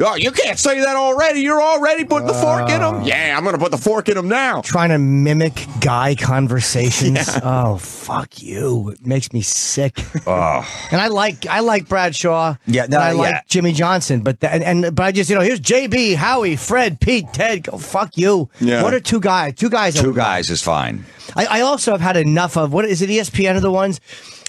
oh, you can't say that already. You're already putting the fork in him. Uh. Yeah, I'm going to put the fork in him now. Trying to mimic guy conversations. Oh, fuck you. It makes me sick. Oh. And I like I like Bradshaw. Yeah, no, and I like. Jimmy Johnson, but and, and but I just you know here's JB, Howie, Fred, Pete, Ted. Go fuck you. Yeah. What are two guys? Two guys. Two guys is fine. I, I also have had enough of what is it? ESPN are the ones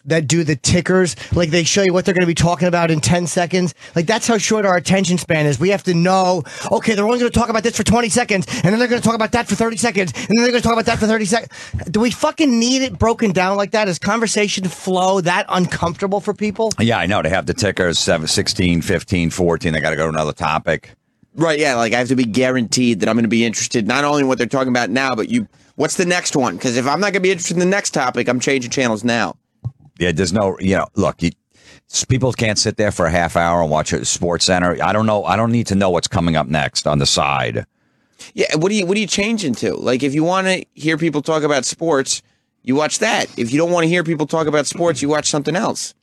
that do the tickers. Like they show you what they're going to be talking about in ten seconds. Like that's how short our attention span is. We have to know. Okay, they're only going to talk about this for twenty seconds, and then they're going to talk about that for thirty seconds, and then they're going to talk about that for thirty seconds. Do we fucking need it broken down like that? Is conversation flow that uncomfortable for people? Yeah, I know. They have the tickers 7, 16, 15, 14. They got to go to another topic. Right, yeah, like I have to be guaranteed that I'm going to be interested not only in what they're talking about now, but you. What's the next one? Because if I'm not going to be interested in the next topic, I'm changing channels now. Yeah, there's no, you know, look, you, people can't sit there for a half hour and watch a Sports Center. I don't know. I don't need to know what's coming up next on the side. Yeah, what do you what are you changing to? Like, if you want to hear people talk about sports, you watch that. If you don't want to hear people talk about sports, you watch something else.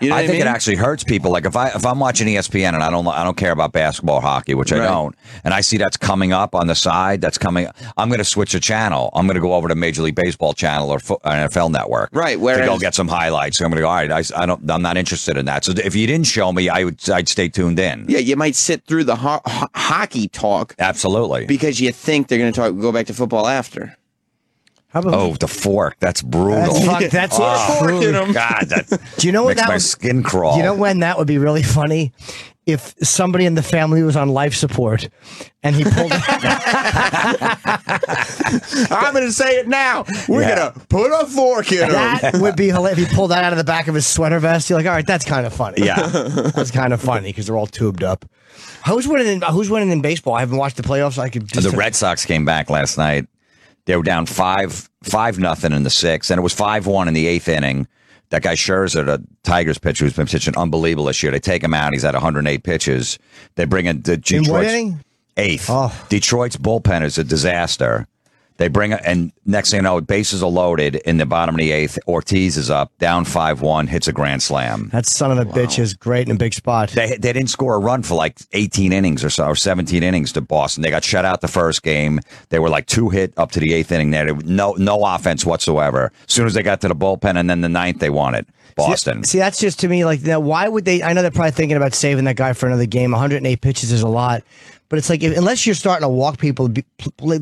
You know I think I mean? it actually hurts people. Like if I if I'm watching ESPN and I don't I don't care about basketball, or hockey, which I don't, and I see that's coming up on the side, that's coming. I'm going to switch a channel. I'm going to go over to Major League Baseball channel or NFL Network, Right, Where to go get some highlights. So I'm going to go. All right, I, I don't. I'm not interested in that. So if you didn't show me, I would. I'd stay tuned in. Yeah, you might sit through the ho- ho- hockey talk Absolutely. because you think they're going to talk go back to football after. How about Oh, the fork. That's brutal. That's, fuck, that's Oh, brutal. God, that Do you know what makes that my would- skin crawl. Do you know when that would be really funny? If somebody in the family was on life support and he pulled I'm going to say it now. We're Yeah. going to put a fork in them. that would be hilarious. If he pulled that out of the back of his sweater vest, you're like, all right, that's kind of funny. Yeah. that's kind of funny because they're all tubed up. Who's winning? In, who's winning in baseball? I haven't watched the playoffs. So I could. Just the Red Sox came back last night. They were down five five nothing in the sixth, and it was five one in the eighth inning. That guy Scherzer, the Tigers pitcher, who's been pitching unbelievable this year. They take him out. He's at 108 pitches. They bring in the In Detroit's inning? eighth. Oh. Detroit's bullpen is a disaster. They bring it, and next thing you know, bases are loaded in the bottom of the eighth. Ortiz is up, down five one, hits a grand slam. That son of a bitch is great in a big spot. They they didn't score a run for like 18 innings or so, or 17 innings to Boston. They got shut out the first game. They were like two hit up to the eighth inning. There, There no no offense whatsoever. As soon as they got to the bullpen, and then the ninth, they won it. Boston. See, that's just to me like now. Why would they? I know they're probably thinking about saving that guy for another game. 108 pitches is a lot, but it's like if, unless you're starting to walk people, be,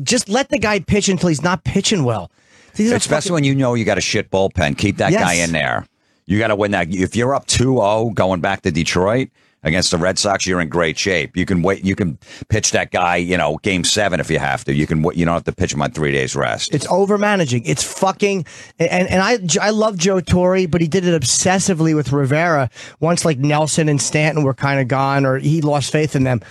just let the guy pitch until he's not pitching well. These Especially when you know you got a shit bullpen. Keep that Yes. guy in there. You got to win that. If you're up 2-0 going back to Detroit, against the Red Sox, you're in great shape. You can wait. You can pitch that guy, you know, game seven if you have to. You can. You don't have to pitch him on three days rest. It's over managing. It's fucking and and I I love Joe Torre, but he did it obsessively with Rivera. Once like Nelson and Stanton were kind of gone, or he lost faith in them.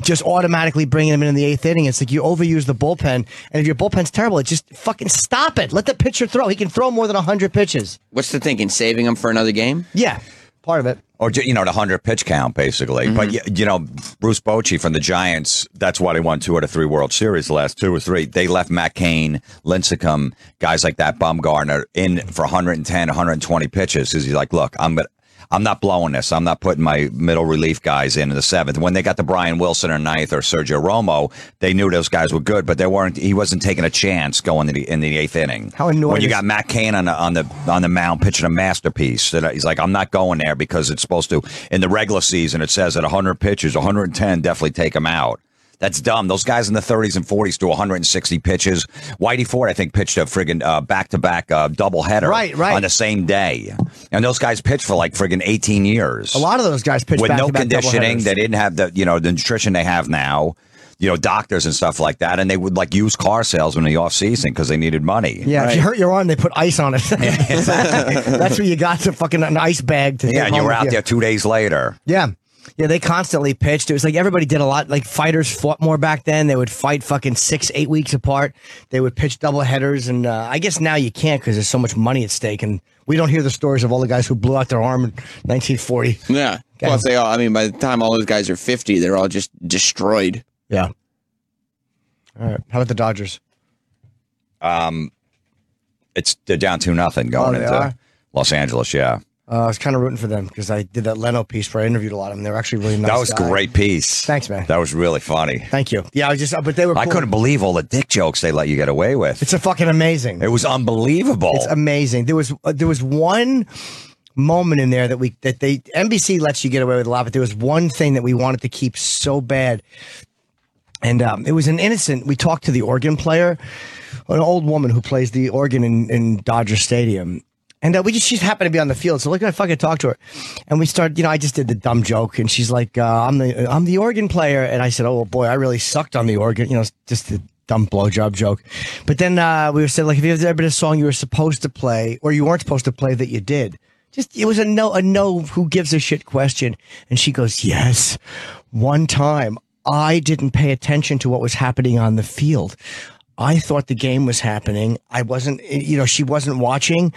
Just automatically bringing him in in the eighth inning. It's like you overuse the bullpen, and if your bullpen's terrible, it just fucking stop it. Let the pitcher throw. He can throw more than hundred pitches. What's the thinking? Saving him for another game? Yeah, part of it. Or you know the hundred pitch count basically, mm-hmm. but you know Bruce Bochy from the Giants. That's why they won two out of three World Series the last two or three. They left Matt Cain, Lincecum, guys like that, Bumgarner in for 110, 120 pitches. Because he's like, look, I'm gonna. I'm not blowing this. I'm not putting my middle relief guys in in the seventh. When they got the Brian Wilson or ninth or Sergio Romo, they knew those guys were good, but they weren't. He wasn't taking a chance going in the, in the eighth inning. How annoying When you got Matt Cain on the on the on the mound pitching a masterpiece. That he's like, I'm not going there because it's supposed to. In the regular season, it says at 100 pitches, 110, definitely take him out. That's dumb. Those guys in the 30s and 40s do 160 pitches. Whitey Ford, I think, pitched a friggin' uh, back-to-back uh, double header Right, right. on the same day, and those guys pitched for like friggin' 18 years. A lot of those guys pitch with no conditioning. They didn't have the you know the nutrition they have now. You know, doctors and stuff like that, and they would like use car salesmen in the off season because they needed money. Yeah, if you hurt your arm, they put ice on it. That's what you got to fucking an ice bag to. Yeah, and you were with out there two days later. Yeah. Yeah, they constantly pitched. It was like everybody did a lot. Like fighters fought more back then. They would fight fucking six, eight weeks apart. They would pitch double headers, and uh, I guess now you can't because there's so much money at stake. And we don't hear the stories of all the guys who blew out their arm in 1940. Yeah. Plus, they all, I mean, by the time all those guys are 50, they're all just destroyed. Yeah. All right. How about the Dodgers? Um, it's they're down to nothing going Oh, into are? Los Angeles. Yeah, Uh, I was kind of rooting for them because I did that Leno piece where I interviewed a lot of them. They were actually really nice. that was a guys. great piece. Thanks, man. That was really funny. Thank you. Yeah, I was just, but they were. I couldn't believe all the dick jokes they let you get away with. It's a fucking amazing. It was unbelievable. It's amazing. There was uh, there was one moment in there that we that they NBC lets you get away with a lot, but there was one thing that we wanted to keep so bad, and um, it was an innocent. We talked to the organ player, an old woman who plays the organ in, in Dodger Stadium. And uh, we just, she happened to be on the field, so look, I fucking talked to her, and we started. You know, I just did the dumb joke, and she's like, uh, "I'm the I'm the organ player," and I said, "Oh boy, I really sucked on the organ." You know, just the dumb blowjob joke. But then uh, we were said, like, if you ever been a song you were supposed to play or you weren't supposed to play that you did, just it was a no, a no, who gives a shit question, and she goes, "Yes, one time I didn't pay attention to what was happening on the field." I thought the game was happening. I wasn't, you know, she wasn't watching.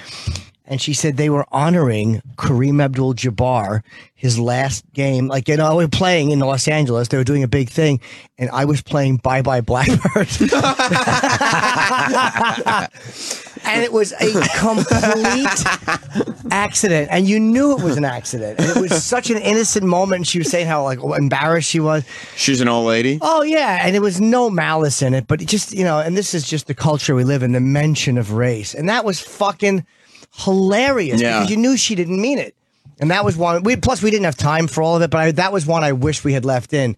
And she said they were honoring Kareem Abdul Jabbar, his last game. Like, you know, we were playing in Los Angeles. They were doing a big thing. And I was playing Bye Bye Blackbird. and it was a complete accident. And you knew it was an accident. And it was such an innocent moment. And she was saying how like embarrassed she was. She's an old lady. Oh yeah, and it was no malice in it, but it just you know, and this is just the culture we live in, the mention of race, and that was fucking hilarious Yeah. because you knew she didn't mean it, and that was one. We plus we didn't have time for all of it, but I, that was one I wish we had left in,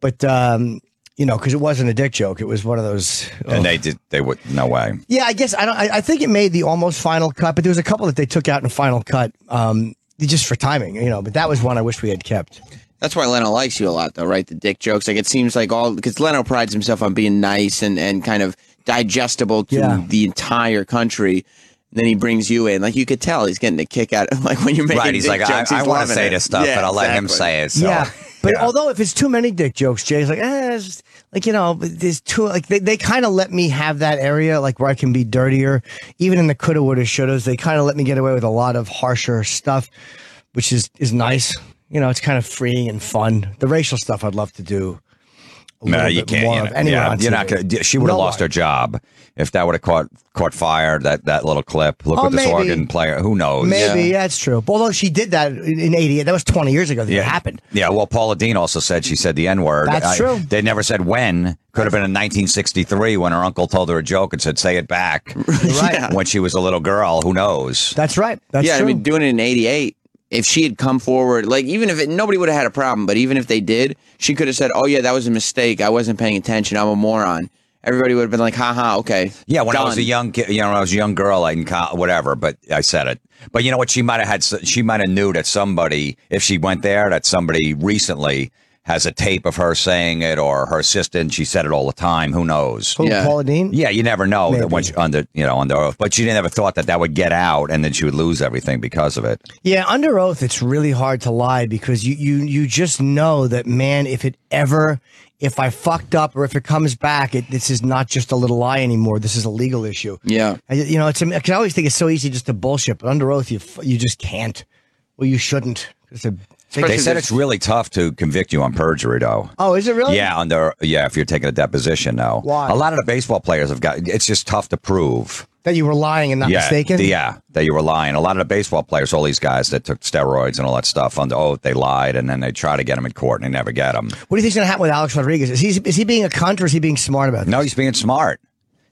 but um, you know, because it wasn't a dick joke, it was one of those. and they did. They would no way. Yeah, I guess I don't. I, I think it made the almost final cut, but there was a couple that they took out in final cut, um, just for timing, you know. But that was one I wish we had kept. That's why Leno likes you a lot, though, right? The dick jokes. Like it seems like all because Leno prides himself on being nice and and kind of digestible to Yeah. the entire country. And then he brings you in, like you could tell he's getting a kick out. Of like when you're making Right, he's dick like, I- jokes, I he's wanna say it. this stuff, Yeah, but I'll let him say it, so- Yeah. But although if it's too many dick jokes, Jay's like, eh, it's just- like you know, there's too like they, they kind of let me have that area like where I can be dirtier. Even in the coulda, woulda, shouldas, they kind of let me get away with a lot of harsher stuff, which is is nice. You know, it's kind of freeing and fun. The racial stuff I'd love to do. A No, you bit can't. more You of know, yeah, you're not gonna, she would have No lost one. her job if that would have caught caught fire. That that little clip. Look Oh, what this maybe. organ player. Who knows? Maybe yeah. that's true. But although she did that in '88, that was 20 years ago that it happened. Yeah, well, Paula Deen also said she said the N word. That's true. They never said when. Could have been in 1963 when her uncle told her a joke and said, "Say it back." right. When she was a little girl, who knows? That's right. That's yeah, true. I mean, doing it in '88. If she had come forward, like even if it, nobody would have had a problem, but even if they did, she could have said, "Oh yeah, that was a mistake. I wasn't paying attention. I'm a moron." Everybody would have been like, haha, okay. Yeah, when I was a young kid, you know, when I was a young girl, like in co- whatever, but I said it. But you know what? She might have had, she might have knew that somebody, if she went there, that somebody recently has a tape of her saying it or her assistant. She said it all the time. Who knows? Who, Yeah. Paula Deen? Yeah, you never know that Maybe. when she, under, you know, under oath. But she never thought that that would get out and then she would lose everything because of it. Yeah, under oath, it's really hard to lie because you you you just know that man, if it ever, if I fucked up or if it comes back, it, this is not just a little lie anymore. This is a legal issue. Yeah. I, you know, it's I always think it's so easy just to bullshit, but under oath, you you just can't. Well, you shouldn't. It's a They said it's really tough to convict you on perjury, though. Oh, is it really? Yeah, under yeah, if you're taking a deposition, no. Why? A lot of the baseball players have got. It's just tough to prove. that you were lying and not yeah, mistaken. the- yeah, that you were lying. A lot of the baseball players, all these guys that took steroids and all that stuff under oath, they lied, and then they try to get them in court and they never get them. What do you think's gonna happen with Alex Rodriguez? Is he is he being a cunt or is he being smart about this? No, he's being smart.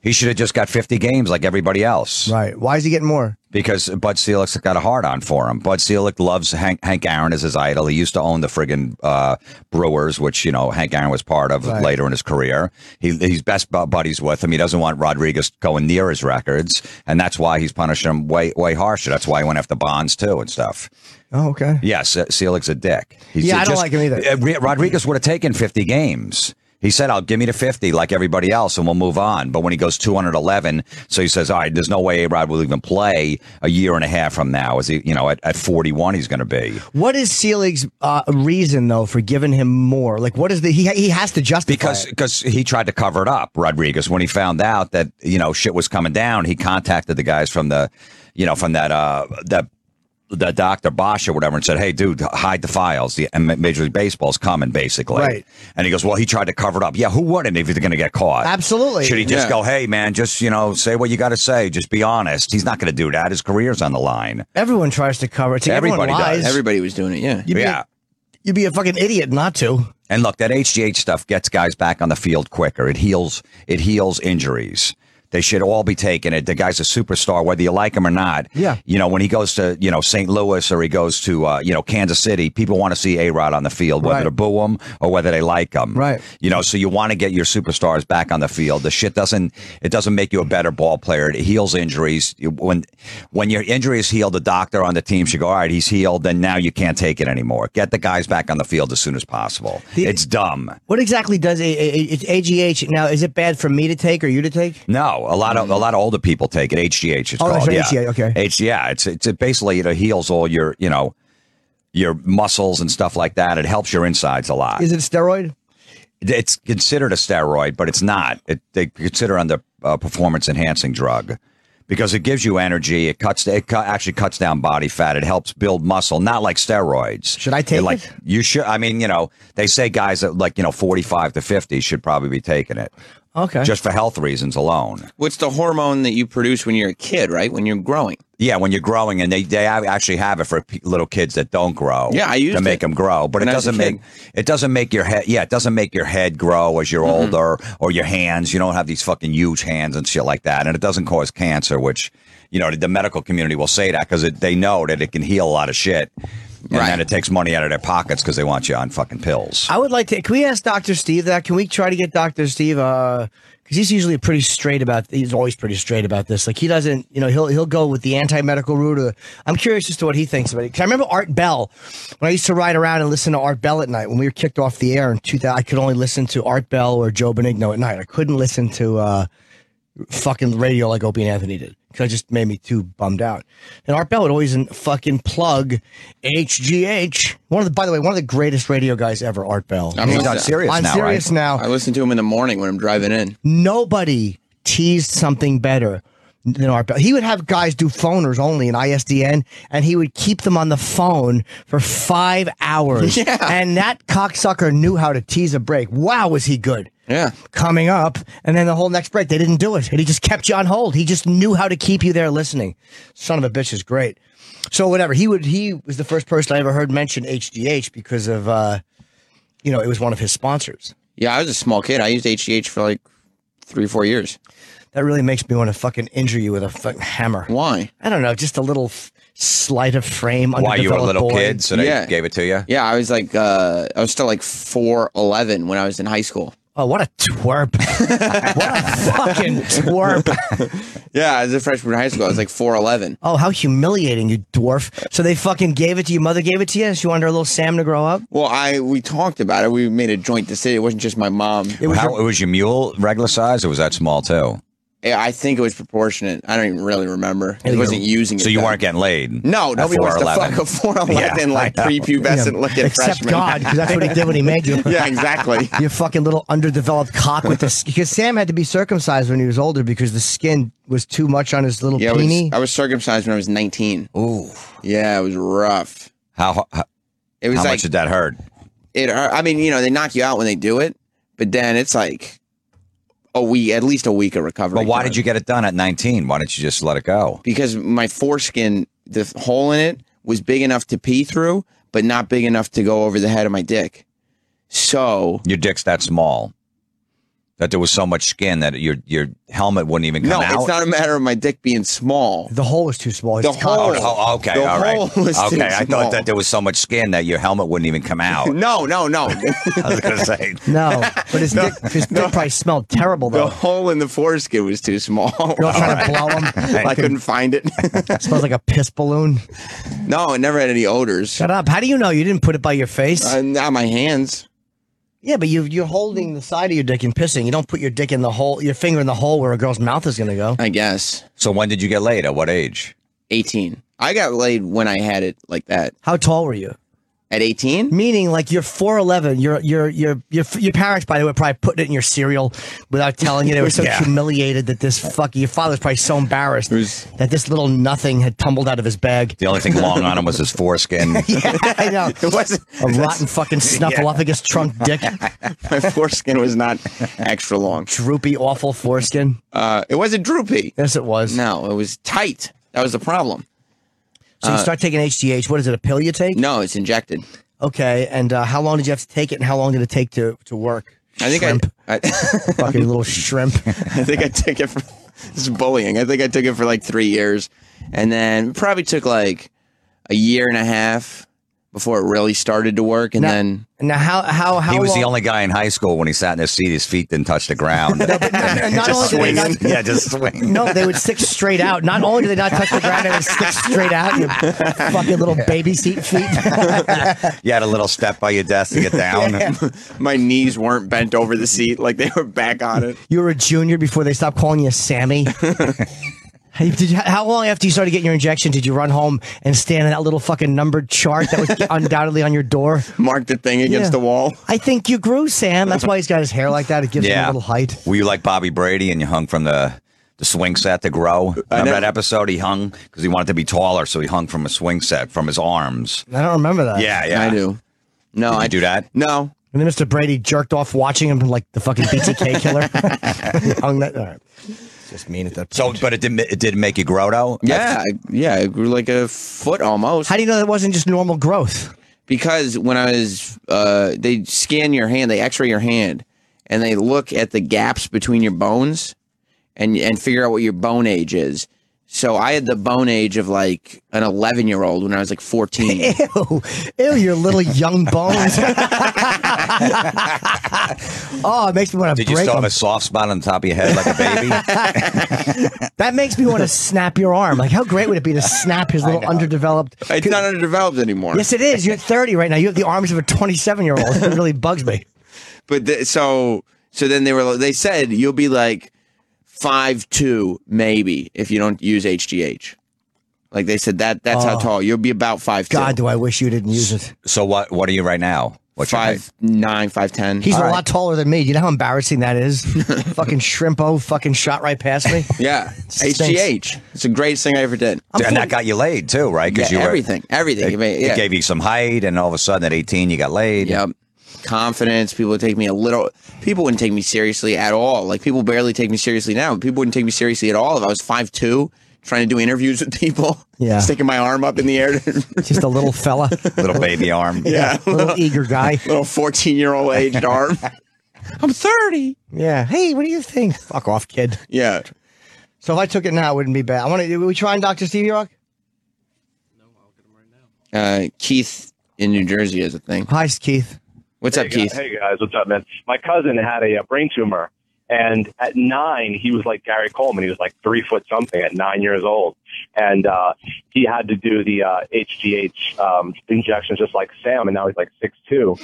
He should have just got 50 games like everybody else. Right. Why is he getting more? Because Bud Selig's got a hard on for him. Bud Selig loves Hank, Hank Aaron as his idol. He used to own the friggin' uh, Brewers, which, you know, Hank Aaron was part of Right. later in his career. He, he's best buddies with him. He doesn't want Rodriguez going near his records. And that's why he's punishing him way, way harsher. That's why he went after Bonds, too, and stuff. Oh, okay. Yes, Selig's a dick. Yeah, I don't like him either. Rodriguez would have taken 50 games. He said, "I'll give me the 50 like everybody else, and we'll move on." But when he goes 211, so he says, "All right, there's no way A Rod will even play a year and a half from now." Is he, you know, at, at 41, he's going to be What is Selig's uh, reason though for giving him more? Like, what is the he he has to justify because because he tried to cover it up. Rodriguez, when he found out that you know shit was coming down, he contacted the guys from the, you know, from that uh that. The Dr. Bosch or whatever and said, Hey, dude, hide the files. The and Major League Baseball's coming, basically. Right. And he goes, Well, he tried to cover it up. Yeah, who wouldn't if he's going to get caught? Absolutely. Should he just Yeah. go, Hey, man, just, you know, say what you got to say. Just be honest. He's not going to do that. His career's on the line. Everyone tries to cover it. Everybody lies. does. Everybody was doing it, yeah. You'd be, yeah. you'd be a fucking idiot not to. And look, that HGH stuff gets guys back on the field quicker. It heals. It heals injuries. They should all be taking it. The guy's a superstar, whether you like him or not. Yeah. You know, when he goes to you know St. Louis or he goes to uh, you know Kansas City, people want to see A Rod on the field, whether Right. to boo him or whether they like him. Right. You know, so you want to get your superstars back on the field. The shit doesn't. It doesn't make you a better ball player. It heals injuries. When when your injury is healed, the doctor on the team should go. All right, he's healed. Then now you can't take it anymore. Get the guys back on the field as soon as possible. it's dumb. What exactly does a, a, it's AGH now? Is it bad for me to take or you to take? No, a lot of a lot of older people take it. HGH it's Oh, called. right, yeah. HGH, okay. H, yeah, it's it's it basically it heals all your you know your muscles and stuff like that. It helps your insides a lot. Is it a steroid? It's considered a steroid, but it's not. It, they consider it under uh, performance enhancing drug because it gives you energy. It cuts. It cu- actually cuts down body fat. It helps build muscle. Not like steroids. Should I take like, it? You should. I mean, you know, they say guys that like you know forty five to fifty should probably be taking it Okay. just for health reasons alone. What's the hormone that you produce when you're a kid, right? When you're growing? Yeah, when you're growing, and they they actually have it for p- little kids that don't grow. Yeah, I used to make it them grow, but it when I doesn't make it doesn't make your head. Yeah, it doesn't make your head grow as you're Mm-hmm. older, or your hands. You don't have these fucking huge hands and shit like that, and it doesn't cause cancer, which you know the medical community will say that because they know that it can heal a lot of shit, and Right. then it takes money out of their pockets because they want you on fucking pills. I would like to. Can we ask Doctor Steve that? Can we try to get Doctor Steve? Uh, because he's usually pretty straight about. He's always pretty straight about this. Like he doesn't, you know, he'll he'll go with the anti medical route. Or, I'm curious as to what he thinks about it. Because I remember Art Bell when I used to ride around and listen to Art Bell at night. When we were kicked off the air in 2000, I could only listen to Art Bell or Joe Benigno at night. I couldn't listen to uh, fucking radio like Opie and Anthony did because it just made me too bummed out. And Art Bell would always fucking plug HGH. One of the, by the way, one of the greatest radio guys ever, Art Bell. I'm on Sirius on now, Sirius right? now. I listen to him in the morning when I'm driving in. Nobody teased something better than Art Bell. He would have guys do phoners only in ISDN, and he would keep them on the phone for five hours. Yeah. And that cocksucker knew how to tease a break. Wow, was he good. Yeah. Coming up, and then the whole next break, they didn't do it. And he just kept you on hold. He just knew how to keep you there listening. Son of a bitch is great. So whatever. He would he was the first person I ever heard mention HGH because of uh you know, it was one of his sponsors. Yeah, I was a small kid. I used HGH for like three, four years. That really makes me want to fucking injure you with a fucking hammer. Why? I don't know, just a little f- slight of frame. Why you were a little boy. kid, so they Yeah. gave it to you. Yeah, I was like, uh, I was still like four eleven when I was in high school. Oh, what a twerp! what a fucking twerp! Yeah, as a freshman in high school, I was like four eleven. Oh, how humiliating, you dwarf! So they fucking gave it to you. Mother gave it to you. She wanted her little Sam to grow up. Well, I we talked about it. We made a joint decision. It wasn't just my mom. It was How, it was your mule regular size, or was that small too? Yeah, I think it was proportionate. I don't even really remember. I wasn't using it. So you then. weren't getting laid. No, at nobody wants to 4'11"? fuck a four eleven Yeah, like I know. prepubescent looking Except freshman. God, because that's what he did when he made you. yeah, exactly. You fucking little underdeveloped cock with this. Because Sam had to be circumcised when he was older because the skin was too much on his little Yeah, I was. I was circumcised when I was nineteen. Ooh, yeah, it was rough. How how, It was how like much did that hurt? it. hurt- I mean, you know, they knock you out when they do it, but then it's like a week, at least a week of recovery. But why did you get it done at 19? Why didn't you just let it go? Because my foreskin, the hole in it was big enough to pee through, but not big enough to go over the head of my dick. So Your dick's that small that there was so much skin that your your helmet wouldn't even come no, out. it's not a matter of my dick being small. the hole was too small. The It's hole. cock. Oh, okay, The all right. hole was too Okay, I small. thought that there was so much skin that your helmet wouldn't even come out. No, no, no. I was gonna say. No, but his dick, his dick probably smelled terrible though. the hole in the foreskin was too small. You're all trying to blow him. I couldn't find it. smells like a piss balloon. no, it never had any odors. Shut up. How do you know you didn't put it by your face? Uh, not my hands. Yeah, but you you're holding mm. the side of your dick and pissing. You don't put your dick in the hole, your finger in the hole where a girl's mouth is going to go. I guess. So when did you get laid? At what age? 18. I got laid when I had it like that. How tall were you? At 18? Meaning, like you're four eleven. Your your your your your parents, by the way, probably putting it in your cereal without telling you. They were so Yeah. humiliated that this fucking your father's probably so embarrassed was- that this little nothing had tumbled out of his bag. The only thing long on him was his foreskin. yeah, I know. It wasn't. A rotten fucking snuffleupagus trunk dick, My foreskin was not extra long. droopy, awful foreskin. Uh, it wasn't droopy. Yes, it was. No, it was tight. That was the problem. So you start taking HGH. What is it? A pill you take? No, it's injected. Okay. And uh, how long did you have to take it, and how long did it take to to work? I think Shrimp. I, I, fucking little shrimp. I think I took it for this is bullying. I think I took it for like three years, and then probably took like a year and a half before it really started to work. And Now- then Now, how how how he was the only guy in high school when he sat in his seat, his feet didn't touch the ground. and not only just did swinging. not- yeah, just swing. No, they would stick straight out. Not only do they not touch the ground, they would stick straight out. Your fucking little baby seat feet. You had a little step by your desk to get down. my knees weren't bent over the seat; like they were back on it. you were a junior before they stopped calling you Sammy. Hey, Did you, how long after you started getting your injection did you run home and stand in that little fucking numbered chart that was undoubtedly on your door? Mark the thing against Yeah. the wall. I think you grew, Sam. That's why he's got his hair like that. It gives him a little height. Were you like Bobby Brady and you hung from the the swing set to grow? Remember never- that episode? He hung because he wanted to be taller, so he hung from a swing set from his arms. I don't remember that. Yeah, yeah. I do. No, Did you I do that? No, And then Mr. Brady jerked off watching him like the fucking BTK killer. Hung that. All right. Just mean at that So, but it didn't. It didn't make you grow though. yeah, I, yeah. it grew like a foot almost. How do you know that wasn't just normal growth? because when I was, uh, they scan your hand, they X-ray your hand, and they look at the gaps between your bones, and and figure out what your bone age is. So I had the bone age of like an 11 year old when I was like 14. Ew, ew, your little young bones. oh, it makes me want to Did you still them. have a soft spot on the top of your head like a baby? That makes me want to snap your arm. Like, how great would it be to snap his little underdeveloped? it's not underdeveloped anymore. Yes, it is. You're 30 right now. You have the arms of a 27 year old. It really bugs me. But th- so so then they were they said you'll be like five two maybe if you don't use HGH. Like they said that that's how Oh. tall you'll be about five two. God, do I wish you didn't use it. so what? What are you right now? What's five nine five ten. He's a lot taller than me. You know how embarrassing that is? fucking shrimpo fucking shot right past me. Yeah, HGH. It's the greatest thing I ever did. and that got you laid too, right? Yeah, you were everything, everything. It, I mean, it yeah. gave you some height, and all of a sudden at 18 you got laid. Yep. Confidence. People would take me a little. People wouldn't take me seriously at all. Like people barely take me seriously now. People wouldn't take me seriously at all if I was five two, trying to do interviews with people. Yeah. Sticking my arm up in the air. Just a little fella, Little baby arm. yeah. little eager guy. little fourteen year old aged arm. I'm thirty. Yeah. Hey, what do you think? Fuck off, kid. Yeah. So if I took it now, it wouldn't be bad. I want to. Are we trying Dr. Stevie Rock? No, I'll get him right now. Uh, Keith in New Jersey is a thing. Hi, Keith. What's Hey, up, guys- Keith? Hey guys, what's up, man? My cousin had a, uh brain tumor, and at nine, he was like Gary Coleman. He was like three foot something at nine years old, and uh, he had to do the uh, HGH um, injections just like Sam, and now he's like six two.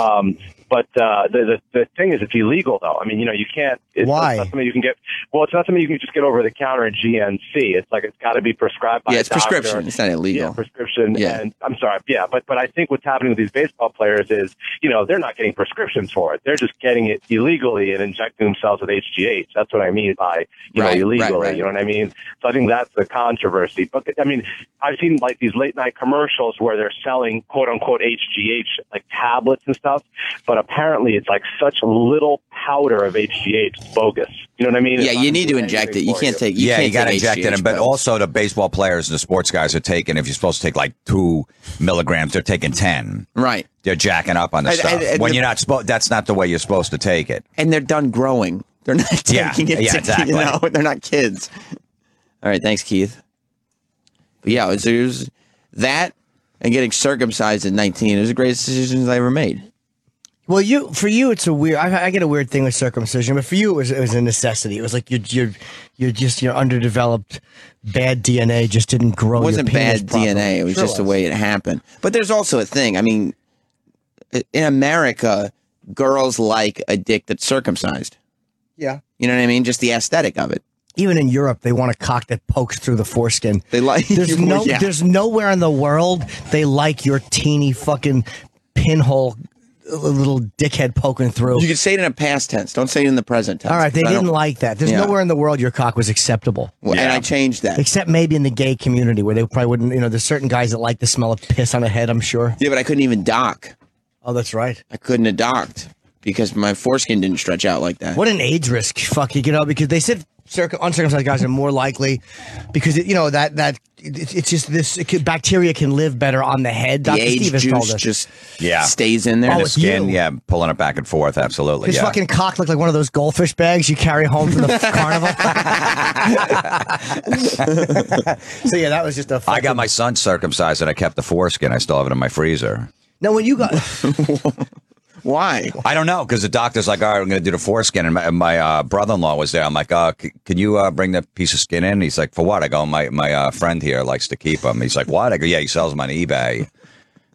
Um, but uh, the, the the thing is, it's illegal though. I mean, you know, you can't. It's Why? Not something you can get. Well, it's not something you can just get over the counter at GNC. It's like it's got to be prescribed by Yeah, it's doctor. prescription. It's not illegal. Yeah, prescription. Yeah. And I'm sorry. Yeah, but but I think what's happening with these baseball players is, you know, they're not getting prescriptions for it. They're just getting it illegally and injecting themselves with HGH. That's what I mean by you Right, right, know illegally. right. You know what I mean? So I think that's the controversy. But I mean, I've seen like these late night commercials where they're selling quote unquote HGH like tablets and stuff, but apparently it's like such little powder of HGH. It's bogus. You know what I mean? Yeah, not you need to inject it. You can't take. You yeah, can't you got to take inject it, in, but also the baseball players and the sports guys are taking. If you're supposed to take like two milligrams, they're taking ten. Right. They're jacking up on the And- stuff. and- and when the- you're not supposed, that's not the way you're supposed to take it. and they're done growing. They're not taking Yeah, it. yeah, to- exactly. You know, they're not kids. All right, thanks, Keith. But yeah, it was, it was that and getting circumcised at 19. It was the greatest decisions I ever made. Well, you for you, it's a weird. I, I get a weird thing with circumcision, but for you, it was it was a necessity. It was like you're you're you're just your underdeveloped, bad DNA just didn't grow. It wasn't bad properly. DNA. It was Sure just the way it happened. But there's also a thing. I mean, in America, girls like a dick that's circumcised. Yeah. You know what I mean? Just the aesthetic of it. Even in Europe, they want a cock that pokes through the foreskin. They like. There's no, Yeah. there's nowhere in the world they like your teeny fucking pinhole, little dickhead poking through. You could say it in a past tense. Don't say it in the present tense. All right, they didn't like that. There's Yeah. nowhere in the world your cock was acceptable. Well, And I changed that. Except maybe in the gay community where they probably wouldn't, you know, there's certain guys that like the smell of piss on a head, I'm sure. Yeah, but I couldn't even dock. Oh, that's right. I couldn't have docked because my foreskin didn't stretch out like that. What an age risk, fuck you, you know, because they said circ- uncircumcised guys are more likely because it, you know that that it, it's just this it could, bacteria can live better on the head. The Dr. age Steve has told juice us. just Yeah, stays in there. Oh, the skin. you. Yeah, pulling it back and forth. Absolutely. His yeah. fucking cock looked like one of those goldfish bags you carry home from the carnival. so yeah, that was just a. I Fucking, got my son circumcised and I kept the foreskin. I still have it in my freezer. No, when you got Why? I don't know because the doctor's like, all right, I'm going to do the foreskin, and my, my uh, brother-in-law was there. I'm like, uh, c- can you uh, bring that piece of skin in? He's like, for what? I go, my my uh, friend here likes to keep them. He's like, what? I go, yeah, he sells them on eBay.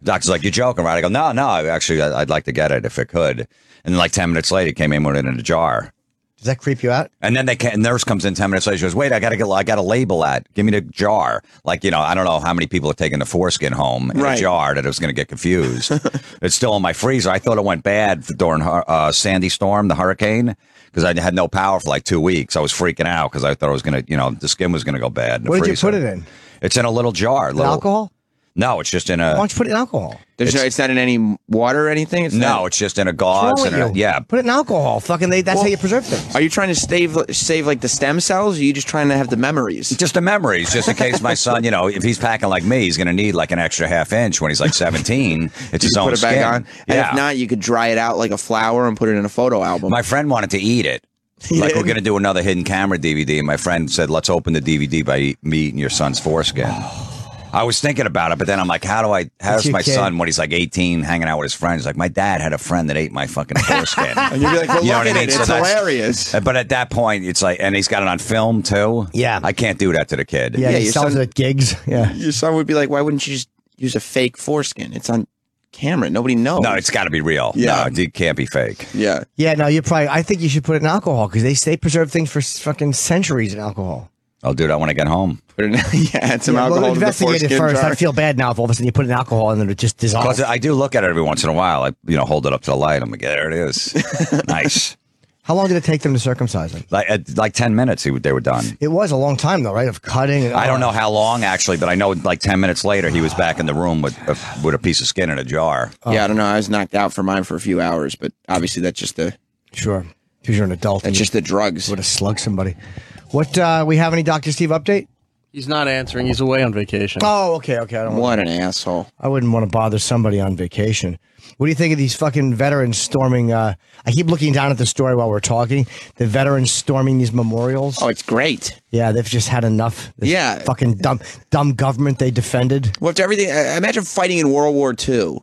The doctor's like, you're joking, right? I go, no, no, actually, I- I'd like to get it if it could. And then like ten minutes later, he came in with it in a jar. Does that creep you out? And then they can, nurse comes in ten minutes later. She goes, "Wait, I gotta get, I gotta label that. Give me the jar. Like, you know, I don't know how many people are taking the foreskin home in Right. a jar that it was gonna get confused. it's still in my freezer. I thought it went bad during uh, Sandy Storm, the hurricane, because I had no power for like two weeks. I was freaking out because I thought I was gonna, you know, the skin was gonna go bad. In the What did you put it in? It's in a little jar. Little, Alcohol? No, it's just in a. Why don't you put it in alcohol? There's no, it's not in any water or anything. It's No, not- it's just in a gauze. And a, yeah, Put it in alcohol. Fucking, they, that's how you preserve things. Are you trying to save save like the stem cells? Or are you just trying to have the memories? just the memories, just in case my son, you know, if he's packing like me, he's going to need like an extra half inch when he's like 17. It's his own put it back skin. on. And Yeah. if not, you could dry it out like a flower and put it in a photo album. my friend wanted to eat it. Like we're going to do another hidden camera DVD, and my friend said, "Let's open the DVD by me eating your son's foreskin." Oh. I was thinking about it, but then I'm like, "How do I? How's your my kid. son when he's like 18, hanging out with his friends? Like my dad had a friend that ate my fucking foreskin." and you'd be like, well, You know look what I mean? it. So It's hilarious. Uh, But at that point, it's like, and he's got it on film too. Yeah. I can't do that to the kid. Yeah, Yeah, he your sells son- it at gigs. Yeah. Your son would be like, why wouldn't you just use a fake foreskin? It's on camera. Nobody knows. No, it's got to be real. Yeah. no, it can't be fake. yeah. Yeah, no, you probably. I think you should put it in alcohol because they they preserve things for fucking centuries in alcohol. I'll do that when I get home. Put it in, yeah, add some Yeah, alcohol well, to the investigate it first. jar. I feel bad now if all of a sudden you put in alcohol and then it just dissolves. Because I do look at it every once in a while. I, you know, hold it up to the light. I'm like, yeah, there it is. nice. How long did it take them to circumcise him? Like, at, like 10 minutes, he, they were done. It was a long time though, right? Of cutting. And, I don't know uh, how long, actually, but I know like 10 minutes later, he was back in the room with a, with a piece of skin in a jar. Oh. Yeah, I don't know. I was knocked out for mine for a few hours, but obviously that's just the Sure, because you're an adult. that's just the drugs. would have slugged somebody. What? uh We have any Doctor Steve update? He's not answering. He's away on vacation. Oh, okay, okay. I don't. What an asshole. I wouldn't want to bother somebody on vacation. What do you think of these fucking veterans storming? Uh, I keep looking down at the story while we're talking. The veterans storming these memorials. Oh, it's great. Yeah, they've just had enough. This Yeah. fucking dumb, dumb government they defended. Well, after everything, I- imagine fighting in World War II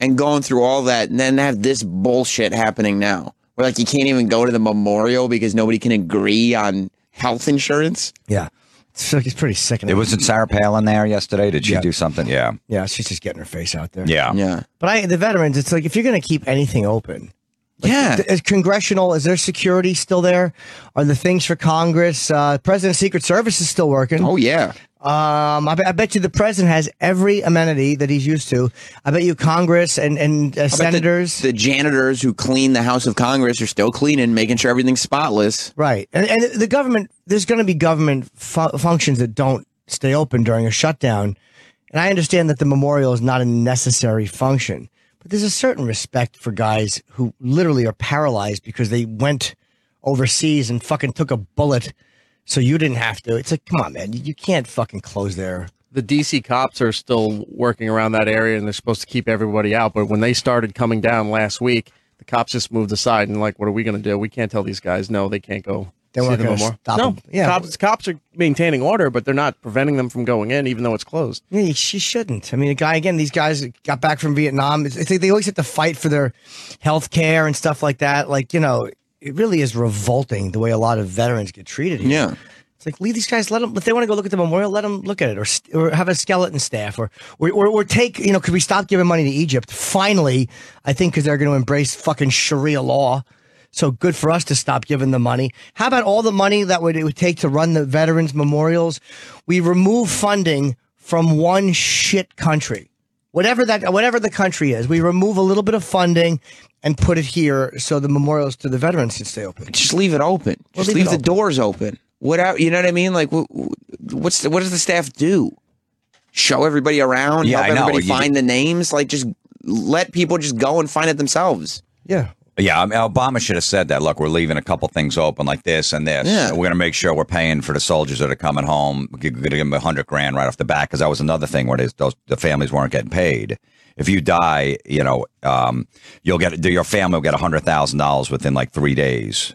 and going through all that, and then have this bullshit happening now, where like you can't even go to the memorial because nobody can agree on health insurance. Yeah. It's, like- it's pretty sickening. It wasn't Sarah Palin there yesterday. Did she Yeah. do something? Yeah. Yeah, she's just getting her face out there. Yeah. Yeah. But I, the veterans, it's like if you're going to keep anything open, like, Yeah. th- is congressional, is there security still there? Are the things for Congress? Uh, President's Secret Service is still working. Oh yeah. Um, I, bet- I bet you the president has every amenity that he's used to. I bet you Congress and and uh, about the- senators. the, janitors who clean the House of Congress are still cleaning, making sure everything's spotless. Right. And, and the government, there's going to be government fu- functions that don't stay open during a shutdown. And I understand that the memorial is not a necessary function, but there's a certain respect for guys who literally are paralyzed because they went overseas and fucking took a bullet so you didn't have to. It's like, come on, man. You, you can't fucking close there. the DC cops are still working around that area and they're supposed to keep everybody out. But when they started coming down last week, the cops just moved aside and like, what are we going to do? We can't tell these guys no, they can't go. They see weren't gonna memorial. stop no, them. Yeah. cops, cops are maintaining order, but they're not preventing them from going in, even though it's closed. Yeah, she shouldn't. I mean, a guy again. These guys got back from Vietnam. It's, it's they always have to fight for their health care and stuff like that. Like you know, it really is revolting the way a lot of veterans get treated. Here. Yeah. It's like leave these guys. Let them if they want to go look at the memorial. Let them look at it, or or have a skeleton staff, or or or, or take you know. Could we stop giving money to Egypt? Finally, I think because they're going to embrace fucking Sharia law. So good for us to stop giving the money. How about all the money that would it would take to run the veterans memorials? We remove funding from one shit country. Whatever that whatever the country is, we remove a little bit of funding and put it here so the memorials to the veterans can stay open. Just leave it open. Well, Just leave leave, the open. doors open. What you know what I mean? Like, wh- wh- what's the, what does the staff do? Show everybody around. Yeah, help I know. everybody You- find the names. Like, just let people just go and find it themselves. Yeah. Yeah, I mean, Obama should have said that. Look, we're leaving a couple things open like this and this. Yeah. We're going to make sure we're paying for the soldiers that are coming home. We're going to give them a hundred grand right off the bat because that was another thing where they, those the families weren't getting paid. If you die, you know, um, you'll get your family will get a hundred thousand dollars within like three days,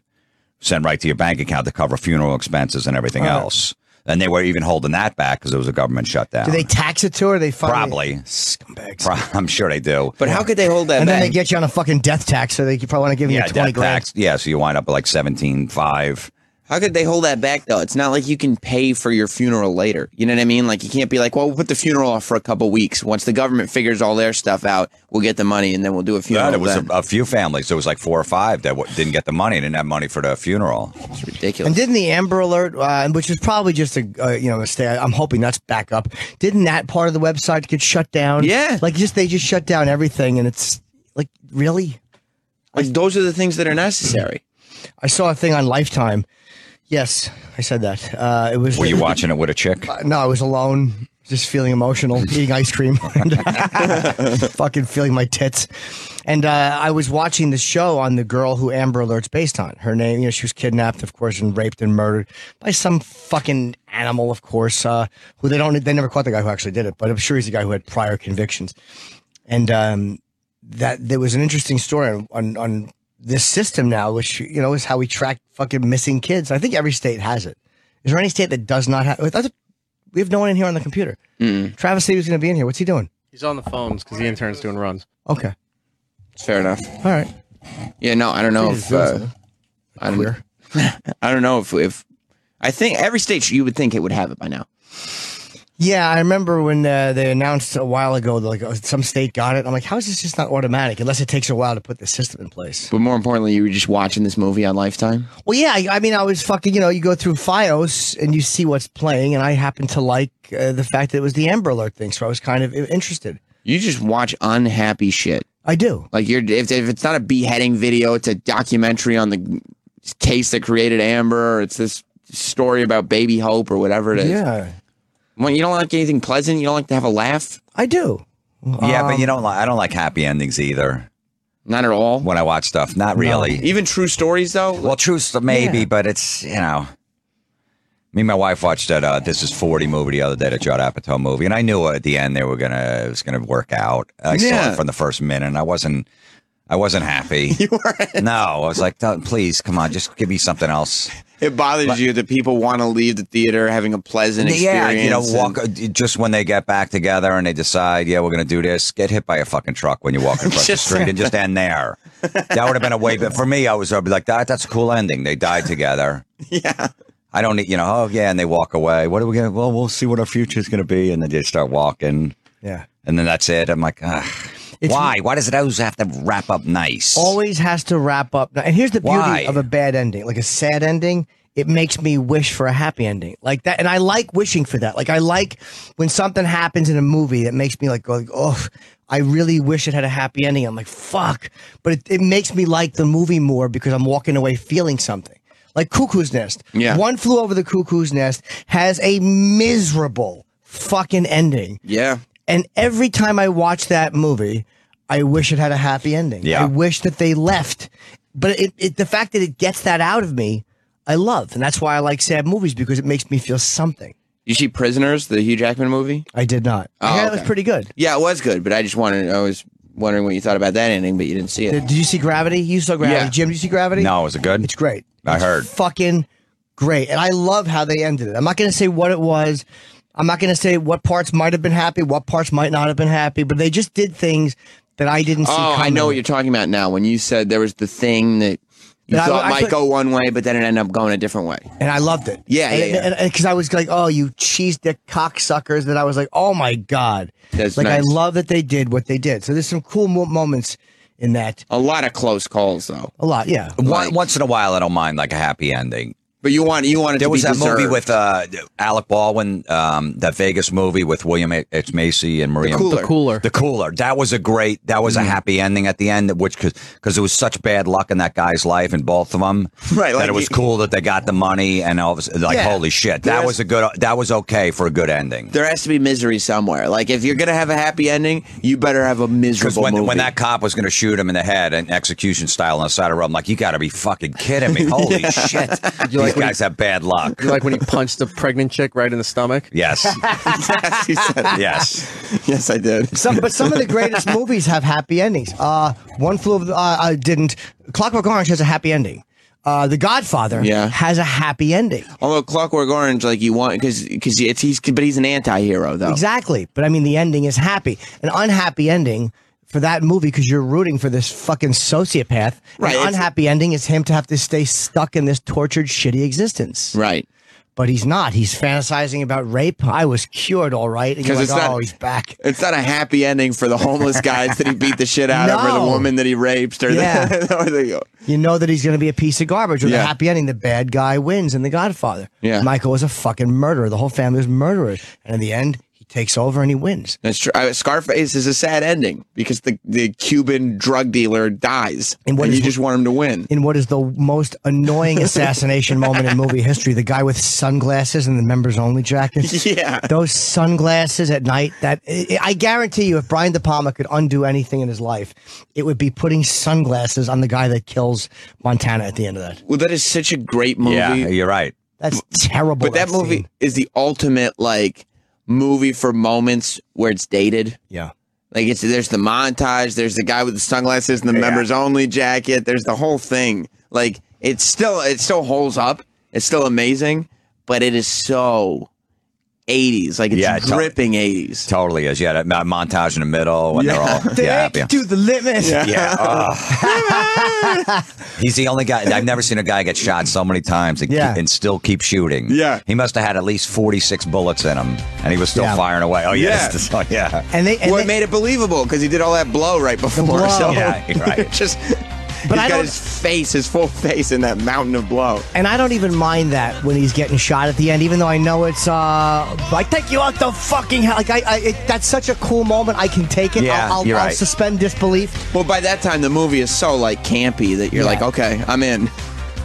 sent right to your bank account to cover funeral expenses and everything right. else. And they were even holding that back because it was a government shutdown. Do they tax it to her? They finally, Probably. scumbags. Pro- I'm sure they do. But how could they hold that and then they get you on a fucking death tax, so they probably want to give you yeah, twenty death grand. tax. Yeah, so you wind up at like seventeen five. How could they hold that back though? It's not like you can pay for your funeral later. You know what I mean? Like you can't be like, well, we'll put the funeral off for a couple weeks. Once the government figures all their stuff out, we'll get the money and then we'll do a funeral. Yeah, there was then. a, a few families. It was like four or five that w- didn't get the money, and didn't have money for the funeral. It's ridiculous. And didn't the Amber Alert, uh, which is probably just a uh, you know mistake, I'm hoping that's back up. Didn't that part of the website get shut down? Yeah. like just they just shut down everything, and it's like really. like those are the things that are necessary. I saw a thing on Lifetime. Yes, I said that. Uh, it was. Were you watching it with a chick? Uh, no, I was alone, just feeling emotional, eating ice cream, and fucking feeling my tits. And uh, I was watching the show on the girl who Amber Alert's based on. Her name, you know, she was kidnapped, of course, and raped and murdered by some fucking animal, of course, uh, who they don't, they never caught the guy who actually did it, but I'm sure he's the guy who had prior convictions. And um, that there was an interesting story on, on, on this system now, which, you know, is how we track fucking missing kids. I think every state has it. Is there any state that does not have? I thought we have no one in here on the computer. Travis said he was going to be in here. What's he doing? He's on the phones because the intern's doing runs. Okay. Fair enough. All right. Yeah, no, I don't know if uh, I don't. I don't know if if I think every state you would think it would have it by now. Yeah, I remember when uh, they announced a while ago that like uh, some state got it. I'm like, how is this just not automatic? Unless it takes a while to put the system in place. But more importantly, you were just watching this movie on Lifetime. Well, yeah, I, I mean, I was fucking. You know, you go through FiOS and you see what's playing, and I happen to like uh, the fact that it was the Amber Alert thing, so I was kind of interested. You just watch unhappy shit. I do. Like you're if, if it's not a beheading video, it's a documentary on the case that created Amber. Or it's this story about Baby Hope or whatever it is. Yeah, Well, you don't like anything pleasant. You don't like to have a laugh. I do. Yeah, but Um, you don't like. I don't like happy endings either. Not at all. When I watch stuff, not really. Even true stories though. Well, true stuff maybe, Yeah. but it's you know. Me and my wife watched that uh, "This Is 40" movie the other day, the Judd Apatow movie, and I knew at the end they were gonna it was gonna work out. I saw Yeah. it from the first minute, and I wasn't. I wasn't happy. You weren't. No, I was like, please, come on, just give me something else. It bothers you that people want to leave the theater having a pleasant Yeah, experience. you know, and- walk uh, just when they get back together and they decide, yeah, we're going to do this. Get hit by a fucking truck when you're walking across the street and just end there. That would have been a way. But for me, I was I'd be like, that. That's a cool ending. They died together. Yeah. I don't need, you know. Oh yeah, and they walk away. What are we gonna? Well, we'll see what our future's going to be, and then they start walking. Yeah. And then that's it. I'm like, ah, It's- why? Why does it always have to wrap up nice? Always has to wrap up. And here's the beauty Why? of a bad ending, like a sad ending. It makes me wish for a happy ending, like that. And I like wishing for that. Like I like when something happens in a movie that makes me like go, like, oh, I really wish it had a happy ending. I'm like, fuck. But it, it makes me like the movie more because I'm walking away feeling something. Like Cuckoo's Nest. Yeah. One flew over the Cuckoo's Nest has a miserable fucking ending. Yeah. And every time I watch that movie, I wish it had a happy ending. Yeah. I wish that they left. But it, it, the fact that it gets that out of me, I love. And that's why I like sad movies because it makes me feel something. You see Prisoners, the Hugh Jackman movie? I did not. Oh, I heard it was pretty good. Yeah, it was good, but I just wanted, I was wondering what you thought about that ending, but you didn't see it. Did, did you see Gravity? You saw Gravity. Yeah. Jim, did you see Gravity? no, was it good? It's great. I heard. Fucking great. And I love how they ended it. I'm not going to say what it was. I'm not going to say what parts might have been happy, what parts might not have been happy, but they just did things that I didn't see Oh, I know what you're talking about now. When you said there was the thing that you That thought I might thought- go one way, but then it ended up going a different way. and I loved it. Yeah, and, yeah, yeah. Because I was like, oh, you cheese dick cocksuckers. That I was like, oh my god. That's like nice. I love that they did what they did. So there's some cool mo- moments in that. A lot of close calls, though. A lot, yeah. One, once in a while, I don't mind like a happy ending. But you want you want it There to was be that movie with uh, Alec Baldwin, um, that Vegas movie with William H. Macy and Maria. Cooler. The cooler. The cooler. That was a great. That was a happy ending at the end, which because cause it was such bad luck in that guy's life and both of them. Right, That like it was cool that they got the money and all of a like Yeah. holy shit, that There's- was a good. That was okay for a good ending. there has to be misery somewhere. Like if you're gonna have a happy ending, you better have a Because miserable when, movie. when that cop was going to shoot him in the head and execution style on the side of the road, I'm like, you got to be fucking kidding me! Holy shit! These like when guys have bad luck. You like when he punched the pregnant chick right in the stomach? Yes, yes, you said it. yes. yes, I did. Some, but some of the greatest movies have happy endings. Uh, One Flew Over uh, I didn't. Clockwork Orange has a happy ending. Uh, the Godfather Yeah. has a happy ending. Although Clockwork Orange, like you want, because because it's he's but he's an anti-hero though. Exactly. But I mean, the ending is happy. An unhappy ending for that movie because you're rooting for this fucking sociopath. Right, An unhappy ending is him to have to stay stuck in this tortured, shitty existence. Right. But he's not. He's fantasizing about rape. I was cured, all right. And you're 'Cause like, it's not- oh, he's back. It's not a happy ending for the homeless guys that he beat the shit out of, or the woman that he raped, or Yeah. the, or the You know that he's going to be a piece of garbage. With Yeah. a happy ending, the bad guy wins in The Godfather. Yeah. Michael was a fucking murderer. The whole family was murderers. And in the end, takes over and he wins. That's true. Uh, Scarface is a sad ending because the, the Cuban drug dealer dies, And and, what you just want him to win. in what is the most annoying assassination moment in movie history. The guy with sunglasses and the members only jacket. Yeah. Those sunglasses at night. That I I guarantee you, if Brian De Palma could undo anything in his life, it would be putting sunglasses on the guy that kills Montana at the end of that. Well, that is such a great movie. Yeah, you're right. That's terrible. but that, movie scene. is the ultimate like movie for moments where it's dated. Yeah. Like it's there's the montage, there's the guy with the sunglasses and the members only jacket, there's the whole thing. Like it's still it still holds up. It's still amazing, but it is so 80s. Like it's Yeah, to- dripping 80s. Totally is. Yeah, that that montage in the middle when they're all yeah, Take yeah. to the limit. Yeah. ugh. He's the only guy. I've never seen a guy get shot so many times and, Yeah. keep, and still keep shooting. Yeah. He must have had at least 46 bullets in him, and he was still Yeah. firing away. Oh, yeah. Yeah. this oh, yeah. And they, and well, they it made it believable because he did all that blow right before. blow. So Yeah, you're right. just But he's I got don't- his face, his full face in that mountain of blow. And I don't even mind that when he's getting shot at the end, even though I know it's uh like take you out the fucking hell. Like I, I it, that's such a cool moment. I can take it. Yeah, I'll, I'll, you're I'll suspend disbelief. Well, by that time, the movie is so like campy that you're Yeah. like, okay, I'm in.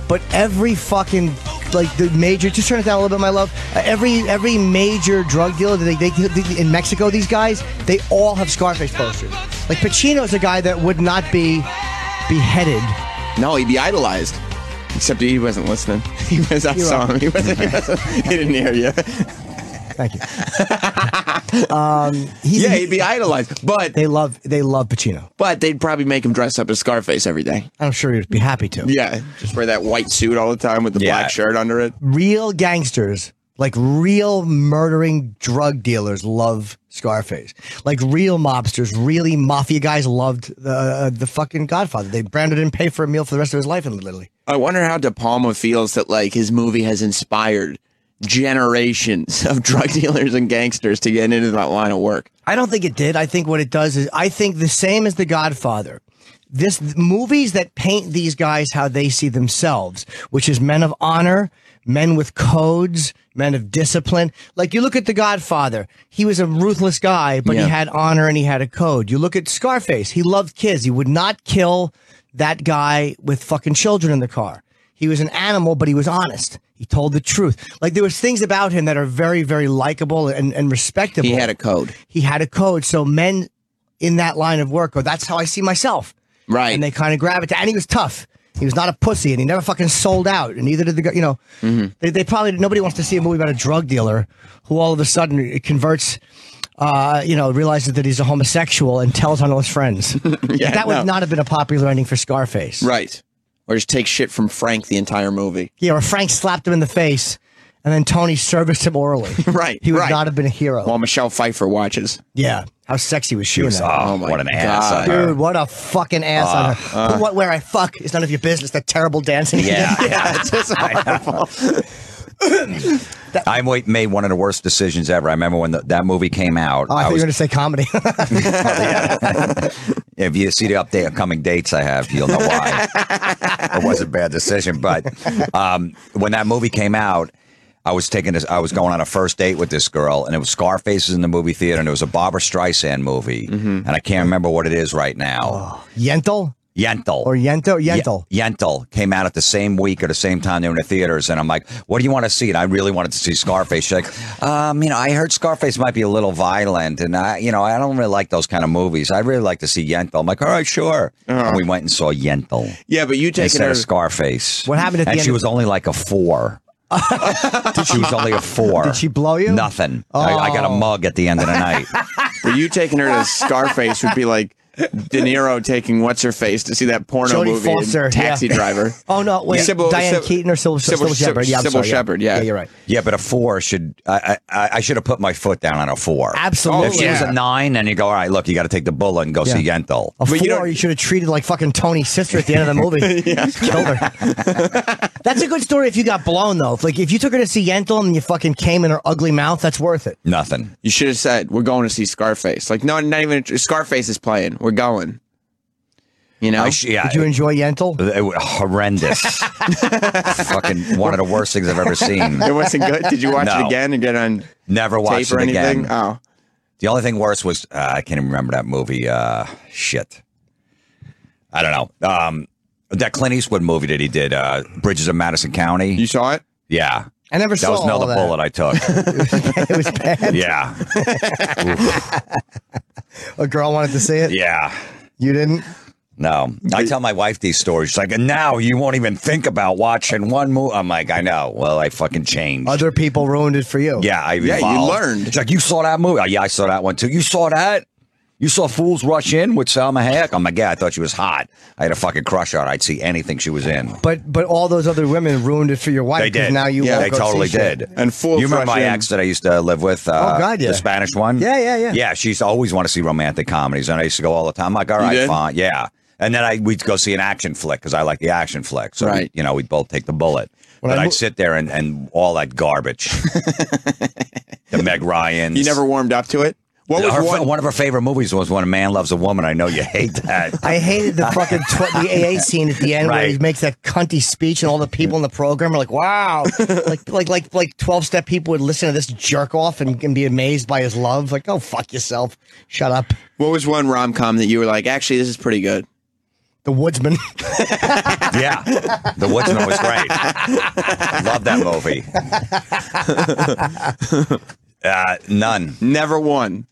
But every fucking like the major, just turn it down a little bit, my love. Uh, every every major drug dealer that they, they, they in Mexico, these guys they all have Scarface posters. Like Pacino's a guy that would not be beheaded. No, he'd be idolized. Except he wasn't listening. He was. I You're saw him. He wasn't. He, wasn't, he didn't hear you. Thank you. Um, he's, yeah, he'd be idolized. But they love they love Pacino. But they'd probably make him dress up as Scarface every day. I'm sure he'd be happy to. Yeah, just wear that white suit all the time with the black shirt under it. Real gangsters, like real murdering drug dealers, love Scarface. Like real mobsters, really mafia guys loved the uh, the fucking Godfather. They branded didn't pay for a meal for the rest of his life in Italy. I wonder how De Palma feels that like his movie has inspired generations of drug dealers and gangsters to get into that line of work. I don't think it did. I think what it does is I think the same as The Godfather. This movies that paint these guys how they see themselves, which is men of honor, men with codes, men of discipline. Like you look at The Godfather, he was a ruthless guy, but Yeah. he had honor and he had a code. You look at Scarface, he loved kids. He would not kill that guy with fucking children in the car. He was an animal, but he was honest. He told the truth. Like there was things about him that are very, very likable and, and respectable. He had a code. He had a code. So men in that line of work or that's how I see myself. Right. And they kind of gravitate. And he was tough. He was not a pussy and he never fucking sold out. And neither did the guy, you know, they, they probably, nobody wants to see a movie about a drug dealer who all of a sudden converts, uh, you know, realizes that he's a homosexual and tells on all his friends. Yeah, that would no. not have been a popular ending for Scarface. Right. Or just take shit from Frank the entire movie. Yeah, or Frank slapped him in the face and then Tony serviced him orally. right. He would right. not have been a hero. While Michelle Pfeiffer watches. Yeah. How sexy was she, in was- that? oh, what an ass on her. Dude, what a fucking ass on her. Uh, Who, what, where I fuck is none of your business. That terrible dancing. Yeah. yeah, it's just horrible. I wa- made one of the worst decisions ever. I remember when the, that movie came out. Oh, I thought you was- were going to say comedy. if you see the update upcoming dates I have, you'll know why. it was a bad decision. But um, when that movie came out, I was taking this. I was going on a first date with this girl, and it was Scarface in the movie theater, and it was a Barbra Streisand movie, and I can't remember what it is right now. Yentl? Yentl Or Yento? Yentl. Ye- Yentl came out at the same week or the same time they were in the theaters, and I'm like, "What do you want to see?" And I really wanted to see Scarface. She's like, um, you know, I heard Scarface might be a little violent, and I, you know, I don't really like those kind of movies. I'd really like to see Yentl. I'm like, all right, sure. And we went and saw Yentl Yeah, but you taking instead her. of Scarface. What happened at the and end she was only like a four. She was only a four. Did she blow you? Nothing. I, I got a Oh. mug at the end of the night. Were you taking her to Scarface would be like De Niro taking what's her face to see that porno Jodie movie Foster, Taxi yeah. Driver. Oh, no. Wait. Cybill- Diane Cybill- Keaton or Cybill, Cybill- Cybill Shepherd? Yeah, I'm Cybill sorry, Shepherd, yeah. Yeah, you're right. Yeah, but a four should. I, I I should have put my foot down on a four. Absolutely. If she was a nine, then you go, all right, look, you got to take the bullet and go see Yentl. A four, you, should have treated like fucking Tony's sister at the end of the movie. Killed her. That's a good story if you got blown, though. If, like, if you took her to see Yentl and you fucking came in her ugly mouth, that's worth it. Nothing. You should have said, "We're going to see Scarface." Like, no, not even Scarface is playing. We're going. You know? I sh- yeah, Did you enjoy Yentl? It was horrendous. Fucking one of the worst things I've ever seen. It wasn't good. Did you watch No. it again and get on Never watched tape or it anything? again. Oh, The only thing worse was uh, I can't even remember that movie. Uh, shit. I don't know. Um, that Clint Eastwood movie that he did, uh, Bridges of Madison County. You saw it? Yeah. I never saw that saw was all another that. bullet I took. it was bad. yeah. A girl wanted to see it. Yeah. You didn't? No, I tell my wife these stories. She's like, and now you won't even think about watching one movie. I'm like, I know. Well, I fucking changed. Other people ruined it for you. Yeah, I Yeah, you learned. She's like, you saw that movie? Oh, yeah, I saw that one too. You saw that? You saw Fools Rush In with Salma Hayek? I'm like, yeah, I thought she was hot. I had a fucking crush on her. I'd see anything she was in. But but all those other women ruined it for your wife. They 'cause did. Now you yeah, won't they go see totally shit. did. And Fools You remember Rush my In. ex that I used to live with? Uh, Oh, God, yeah. The Spanish one? Yeah, yeah, yeah. Yeah, she used to always want to see romantic comedies, and I used to go all the time. I'm like, all right, did? fine, yeah. And then I we'd go see an action flick because I like the action flick. So we- Right. you know, we'd both take the bullet. When but I I'd sit there and, and all that garbage. the Meg Ryans. you never warmed up to it. What was Her- one? one of her favorite movies was When a Man Loves a Woman. I know you hate that. I hated the fucking tw- the AA scene at the end where he makes that cunty speech and all the people in the program are like, "Wow!" like like like like twelve step people would listen to this jerk off and, and be amazed by his love. Like, oh fuck yourself, shut up. What was one rom com that you were like, actually, this is pretty good? The Woodsman. yeah. The Woodsman was great. Love that movie. uh, none. Never won.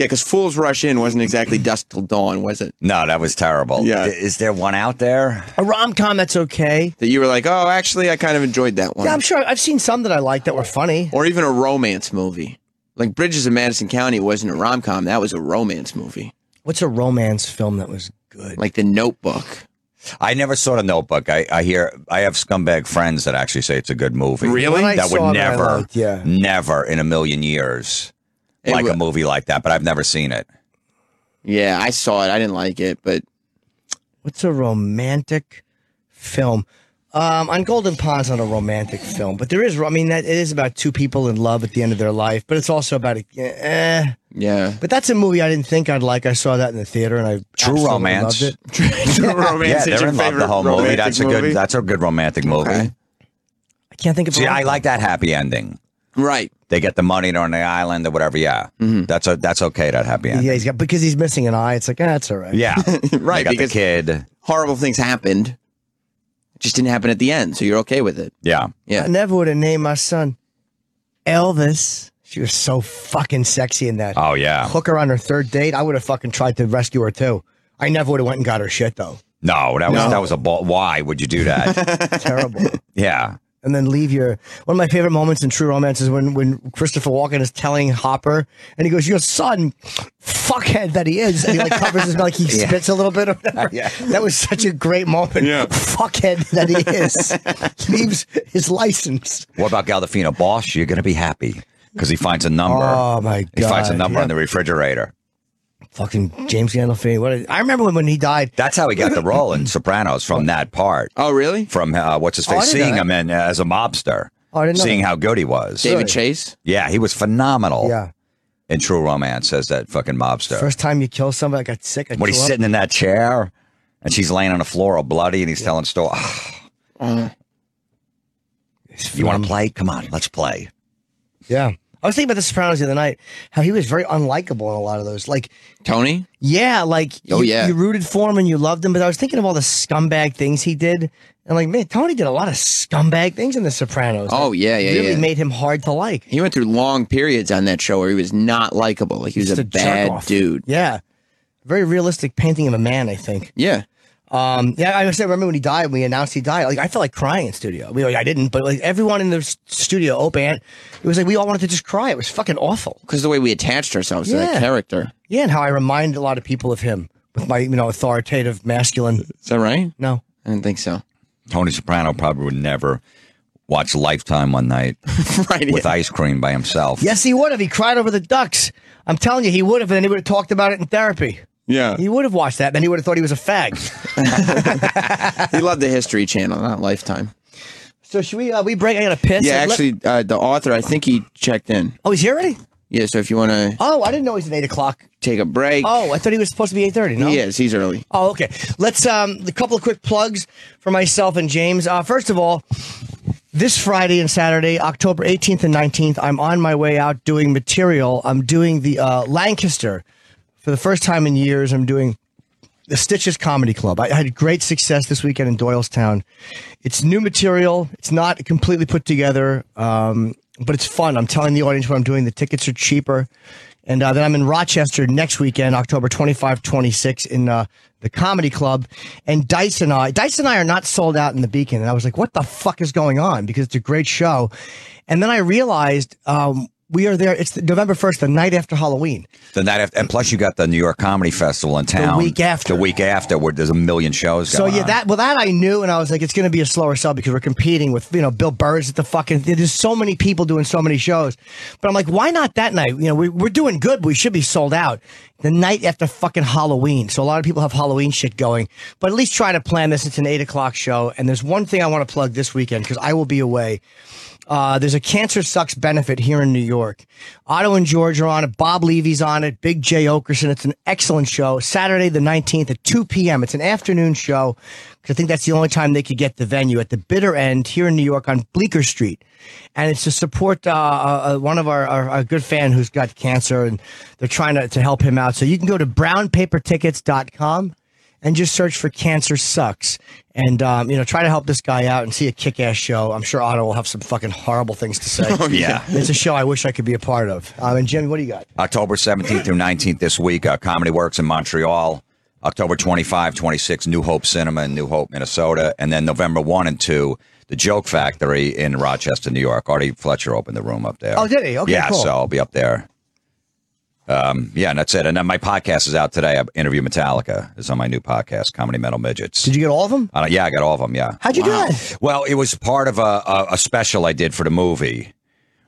Yeah, because Fools Rush In wasn't exactly Dusk Till Dawn, was it? No, that was terrible. Yeah. I- Is there one out there? A rom com that's okay. That you were like, oh, actually, I kind of enjoyed that one. Yeah, I'm sure I've seen some that I like that were funny. or even a romance movie. Like Bridges of Madison County wasn't a rom com. That was a romance movie. What's a romance film that was good? Like The Notebook. I never saw the Notebook. I, I hear I have scumbag friends that actually say it's a good movie. Really? That saw would that never, liked, yeah. never in a million years It like wa- a movie like that. But I've never seen it. Yeah, I saw it. I didn't like it, but What's a romantic film? Um, on Golden Pond's not a romantic film, but there is. I mean, that it is about two people in love at the end of their life, but it's also about a. Eh. yeah. But that's a movie I didn't think I'd like. I saw that in the theater, and I True absolutely romance. loved it. True romance yeah, they're in love favorite the whole movie. That's a movie? good. That's a good romantic movie. Okay. I can't think of. See, a I rom- like that happy ending. Right. They get the money, they're on the island or whatever. Yeah, that's a that's okay. That happy ending. Yeah, he's got because he's missing an eye. It's like, ah, that's all right. Yeah, Right, They got the kid. Horrible things happened. It just didn't happen at the end, so you're okay with it. Yeah, Yeah. I never would have named my son Elvis. She was so fucking sexy in that. Oh yeah. Hook her on her third date. I would have fucking tried to rescue her too. I never would have went and got her shit though. No, that was No. that was a ball. Why would you do that? Terrible. yeah. And then leave your one of my favorite moments in True Romance is when when Christopher Walken is telling Hopper and he goes, "Your son, fuckhead that he is," and he like covers his mouth, like he Yeah. spits a little bit or whatever. Yeah. That was such a great moment. Yeah. fuckhead that he is He leaves his license. What about Gandolfini? Boss, you're gonna be happy because he finds a number. Oh my god! He finds a number Yeah. on the refrigerator. Fucking James Gandolfini. What? I remember when, when he died. That's how he got the role in Sopranos from that part. Oh, really? From uh, what's his Oh, face, didn't seeing that. him in, uh, as a mobster, Oh, I didn't know seeing that. how good he was. David Really? Chase? Yeah, he was phenomenal. Yeah. in True Romance as that fucking mobster. First time you kill somebody, I got sick. I when he's threw up. sitting in that chair and she's laying on the floor all bloody and he's telling story. you want to play? Come on, let's play. Yeah. I was thinking about The Sopranos the other night, how he was very unlikable in a lot of those. Like, Tony? yeah, like, Oh, you, yeah. you rooted for him and you loved him, but I was thinking of all the scumbag things he did. And like, man, Tony did a lot of scumbag things in The Sopranos. Oh, yeah, yeah, really yeah. made him hard to like. He went through long periods on that show where he was not likable. Like he was Just a a bad dude. Yeah. Very realistic painting of a man, I think. Yeah. Um, yeah, I said, remember when he died, we announced he died. Like, I felt like crying in studio. I mean, like, I didn't, but like everyone in the studio, Ope Ant, it was like we all wanted to just cry. It was fucking awful. Because the way we attached ourselves to Yeah. that character. Yeah, and how I remind a lot of people of him with my, you know, authoritative, masculine. Is that right? No. I didn't think so. Tony Soprano probably would never watch Lifetime one night right, with ice cream by himself. Yes, he would have. He cried over the ducks. I'm telling you, he would have, and then he would have talked about it in therapy. Yeah. He would have watched that, then he would have thought he was a fag. he loved the History Channel, not Lifetime. so should we? Uh, we break. I got to piss. Yeah, actually, uh, the author, I think he checked in. oh, he's here already. Yeah, so if you want to Oh, I didn't know he's at eight o'clock. take a break, Oh, I thought he was supposed to be eight thirty. No, he is. He's early. Oh, okay. Let's um a couple of quick plugs for myself and James. Uh, first of all, this Friday and Saturday, October 18th and 19th, I'm on my way out doing material. I'm doing the uh, Lancaster for the first time in years. I'm doing the Stitches Comedy Club. I had great success this weekend in Doylestown. It's new material. It's not completely put together, um, but it's fun. I'm telling the audience what I'm doing. The tickets are cheaper. And uh, then I'm in Rochester next weekend, October 25, 26, in uh, the Comedy Club. And Dice and I, Dice and I are not sold out in the Beacon. And I was like, what the fuck is going on? Because it's a great show. And then I realized um, we are there. It's November 1st, the night after Halloween. The night after, and plus you got the New York Comedy Festival in town. The week after. The week after, where there's a million shows So yeah, on. that well that I knew, and I was like, it's going to be a slower sell because we're competing with you know Bill Burr's at the fucking. There's so many people doing so many shows, but I'm like, why not that night? You know, we, we're doing good, but we should be sold out the night after fucking Halloween. So a lot of people have Halloween shit going, but at least try to plan this. It's an eight o'clock show, and there's one thing I want to plug this weekend because I will be away. Uh, there's a Cancer Sucks benefit here in New York. Otto and George are on it. Bob Levy's on it. Big Jay Oakerson. It's an excellent show. Saturday the 19th at 2 p.m. It's an afternoon show because I think that's the only time they could get the venue at the bitter end here in New York on Bleecker Street. And it's to support uh, uh, one of our, our, our good fan who's got cancer and they're trying to, to help him out. So you can go to brownpapertickets.com and just search for Cancer Sucks. And, um, you know, try to help this guy out and see a kick ass show. I'm sure Otto will have some fucking horrible things to say. Oh, yeah. It's a show I wish I could be a part of. Um, and Jimmy, what do you got? October 17th through 19th this week, uh, Comedy Works in Montreal. October 25, 26, New Hope Cinema in New Hope, Minnesota. And then November 1 and 2, the Joke Factory in Rochester, New York. Artie Fletcher opened the room up there. Oh, did he? Okay, yeah, cool. so I'll be up there. Um, yeah, and that's it. And then my podcast is out today. I interview Metallica. It's on my new podcast, Comedy Metal Midgets. Did you get all of them? Uh, yeah, I got all of them. Yeah. How'd you do that? Well, it was part of a, a, a special I did for the movie.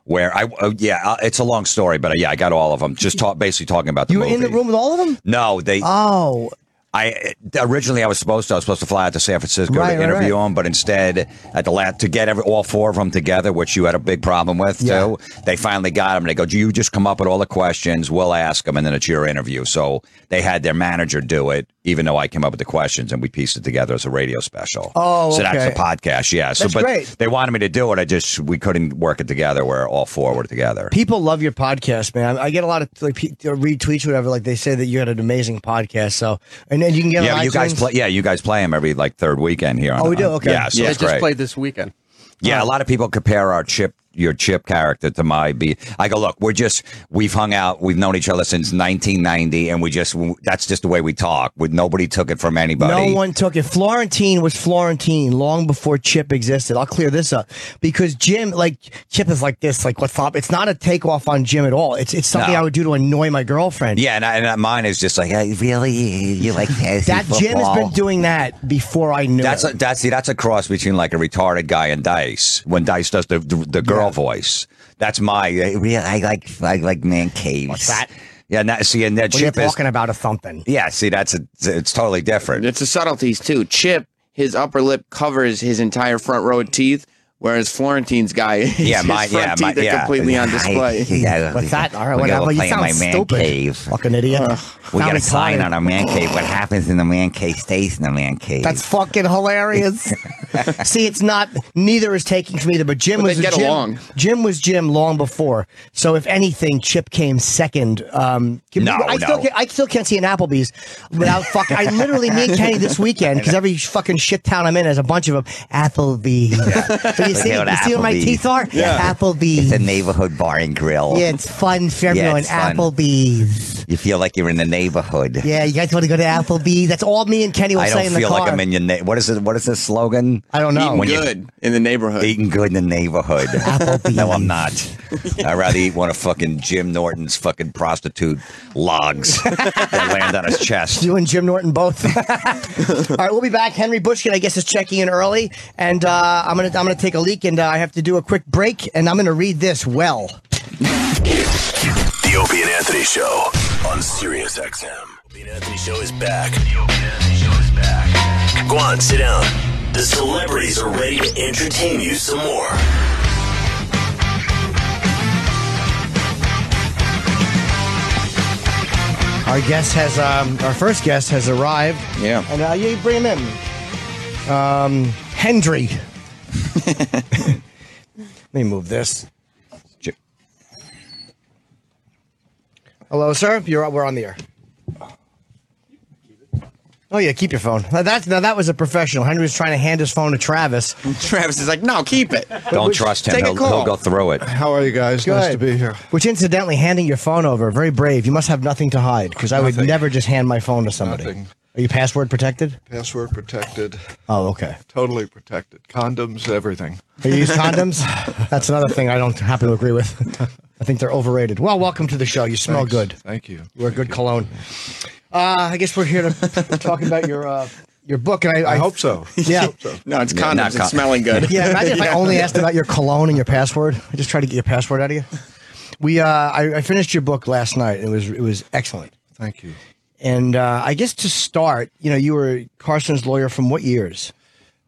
Where I, uh, yeah, uh, it's a long story, but uh, yeah, I got all of them. Just talk, basically talking about the You were movie. in the room with all of them? No, they. Oh, I originally I was supposed to I was supposed to fly out to San Francisco Right, to interview right. them, but instead at the last to get every, all four of them together, which you had a big problem with Yeah. too. They finally got them. and They go, "Do "You just come up with all the questions. We'll ask them, and then it's your interview." So they had their manager do it, even though I came up with the questions, and we pieced it together as a radio special. Oh, so that's a podcast. Yeah, so That's but great. they wanted me to do it. I just we couldn't work it together where all four were together. people love your podcast, man. I get a lot of like pe- uh, retweets, whatever. Like they say that you had an amazing podcast. So, and then you can get Yeah, on you guys play. Yeah, you guys play them every like third weekend here. on- Oh, we do? on- Okay. Yeah, so yeah, it's just great. played this weekend. Yeah, a lot of people compare our chip, your chip character to my be. I go, look, we're just we've hung out, we've known each other since 1990, and we just that's just the way we talk. With nobody took it from anybody. No one took it. Florentine was Florentine long before Chip existed. I'll clear this up because Jim, like Chip, is like this. Like what's up? It's not a takeoff on Jim at all. It's it's something No. I would do to annoy my girlfriend. Yeah, and, I, and mine is just like, hey, really, you like that Jim has been doing that before I knew. That's it. a, that's see, that's a cross between like a retarded guy and Dice. When Dice does the the, the girl voice, that's my. uh, I like I like man caves. What's that? Yeah, and that, see, and that What are you Chip is. talking about? A thumping. Yeah, see, that's a, it's totally different. It's the subtleties too. Chip, his upper lip covers his entire front row of teeth, whereas Florentine's guy, Yeah, his my- front yeah, my- yeah. completely on I- display. yeah, What's that? All right, We're whatever. You sound my man stupid. cave. Fucking idiot. We got Sounded a sign tired. on our man cave. What happens in the man cave stays in the man cave. That's fucking hilarious. See, it's not. Neither is taking from either. But Jim But was get Jim, along. Jim was Jim long before. So if anything, Chip came second. Um, No, I still no. can't, I still can't see an Applebee's without fuck. I literally me and Kenny this weekend because every fucking shit town I'm in has a bunch of them. Applebee's. So you see, at you see what my teeth are? Yeah. Applebee's. It's a neighborhood bar and grill. yeah, it's fun for everyone. it's fun. Applebee's. You feel like you're in the neighborhood. Yeah, you guys want to go to Applebee's? That's all me and Kenny will I say don't in the feel like I'm in your. Na- what is it? What is the slogan? I don't know. Eating When good in the neighborhood. Eating good in the neighborhood. Applebee's. no, I'm not. I'd rather eat one of fucking Jim Norton's fucking prostitute logs that land on his chest. You and Jim Norton both. All right, we'll be back. Henry Bushkin, I guess, is checking in early, and uh, I'm gonna I'm gonna take a leak, and uh, I have to do a quick break, and I'm gonna read this well. The Opie and Anthony Show on Sirius XM. Opie and Anthony Show is back. The Opie and Anthony Show is back. Go on, sit down. The celebrities are ready to entertain you some more. Our guest has um, our first guest has arrived, Yeah. and uh, you bring him in. Um, Hendry. Let me move this. Hello, sir. You're we're on the air. Oh yeah, keep your phone. Now that's now that was a professional. Henry was trying to hand his phone to Travis. Travis is like, no, keep it. Don't trust him. Take a He'll, call. he'll go through it. How are you guys? Nice to be here. Which, incidentally, handing your phone over, very brave. You must have nothing to hide because I would Nothing. never just hand my phone to somebody. Nothing. Are you password protected? Password protected, Oh, okay. totally protected. Condoms, everything. Do you use condoms? That's another thing I don't happen to agree with. I think they're overrated. Well, welcome to the show. You smell Thanks. good. Thank you. You're a good cologne. Uh, I guess we're here to talk about your uh, your book, and I, I hope so. Yeah. Hope so. No, it's Yeah, condoms. not it's con- smelling good. Yeah, imagine if I only asked about your cologne and your password. I just tried to get your password out of you. We, uh, I, I finished your book last night. It was it was excellent. Thank you. And uh, I guess to start, you know, you were Carson's lawyer from what years?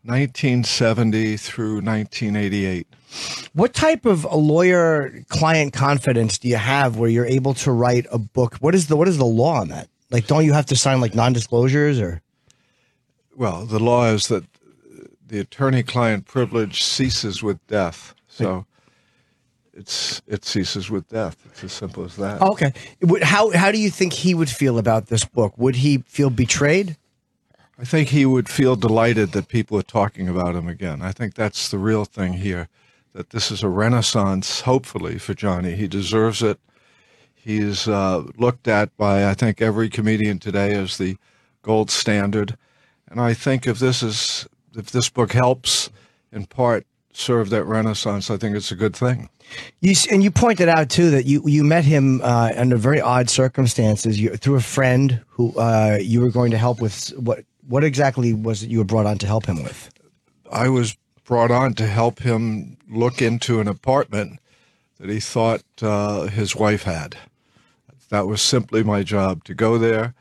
1970 through 1988. What type of a lawyer client confidence do you have where you're able to write a book? What is the what is the law on that? Like, don't you have to sign like non-disclosures or? Well, the law is that the attorney-client privilege ceases with death. So it's it ceases with death. It's as simple as that. Okay. How how do you think he would feel about this book? Would he feel betrayed? I think he would feel delighted that people are talking about him again. I think that's the real thing here. That this is a renaissance, hopefully, for Johnny. He deserves it. He's uh, looked at by, I think, every comedian today as the gold standard. And I think if this is if this book helps in part served that renaissance, I think it's a good thing. You and you pointed out too that you you met him uh, under very odd circumstances. You through a friend who uh, you were going to help with. What what exactly was it you were brought on to help him with? I was brought on to help him look into an apartment that he thought uh, his wife had. That was simply my job to go there,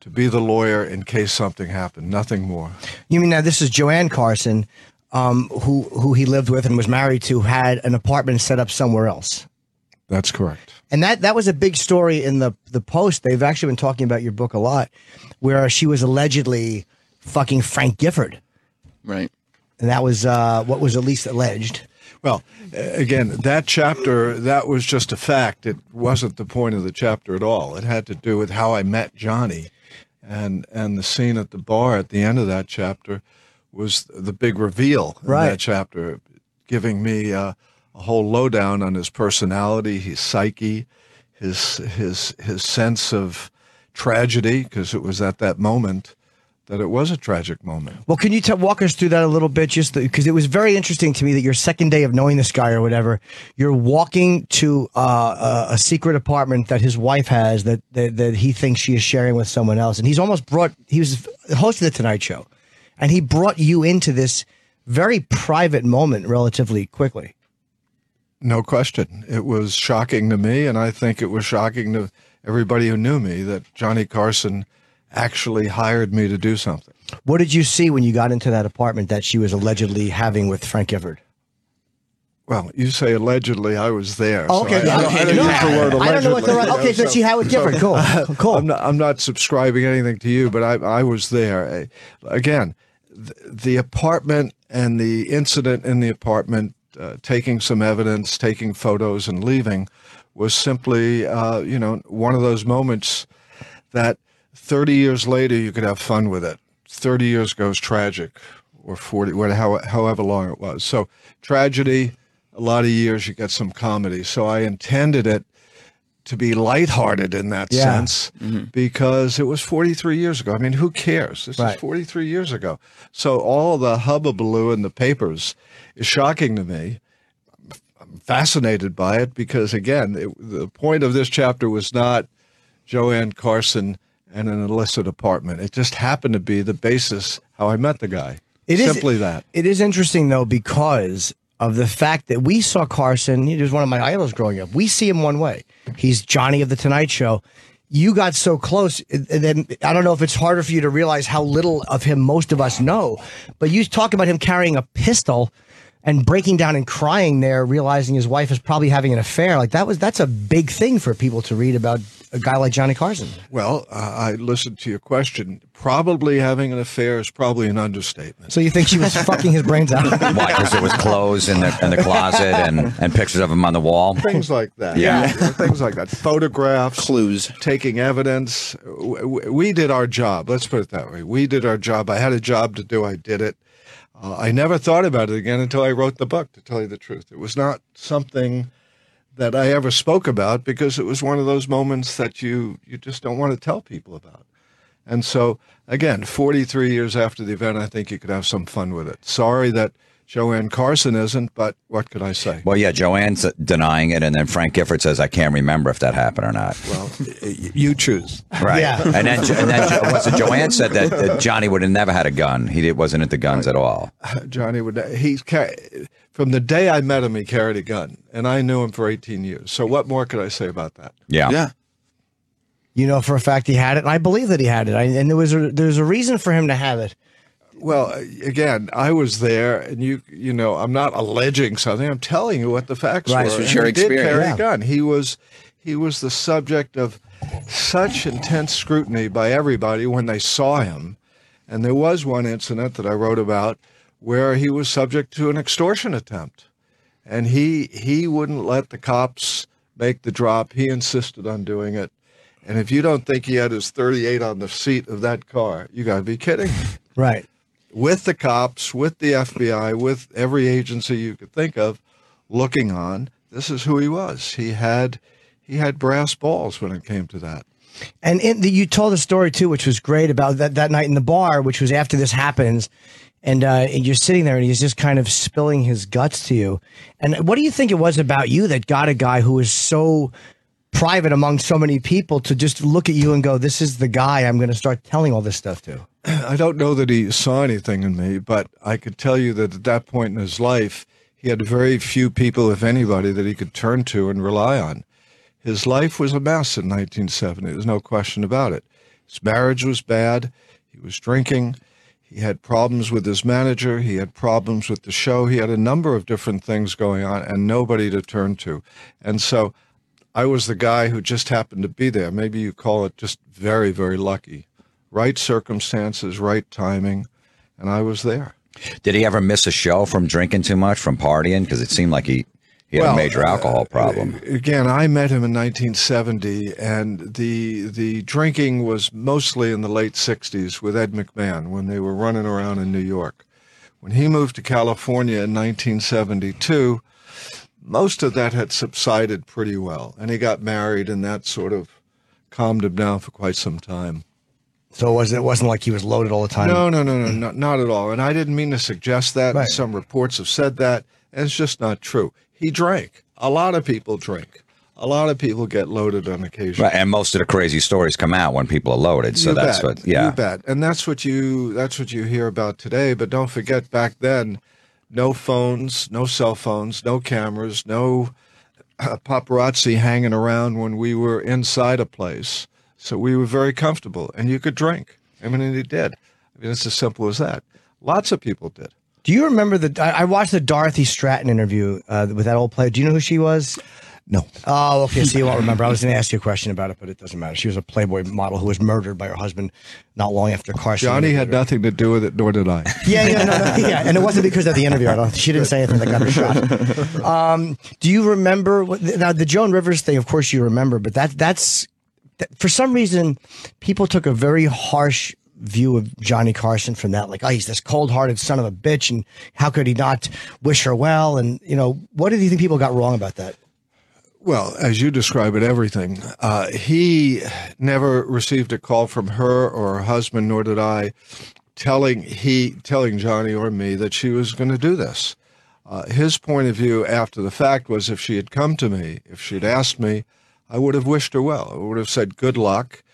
to be the lawyer in case something happened, nothing more. You mean now this is Joanne Carson, um, who who he lived with and was married to, had an apartment set up somewhere else. That's correct. And that that was a big story in the the post. They've actually been talking about your book a lot, where she was allegedly fucking Frank Gifford, Right. and that was uh, what was at least alleged. Well, again, that chapter, that was just a fact. It wasn't the point of the chapter at all. It had to do with how I met Johnny. And, and the scene at the bar at the end of that chapter was the big reveal in Right. that chapter, giving me uh, a whole lowdown on his personality, his psyche, his, his, his sense of tragedy, because it was at that moment that it was a tragic moment. Well, can you t- walk us through that a little bit, just because it was very interesting to me that your second day of knowing this guy or whatever, you're walking to uh, a, a secret apartment that his wife has that, that that he thinks she is sharing with someone else, and he's almost brought. He was the host of the Tonight Show, and he brought you into this very private moment relatively quickly. No question. It was shocking to me, and I think it was shocking to everybody who knew me that Johnny Carson actually hired me to do something. What did you see when you got into that apartment that she was allegedly having with Frank Gifford? Well, you say allegedly, I was there. Oh, okay. so I, I don't, I don't No, use the word allegedly. I don't know what the know, okay, so she had with Gifford. Cool. Cool. I'm not, I'm not subscribing anything to you, but I, I was there. Eh, Again, the, the apartment and the incident in the apartment, uh, taking some evidence, taking photos, and leaving, was simply, uh, you know, one of those moments that 30 years later you could have fun with it. 30 years goes tragic, or 40, whatever, however long it was. So tragedy, a lot of years you get some comedy. So I intended it to be lighthearted in that Yeah. sense mm-hmm. because it was 43 years ago. I mean, who cares? This Right. is 43 years ago. So all the hubbubaloo in the papers is shocking to me. I'm fascinated by it because, again, it, the point of this chapter was not Joanne Carson and an illicit apartment. It just happened to be the basis how I met the guy. It is Simply that. It is interesting though because of the fact that we saw Carson. He was one of my idols growing up. We see him one way. He's Johnny of the Tonight Show. You got so close, and then I don't know if it's harder for you to realize how little of him most of us know. But you talk about him carrying a pistol and breaking down and crying there, realizing his wife is probably having an affair. Like that was that's a big thing for people to read about a guy like Johnny Carson. Well, uh, I listened to your question. Probably having an affair is probably an understatement. So you think she was fucking his brains out? Why? Because there was clothes in the in the closet and, and pictures of him on the wall. Things like that. Yeah. things like that. Photographs, clues, taking evidence. W- w- We did our job. Let's put it that way. We did our job. I had a job to do. I did it. Uh, I never thought about it again until I wrote the book. To tell you the truth, it was not something that I ever spoke about because it was one of those moments that you you just don't want to tell people about. And so, again, 43 years after the event, I think you could have some fun with it. Sorry that Joanne Carson isn't, but what could I say? Well, yeah, Joanne's denying it, and then Frank Gifford says, "I can't remember if that happened or not." Well, you choose. Right. Yeah. And then, and then Jo- what's it, Joanne said that, that Johnny would have never had a gun. He did, wasn't into guns at all. Johnny would he's ca- from the day I met him, he carried a gun, and I knew him for 18 years. So what more could I say about that? Yeah. Yeah. You know for a fact he had it, and I believe that he had it. I, and there was a, there's a reason for him to have it. Well, again, I was there, and you you know I'm not alleging something. I'm telling you what the facts Right. were. Was your he did carry Yeah. a gun. He was he was the subject of such intense scrutiny by everybody when they saw him. And there was one incident that I wrote about where he was subject to an extortion attempt, and he he wouldn't let the cops make the drop. He insisted on doing it. And if you don't think he had his 38 on the seat of that car, you got to be kidding Right. With the cops, with the FBI, with every agency you could think of looking on. This is who he was. He had he had brass balls when it came to that. And the, you told a story too, which was great about that, that night in the bar, which was after this happens. and uh, and you're sitting there, and he's just kind of spilling his guts to you. And what do you think it was about you that got a guy who was so private among so many people to just look at you and go, "This is the guy I'm going to start telling all this stuff to." I don't know that he saw anything in me, but I could tell you that at that point in his life, he had very few people, if anybody, that he could turn to and rely on. His life was a mess in 1970. There's no question about it. His marriage was bad. He was drinking. He had problems with his manager. He had problems with the show. He had a number of different things going on and nobody to turn to. And so I was the guy who just happened to be there. Maybe you call it just very, very lucky. Right circumstances, right timing, and I was there. Did he ever miss a show from drinking too much, from partying? Because it seemed like he, he had Well, a major uh, alcohol problem. Again, I met him in 1970, and the the drinking was mostly in the late 60s with Ed McMahon when they were running around in New York. When he moved to California in 1972, most of that had subsided pretty well, and he got married, and that sort of calmed him down for quite some time. So it wasn't it wasn't like he was loaded all the time. No, no, no, no, not, not at all. And I didn't mean to suggest that. Right. Some reports have said that, and it's just not true. He drank. A lot of people drink. A lot of people get loaded on occasion. Right, and most of the crazy stories come out when people are loaded. So You that's bet. what, yeah. You bet. And that's what you that's what you hear about today. But don't forget back then, no phones, no cell phones, no cameras, no uh, paparazzi hanging around when we were inside a place. So we were very comfortable and you could drink. I mean, and you did. I mean, it's as simple as that. Lots of people did. Do you remember the? I, watched the Dorothy Stratton interview uh, with that old player. Do you know who she was? No. Oh, okay. So you won't remember. I was going to ask you a question about it, but it doesn't matter. She was a Playboy model who was murdered by her husband not long after Carson. Johnny had nothing to do with it, nor did I. Yeah, yeah, no, no, yeah, and it wasn't because of the interview. I don't. She didn't say anything that got her shot. Um, do you remember what, now the Joan Rivers thing? Of course, you remember, but that that's that, for some reason people took a very harsh view of Johnny Carson from that. Like, oh, he's this cold-hearted son of a bitch, and how could he not wish her well? And you know, what do you think people got wrong about that? Well, as you describe it, everything. Uh, he never received a call from her or her husband, nor did I, telling he telling Johnny or me that she was going to do this. Uh, his point of view after the fact was, if she had come to me, if she'd asked me, I would have wished her well. I would have said good luck.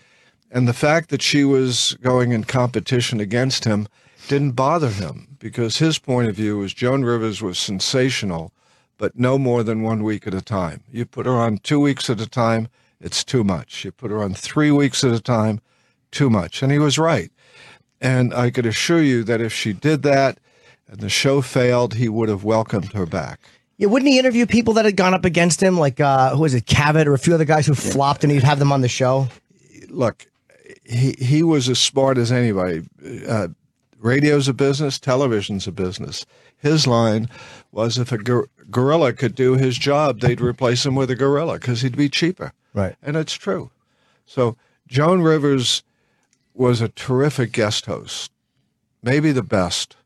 And the fact that she was going in competition against him didn't bother him because his point of view was Joan Rivers was sensational but no more than one week at a time. You put her on two weeks at a time, it's too much. You put her on three weeks at a time, too much. And he was right. And I could assure you that if she did that and the show failed, he would have welcomed her back. Yeah, wouldn't he interview people that had gone up against him, like uh, who was it, Cavett, or a few other guys who flopped, and he'd have them on the show? Look, he, he was as smart as anybody. Uh, radio's a business, television's a business. His line was if a gor- gorilla could do his job, they'd replace him with a gorilla because he'd be cheaper. Right. And it's true. So Joan Rivers was a terrific guest host, maybe the best.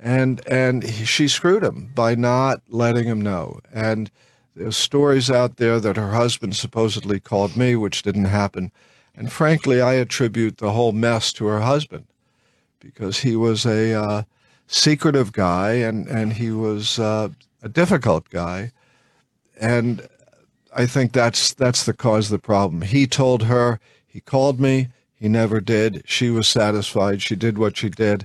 And and he, she screwed him by not letting him know. And there's stories out there that her husband supposedly called me, which didn't happen. And frankly, I attribute the whole mess to her husband because he was a uh, secretive guy and, and he was uh, a difficult guy. And I think that's that's the cause of the problem. He told her, he called me, he never did. She was satisfied. She did what she did.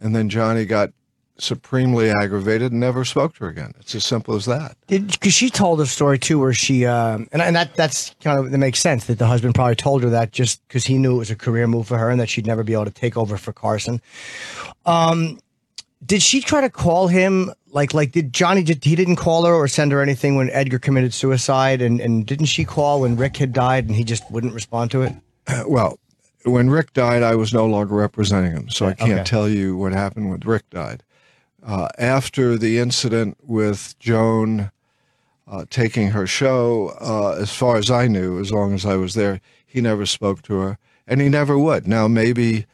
And then Johnny got supremely aggravated and never spoke to her again. It's as simple as that. Because she told a story too, where she um, and and that that's kind of that makes sense that the husband probably told her that just because he knew it was a career move for her and that she'd never be able to take over for Carson. Um, did she try to call him? Like, like did Johnny? Did, he didn't call her or send her anything when Edgar committed suicide, and and didn't she call when Rick had died and he just wouldn't respond to it? Well, when Rick died, I was no longer representing him, so I can't Okay. tell you what happened when Rick died. Uh, after the incident with Joan uh, taking her show, uh, as far as I knew, as long as I was there, he never spoke to her, and he never would. Now, maybe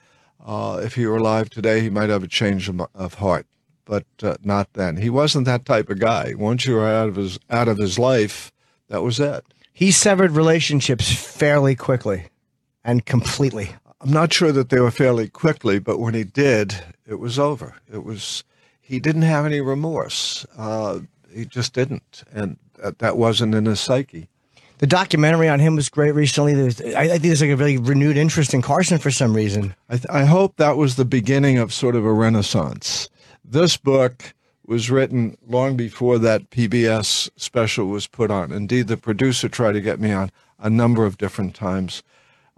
uh, if he were alive today, he might have a change of, of heart, but uh, not then. He wasn't that type of guy. Once you were out of his out of his life, that was it. He severed relationships fairly quickly and completely. I'm not sure that they were fairly quickly, but when he did, it was over. It was he didn't have any remorse. Uh, he just didn't, and that, that wasn't in his psyche. The documentary on him was great recently. I, I think there's like a really renewed interest in Carson for some reason. I, th- I hope that was the beginning of sort of a renaissance. This book was written long before that PBS special was put on. Indeed, the producer tried to get me on a number of different times,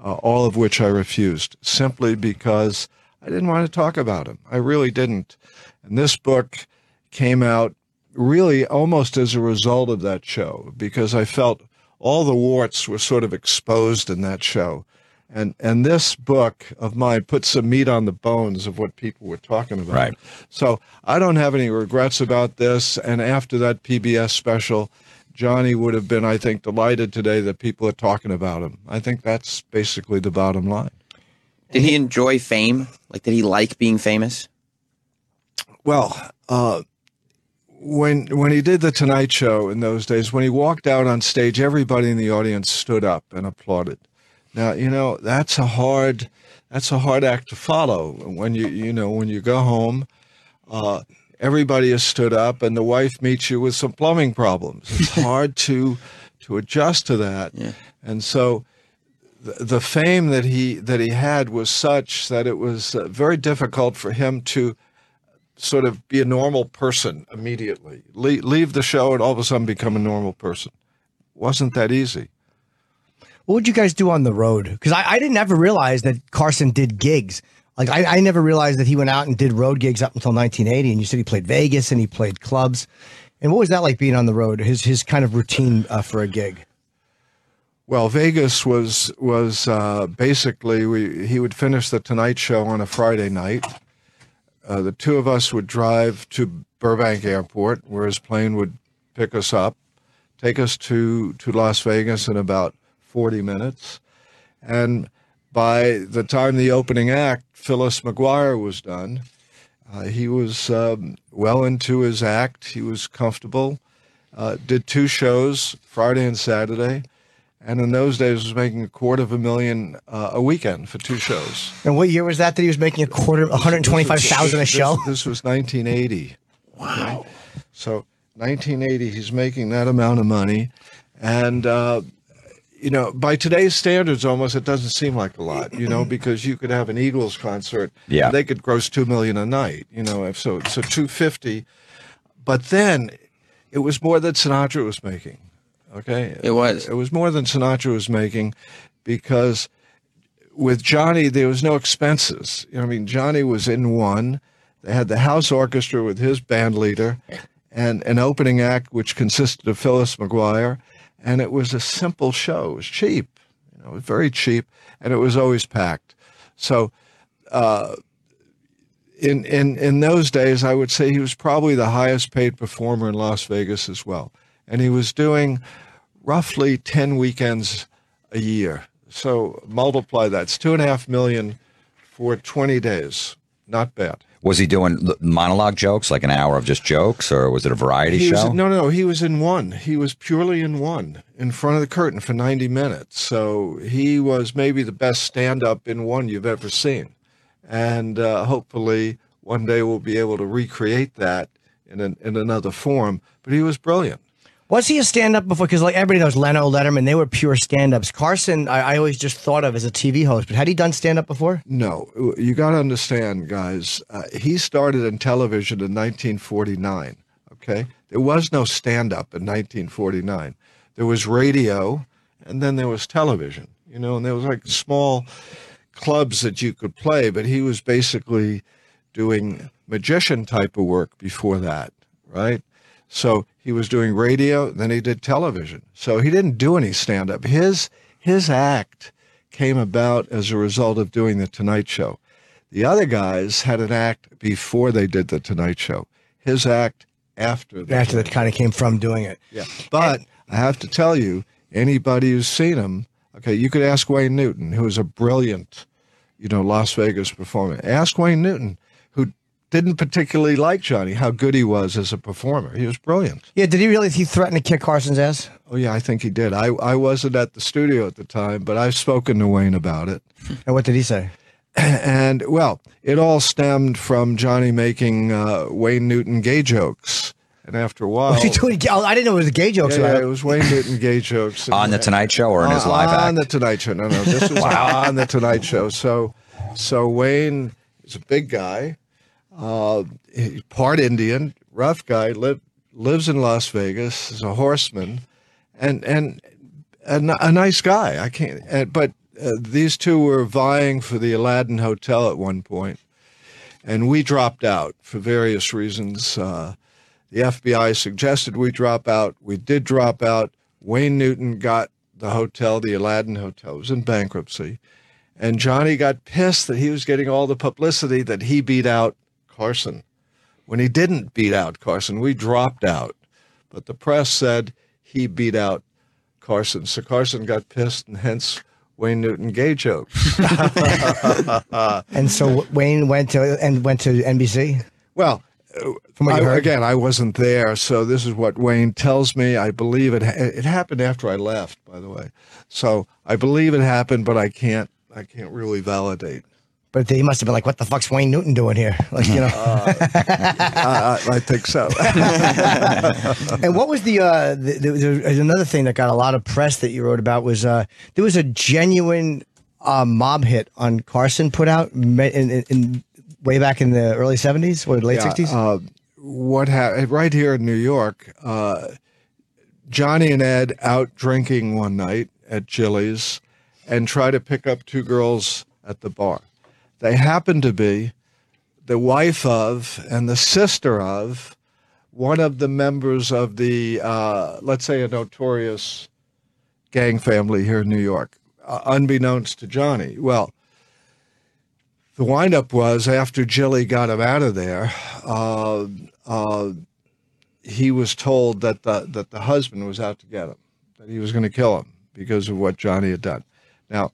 uh, all of which I refused, simply because I didn't want to talk about him. I really didn't. And this book came out really almost as a result of that show because I felt all the warts were sort of exposed in that show. And and this book of mine put some meat on the bones of what people were talking about. Right. So I don't have any regrets about this. And after that PBS special, Johnny would have been, I think, delighted today that people are talking about him. I think that's basically the bottom line. Did he enjoy fame? Like, did he like being famous? Well, uh, when when he did the Tonight Show in those days, when he walked out on stage, everybody in the audience stood up and applauded. Now you know that's a hard that's a hard act to follow. When you you know when you go home, uh, everybody has stood up, and the wife meets you with some plumbing problems. It's hard to to adjust to that, and so the, the fame that he that he had was such that it was uh, very difficult for him to sort of be a normal person immediately. leave, leave the show and all of a sudden become a normal person. Wasn't that easy? What would you guys do on the road? Because I, I didn't ever realize that Carson did gigs. Like I, I never realized that he went out and did road gigs up until 1980. And you said he played Vegas and he played clubs. And what was that like being on the road? His his kind of routine uh, for a gig. Well, Vegas was was uh, basically we he would finish the Tonight Show on a Friday night. Uh, the two of us would drive to Burbank Airport, where his plane would pick us up, take us to to Las Vegas in about 40 minutes, and by the time the opening act, Phyllis McGuire was done. Uh, he was um, well into his act. He was comfortable. Uh, did two shows, Friday and Saturday and in those days was making a quarter of a million uh, a weekend for two shows. And what year was that that he was making a quarter, 125,000 a show? This, this was 1980. Wow. So 1980, he's making that amount of money, and uh, you know, by today's standards, almost it doesn't seem like a lot, you know, because you could have an Eagles concert, Yeah. and they could gross two million a night, you know, if so so 250. But then, it was more than Sinatra was making. Okay, It was. It was more than Sinatra was making, because with Johnny there was no expenses. You know, I mean, Johnny was in one. They had the house orchestra with his band leader, and an opening act which consisted of Phyllis McGuire, and it was a simple show. It was cheap, you know, it was very cheap, and it was always packed. So. Uh, in, in in those days, I would say he was probably the highest paid performer in Las Vegas as well, and he was doing roughly ten weekends a year. So multiply that; it's two and a half million for twenty days. Not bad. Was he doing monologue jokes, like an hour of just jokes, or was it a variety He show? no, no, no. He was in one. He was purely in one, in front of the curtain for ninety minutes. So he was maybe the best stand-up in one you've ever seen, and uh, hopefully one day we'll be able to recreate that in an, in another form. But he was brilliant. Was he a stand up before? Because like everybody knows Leno, Letterman, they were pure stand ups. Carson, I, I always just thought of as a TV host, but had he done stand up before? No, you got to understand, guys. Uh, he started in television in 1949. Okay, there was no stand-up in 1949. There was radio, and then there was television. You know, and there was like small clubs that you could play. But he was basically doing magician type of work before that, right? So he was doing radio, then he did television. So he didn't do any stand-up. His his act came about as a result of doing the Tonight Show. The other guys had an act before they did the Tonight Show. His act after. The After that kind of came from doing it. Yeah. But I have to tell you, anybody who's seen him, okay, you could ask Wayne Newton, who is a brilliant, you know, Las Vegas performer. Ask Wayne Newton, didn't particularly like Johnny, how good he was as a performer. He was brilliant. Yeah, did he really? He threatened to kick Carson's ass. Oh yeah, I think he did. I I wasn't at the studio at the time, but I've spoken to Wayne about it. And what did he say? And well, it all stemmed from Johnny making uh, Wayne Newton gay jokes. And after a while, Was he doing? Oh, I didn't know it was the gay jokes yeah, yeah, it. it was Wayne Newton gay jokes On the Tonight Show or in his on, live act? On the Tonight Show. No, no, this was on the Tonight Show. So, so Wayne is a big guy, uh, part Indian, rough guy, live, lives in Las Vegas, is a horseman, and and a, a nice guy. I can't, uh, but uh, these two were vying for the Aladdin Hotel at one point, and we dropped out for various reasons. Uh, the FBI suggested we drop out. We did drop out. Wayne Newton got the hotel, the Aladdin Hotel, it was in bankruptcy. And Johnny got pissed that he was getting all the publicity that he beat out Carson. When he didn't beat out Carson, we dropped out. But the press said he beat out Carson. So Carson got pissed, and hence Wayne Newton gay jokes. And so Wayne went to and went to NBC. Well, I, again, I wasn't there, so this is what Wayne tells me. I believe it. It happened after I left, by the way. So I believe it happened, but I can't. I can't really validate. But they must have been like, "What the fuck's Wayne Newton doing here?" Like you know. I, I, I think so. and what was the, uh, the, the, there's another thing that got a lot of press that you wrote about was uh, there was a genuine uh, mob hit on Carson put out in, in, in way back in the early 70s or late Yeah, 60s. Uh, what happened right here in New York? Uh, Johnny and Ed out drinking one night at Jilly's and try to pick up two girls at the bar. They happen to be the wife of and the sister of one of the members of the, uh, let's say, a notorious gang family here in New York, uh, unbeknownst to Johnny. Well, the windup was after Jilly got him out of there, uh, uh, he was told that the that the husband was out to get him, that he was going to kill him because of what Johnny had done. Now,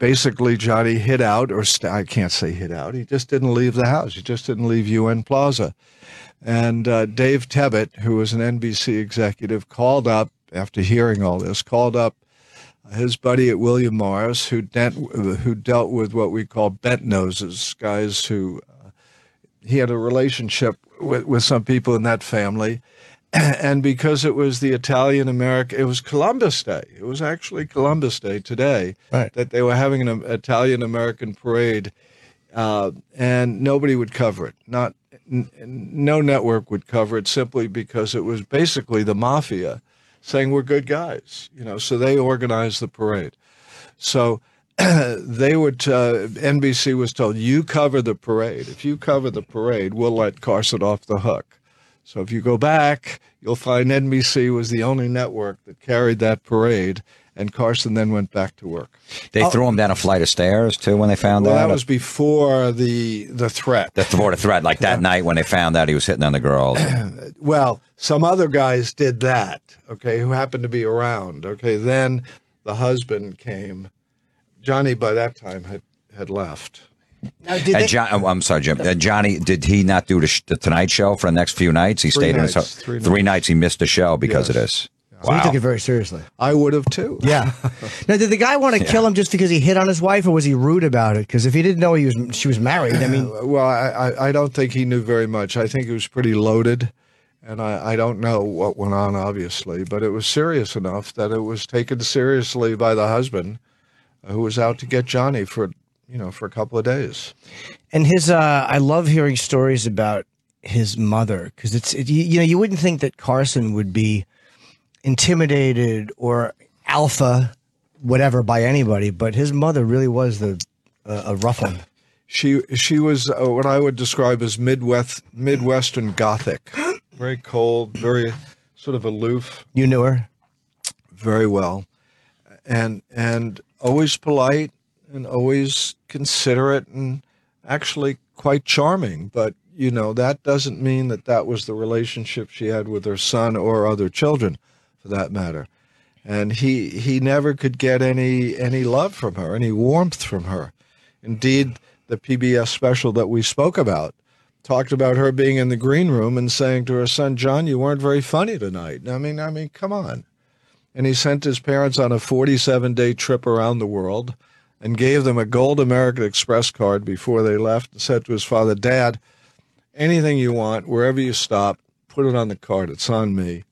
basically, Johnny hid out, or st- I can't say hid out. He just didn't leave the house. He just didn't leave UN Plaza. And uh, Dave Tebet, who was an NBC executive, called up after hearing all this, called up his buddy at William Morris, who dealt, who dealt with what we call bent noses, guys who uh, he had a relationship with, with some people in that family. And because it was the Italian American, it was Columbus Day. It was actually Columbus Day today Right. that they were having an Italian American parade, uh, and nobody would cover it. Not n- no network would cover it simply because it was basically the mafia saying we're good guys, you know. So they organized the parade. So they would. Uh, NBC was told, "You cover the parade. If you cover the parade, we'll let Carson off the hook." So if you go back, you'll find NBC was the only network that carried that parade, and Carson then went back to work. They oh. threw him down a flight of stairs too when they found well, out. that was before the the threat. the thwart of threat, like that night when they found out he was hitting on the girls. Well, some other guys did that, okay, who happened to be around. Okay, then the husband came. Johnny by that time had, had left. Now, did And they- John, oh, I'm sorry, Jim. Uh, Johnny, did he not do the, sh- the Tonight Show for the next few nights? He Three stayed in his nights, ho- three three nights. nights. He missed the show because of this. so he Wow. took it very seriously. I would have too. Yeah. now, did the guy want to kill him just because he hit on his wife, or was he rude about it? Because if he didn't know he was she was married, I mean, Well, I, I, I don't think he knew very much. I think he was pretty loaded, and I, I don't know what went on, obviously, but it was serious enough that it was taken seriously by the husband, uh, who was out to get Johnny for, you know, for a couple of days. and his uh, I love hearing stories about his mother because it's it, you, know you wouldn't think that Carson would be intimidated or alpha whatever by anybody, but his mother really was the uh, a rough one. She she was uh, what I would describe as Midwest Midwestern Gothic, very cold, very sort of aloof. You knew her. very well, and and always polite and always considerate and actually quite charming. But you know that doesn't mean that that was the relationship she had with her son or other children, for that matter. And he he never could get any any love from her, any warmth from her. Indeed, the PBS special that we spoke about talked about her being in the green room and saying to her son John, "You weren't very funny tonight." I mean, I mean, come on. And he sent his parents on a 47-day trip around the world and gave them a gold American Express card before they left and said to his father, "Dad, anything you want, wherever you stop, put it on the card. It's on me."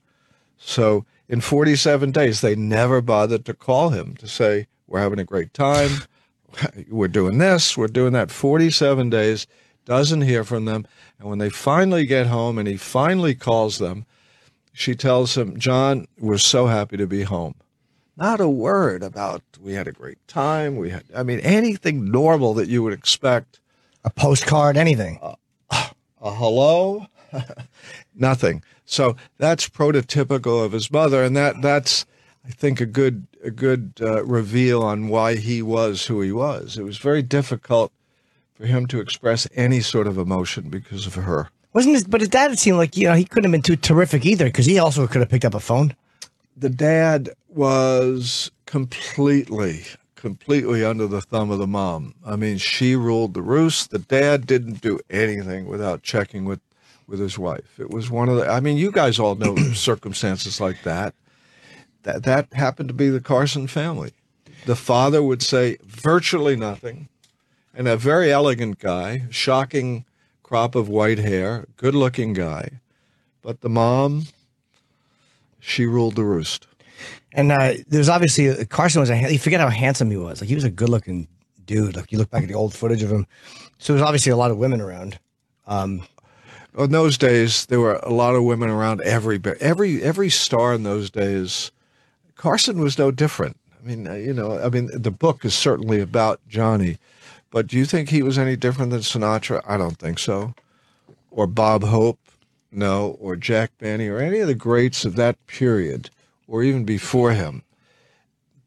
So, in 47 days, they never bothered to call him to say, We're having a great time. We're doing this. We're doing that. 47 days, doesn't hear from them. And when they finally get home and he finally calls them, she tells him, John, we're so happy to be home. Not a word about we had a great time. We had, I mean, anything normal that you would expect. A postcard, anything. Uh, a hello? Nothing. So that's prototypical of his mother, and that that's I think a good a good uh, reveal on why he was who he was. It was very difficult for him to express any sort of emotion because of her. Wasn't his, but his dad it seemed like you know he couldn't have been too terrific either because he also could have picked up a phone. The dad was completely completely under the thumb of the mom. I mean, she ruled the roost. The dad didn't do anything without checking with with his wife. It was one of the. I mean, you guys all know circumstances like that. That that happened to be the Carson family. The father would say virtually nothing, and a very elegant guy, shocking crop of white hair, good-looking guy, but the mom, she ruled the roost. And uh, there's obviously Carson was a. You forget how handsome he was. Like he was a good-looking dude. Like you look back at the old footage of him. So there's obviously a lot of women around. Um, in those days, there were a lot of women around every every every star in those days. Carson was no different. I mean, uh, you know, I mean, the book is certainly about Johnny, but do you think he was any different than Sinatra? I don't think so. Or Bob Hope, no, or Jack Benny, or any of the greats of that period, or even before him.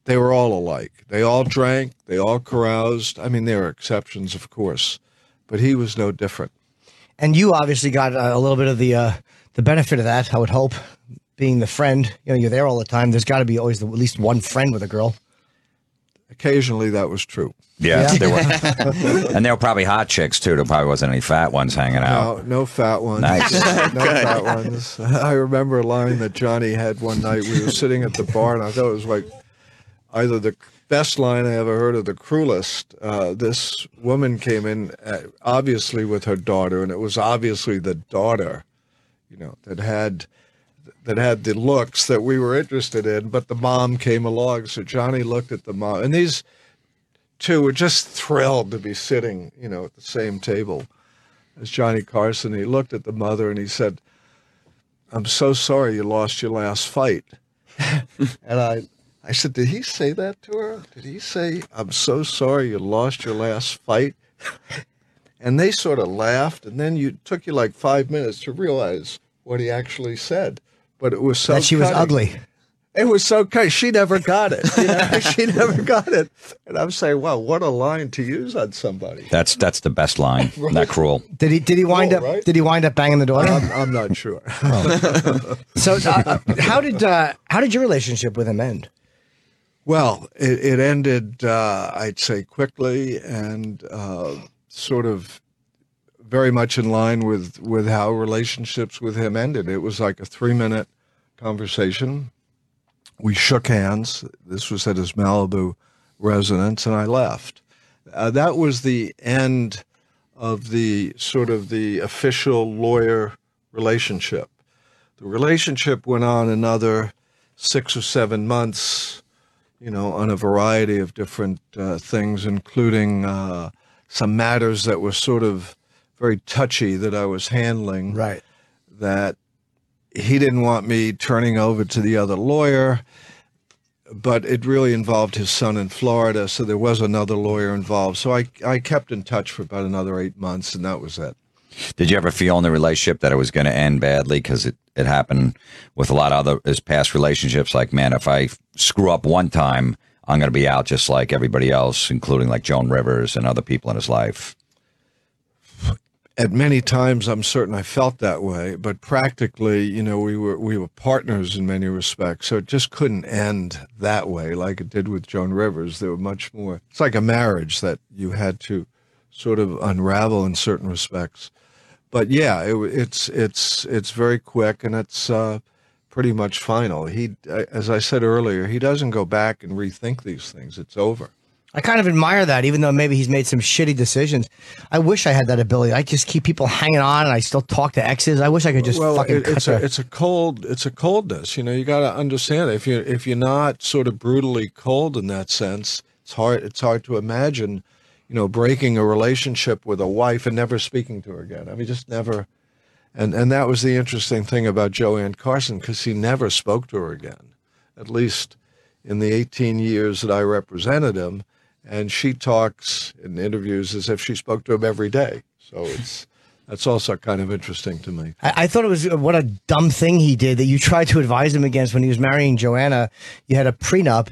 They were all alike. They all drank. They all caroused. I mean, there are exceptions, of course, but he was no different. And you obviously got a little bit of the uh, the benefit of that. I would hope, being the friend. You know, you're there all the time. There's got to be always the, at least one friend with a girl. Occasionally, that was true. Yeah, yeah. There were, and there were probably hot chicks too. There probably wasn't any fat ones hanging out. No, no fat ones. Nice. no fat ones. I remember a line that Johnny had one night. We were sitting at the bar, and I thought it was like either the best line I ever heard of the cruelest. Uh, this woman came in, uh, obviously with her daughter, and it was obviously the daughter, you know, that had that had the looks that we were interested in. But the mom came along, so Johnny looked at the mom, and these two were just thrilled to be sitting, you know, at the same table as Johnny Carson. He looked at the mother and he said, "I'm so sorry you lost your last fight." and I I said, Did he say that to her? Did he say, I'm so sorry you lost your last fight? and they sort of laughed, and then you took you like five minutes to realize what he actually said. But it was so that she was ugly. It was so cutting. She never got it. You know? she never got it. And I'm saying, wow, what a line to use on somebody. That's that's the best line. right. Not cruel. Did he did he wind Cruel, up right? did he wind up banging the door? I'm, I'm not sure. so uh, how did uh, how did your relationship with him end? Well, it, it ended, uh, I'd say, quickly and uh, sort of very much in line with, with how relationships with him ended. It was like a three minute conversation. We shook hands. This was at his Malibu residence, and I left. Uh, that was the end of the sort of the official lawyer relationship. The relationship went on another six or seven months you know, on a variety of different uh, things, including uh, some matters that were sort of very touchy that I was handling. Right. That he didn't want me turning over to the other lawyer, but it really involved his son in Florida, so there was another lawyer involved. So I, I kept in touch for about another eight months, and that was it. Did you ever feel in the relationship that it was going to end badly? Because it, it happened with a lot of other his past relationships. Like, man, if I screw up one time, I'm going to be out just like everybody else, including like Joan Rivers and other people in his life. At many times, I'm certain I felt that way, but practically, you know, we were we were partners in many respects, so it just couldn't end that way like it did with Joan Rivers. There were much more. It's like a marriage that you had to sort of unravel in certain respects. But yeah, it, it's it's it's very quick and it's uh, pretty much final. He, as I said earlier, he doesn't go back and rethink these things. It's over. I kind of admire that, even though maybe he's made some shitty decisions. I wish I had that ability. I just keep people hanging on, and I still talk to exes. I wish I could just well, fucking it- cut it's a it's a cold it's a coldness. You know, you got to understand if you if you're not sort of brutally cold in that sense, it's hard it's hard to imagine, you know, breaking a relationship with a wife and never speaking to her again. I mean, just never. And and that was the interesting thing about Joanne Carson because he never spoke to her again, at least in the 18 years that I represented him. And she talks in interviews as if she spoke to him every day. So it's that's also kind of interesting to me. I, I thought it was what a dumb thing he did that you tried to advise him against when he was marrying Joanna. You had a prenup,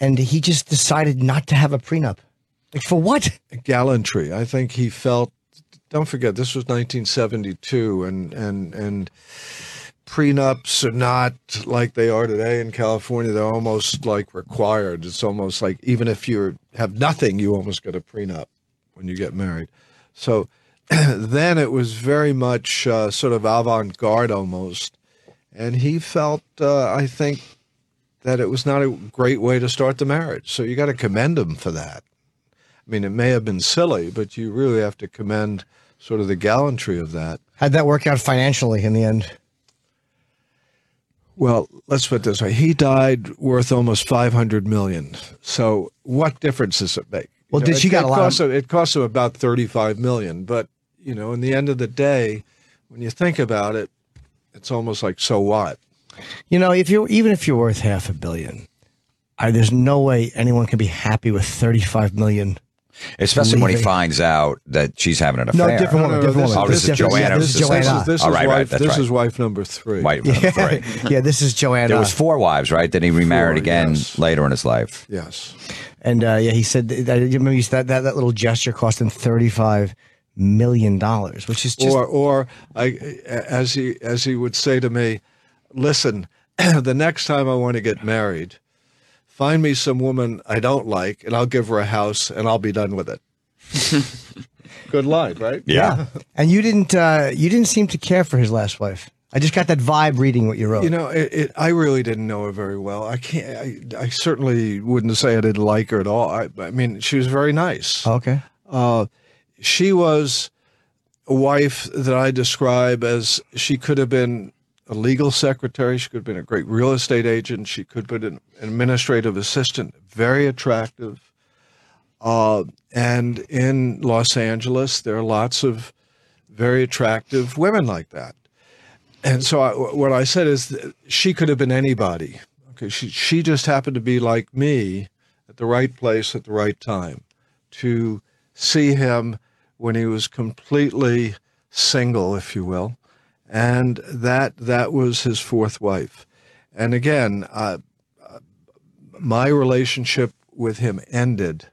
and he just decided not to have a prenup. Like for what? gallantry. I think he felt. Don't forget, this was 1972, and and and prenups are not like they are today in California. They're almost like required. It's almost like even if you have nothing, you almost get a prenup when you get married. So then it was very much uh, sort of avant garde almost, and he felt, uh, I think, that it was not a great way to start the marriage. So you got to commend him for that. I mean, it may have been silly, but you really have to commend sort of the gallantry of that. How'd that work out financially in the end? Well, let's put it this way: he died worth almost five hundred million. So, what difference does it make? Well, You did she it, got it a lot of- him- It cost him about thirty-five million, but you know, in the end of the day, when you think about it, it's almost like so what? You know, if you're even if you're worth half a billion, I, there's no way anyone can be happy with 35 million. Especially when he leaving. finds out that she's having an No, affair. different woman, different this woman. Oh, this, is different- Joanna. yeah, this is Joanna. This is, this All is right, wife. right, that's this right. is wife number three. Wife number three. yeah, this is Joanna. There was four wives, right? Then he remarried Four, again yes. later in his life. Yes. And uh, yeah, he said that, that, you remember he said that, that little gesture cost him 35 million dollars, which is just or or I, as he as he would say to me, listen, the next time I want to get married, find me some woman I don't like, and I'll give her a house, and I'll be done with it. Good line, right? Yeah. And you didn't uh, you didn't seem to care for his last wife. I just got that vibe reading what you wrote. You know, it, it, I really didn't know her very well. I can't. I, I certainly wouldn't say I didn't like her at all. I, I mean, she was very nice. okay. Uh, she was a wife that I describe as she could have been a legal secretary. She could have been a great real estate agent. She could have been an administrative assistant. Very attractive. Uh, and in Los Angeles, there are lots of very attractive women like that. And so I, what I said is she could have been anybody. Okay, she she just happened to be like me at the right place at the right time to see him when he was completely single, if you will, and that that was his fourth wife. And again, uh, uh, my relationship with him ended.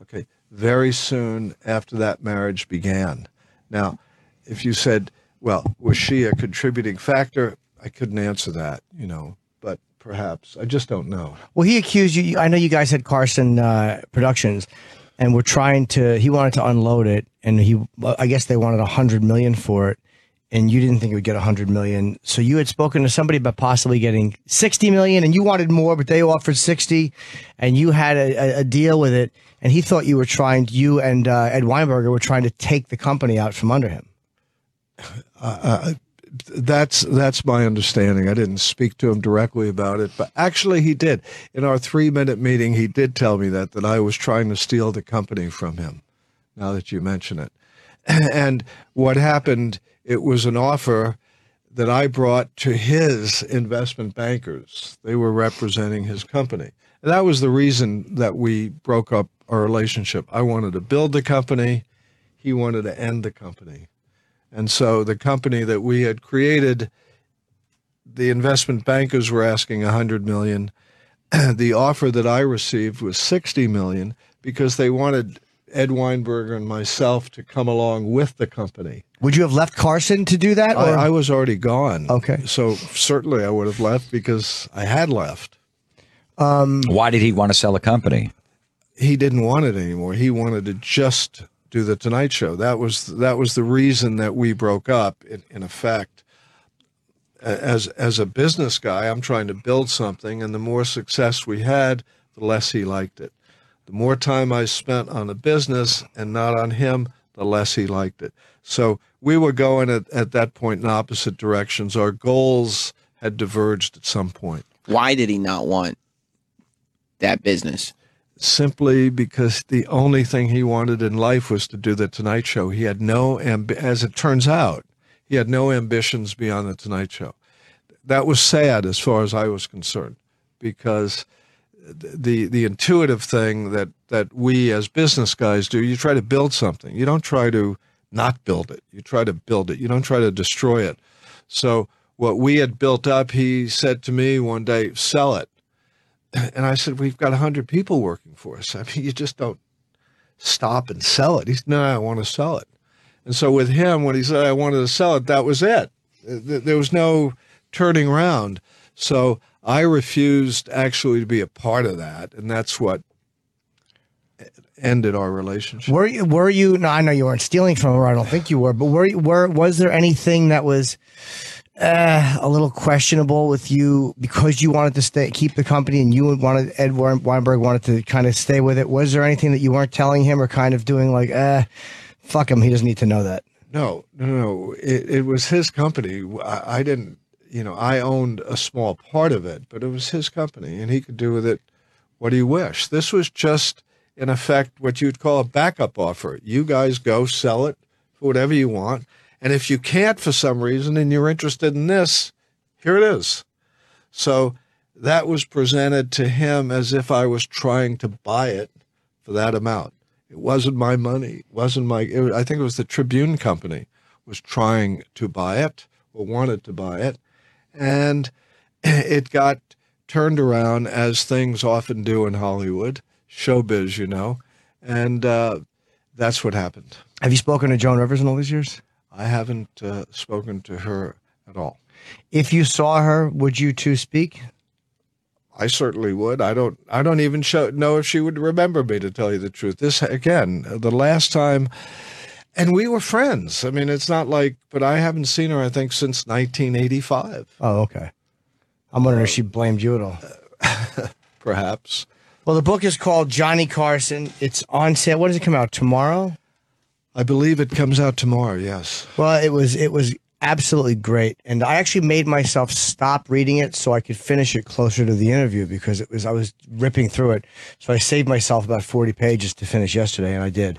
Okay, very soon after that marriage began. Now, if you said, "Well, was she a contributing factor?" I couldn't answer that, you know, but perhaps I just don't know. Well, he accused you. I know you guys had Carson uh, Productions, and we're trying to. He wanted to unload it, and he. I guess they wanted a hundred million for it, and you didn't think it would get a hundred million. So you had spoken to somebody about possibly getting sixty million, and you wanted more, but they offered sixty, and you had a, a, deal with it. And he thought you were trying. You and uh, Ed Weinberger were trying to take the company out from under him. uh, that's that's my understanding. I didn't speak to him directly about it, but actually he did. In our three minute meeting, he did tell me that that I was trying to steal the company from him. Now that you mention it, and what happened? It was an offer that I brought to his investment bankers. They were representing his company. And that was the reason that we broke up our relationship. I wanted to build the company. He wanted to end the company. And so the company that we had created, the investment bankers were asking 100 million. the offer that I received was 60 million because they wanted Ed Weinberger and myself to come along with the company. Would you have left Carson to do that? I, Or? I was already gone. Okay. So certainly I would have left because I had left. Um, Why did he want to sell the company? He didn't want it anymore. He wanted to just do the Tonight Show. That was that was the reason that we broke up. In, in effect, as as a business guy, I'm trying to build something, and the more success we had, the less he liked it. The more time I spent on the business and not on him, the less he liked it. So we were going at, at that point in opposite directions. Our goals had diverged at some point. Why did he not want that business? simply because the only thing he wanted in life was to do the Tonight Show. He had no, amb- as it turns out, he had no ambitions beyond the Tonight Show. That was sad as far as I was concerned, because the the intuitive thing that that we as business guys do, you try to build something. You don't try to not build it. You try to build it. You don't try to destroy it. So what we had built up, he said to me one day, "Sell it." And I said, We've got 100 people working for us. I mean, you just don't stop and sell it. He said, No, I want to sell it. And so with him, when he said, I wanted to sell it, that was it. There was no turning around. So I refused actually to be a part of that. And that's what ended our relationship. Were you? Were you? No, I know you weren't stealing from her. I don't think you were. But were you? Were was there anything that was uh, a little questionable with you because you wanted to stay, keep the company, and you wanted Ed Weinberg wanted to kind of stay with it? Was there anything that you weren't telling him or kind of doing like, uh, fuck him, he doesn't need to know that? No, no, no. It, it was his company. I, I didn't, you know, I owned a small part of it, but it was his company, and he could do with it what he wished. This was just, in effect, what you'd call a backup offer. You guys go sell it for whatever you want, and if you can't for some reason and you're interested in this, here it is. So that was presented to him as if I was trying to buy it for that amount. It wasn't my money. It wasn't my. It, I think it was the Tribune Company was trying to buy it or wanted to buy it, and it got turned around as things often do in Hollywood, showbiz, you know, and uh, that's what happened. Have you spoken to Joan Rivers in all these years? I haven't uh, spoken to her at all. If you saw her, would you two speak? I certainly would. I don't. I don't even show, know if she would remember me. To tell you the truth, this again, the last time, and we were friends. I mean, it's not like, but I haven't seen her. I think since 1985, Oh, okay. I'm wondering if she blamed you at all. perhaps. Well, the book is called Johnny Carson. It's on sale. When does it come out? Tomorrow? I believe it comes out tomorrow. Yes. Well, it was it was absolutely great, and I actually made myself stop reading it so I could finish it closer to the interview because it was I was ripping through it. So I saved myself about forty pages to finish yesterday, and I did.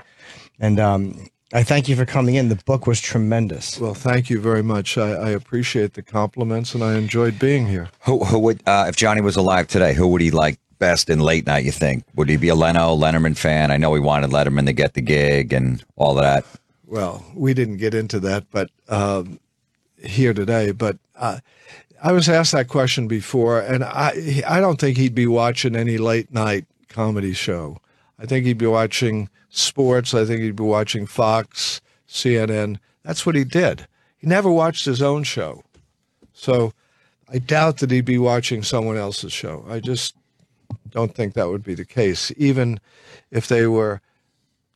And um, I thank you for coming in. The book was tremendous. Well, thank you very much. I, I appreciate the compliments, and I enjoyed being here. Who, who would, uh, if Johnny was alive today, who would he like best in late night? You think would he be a Leno Letterman fan? I know he wanted Letterman to get the gig and all of that. Well, we didn't get into that, but um, here today. But uh, I was asked that question before, and I I don't think he'd be watching any late night comedy show. I think he'd be watching sports. I think he'd be watching Fox, CNN. That's what he did. He never watched his own show, so I doubt that he'd be watching someone else's show. I just don't think that would be the case, even if they were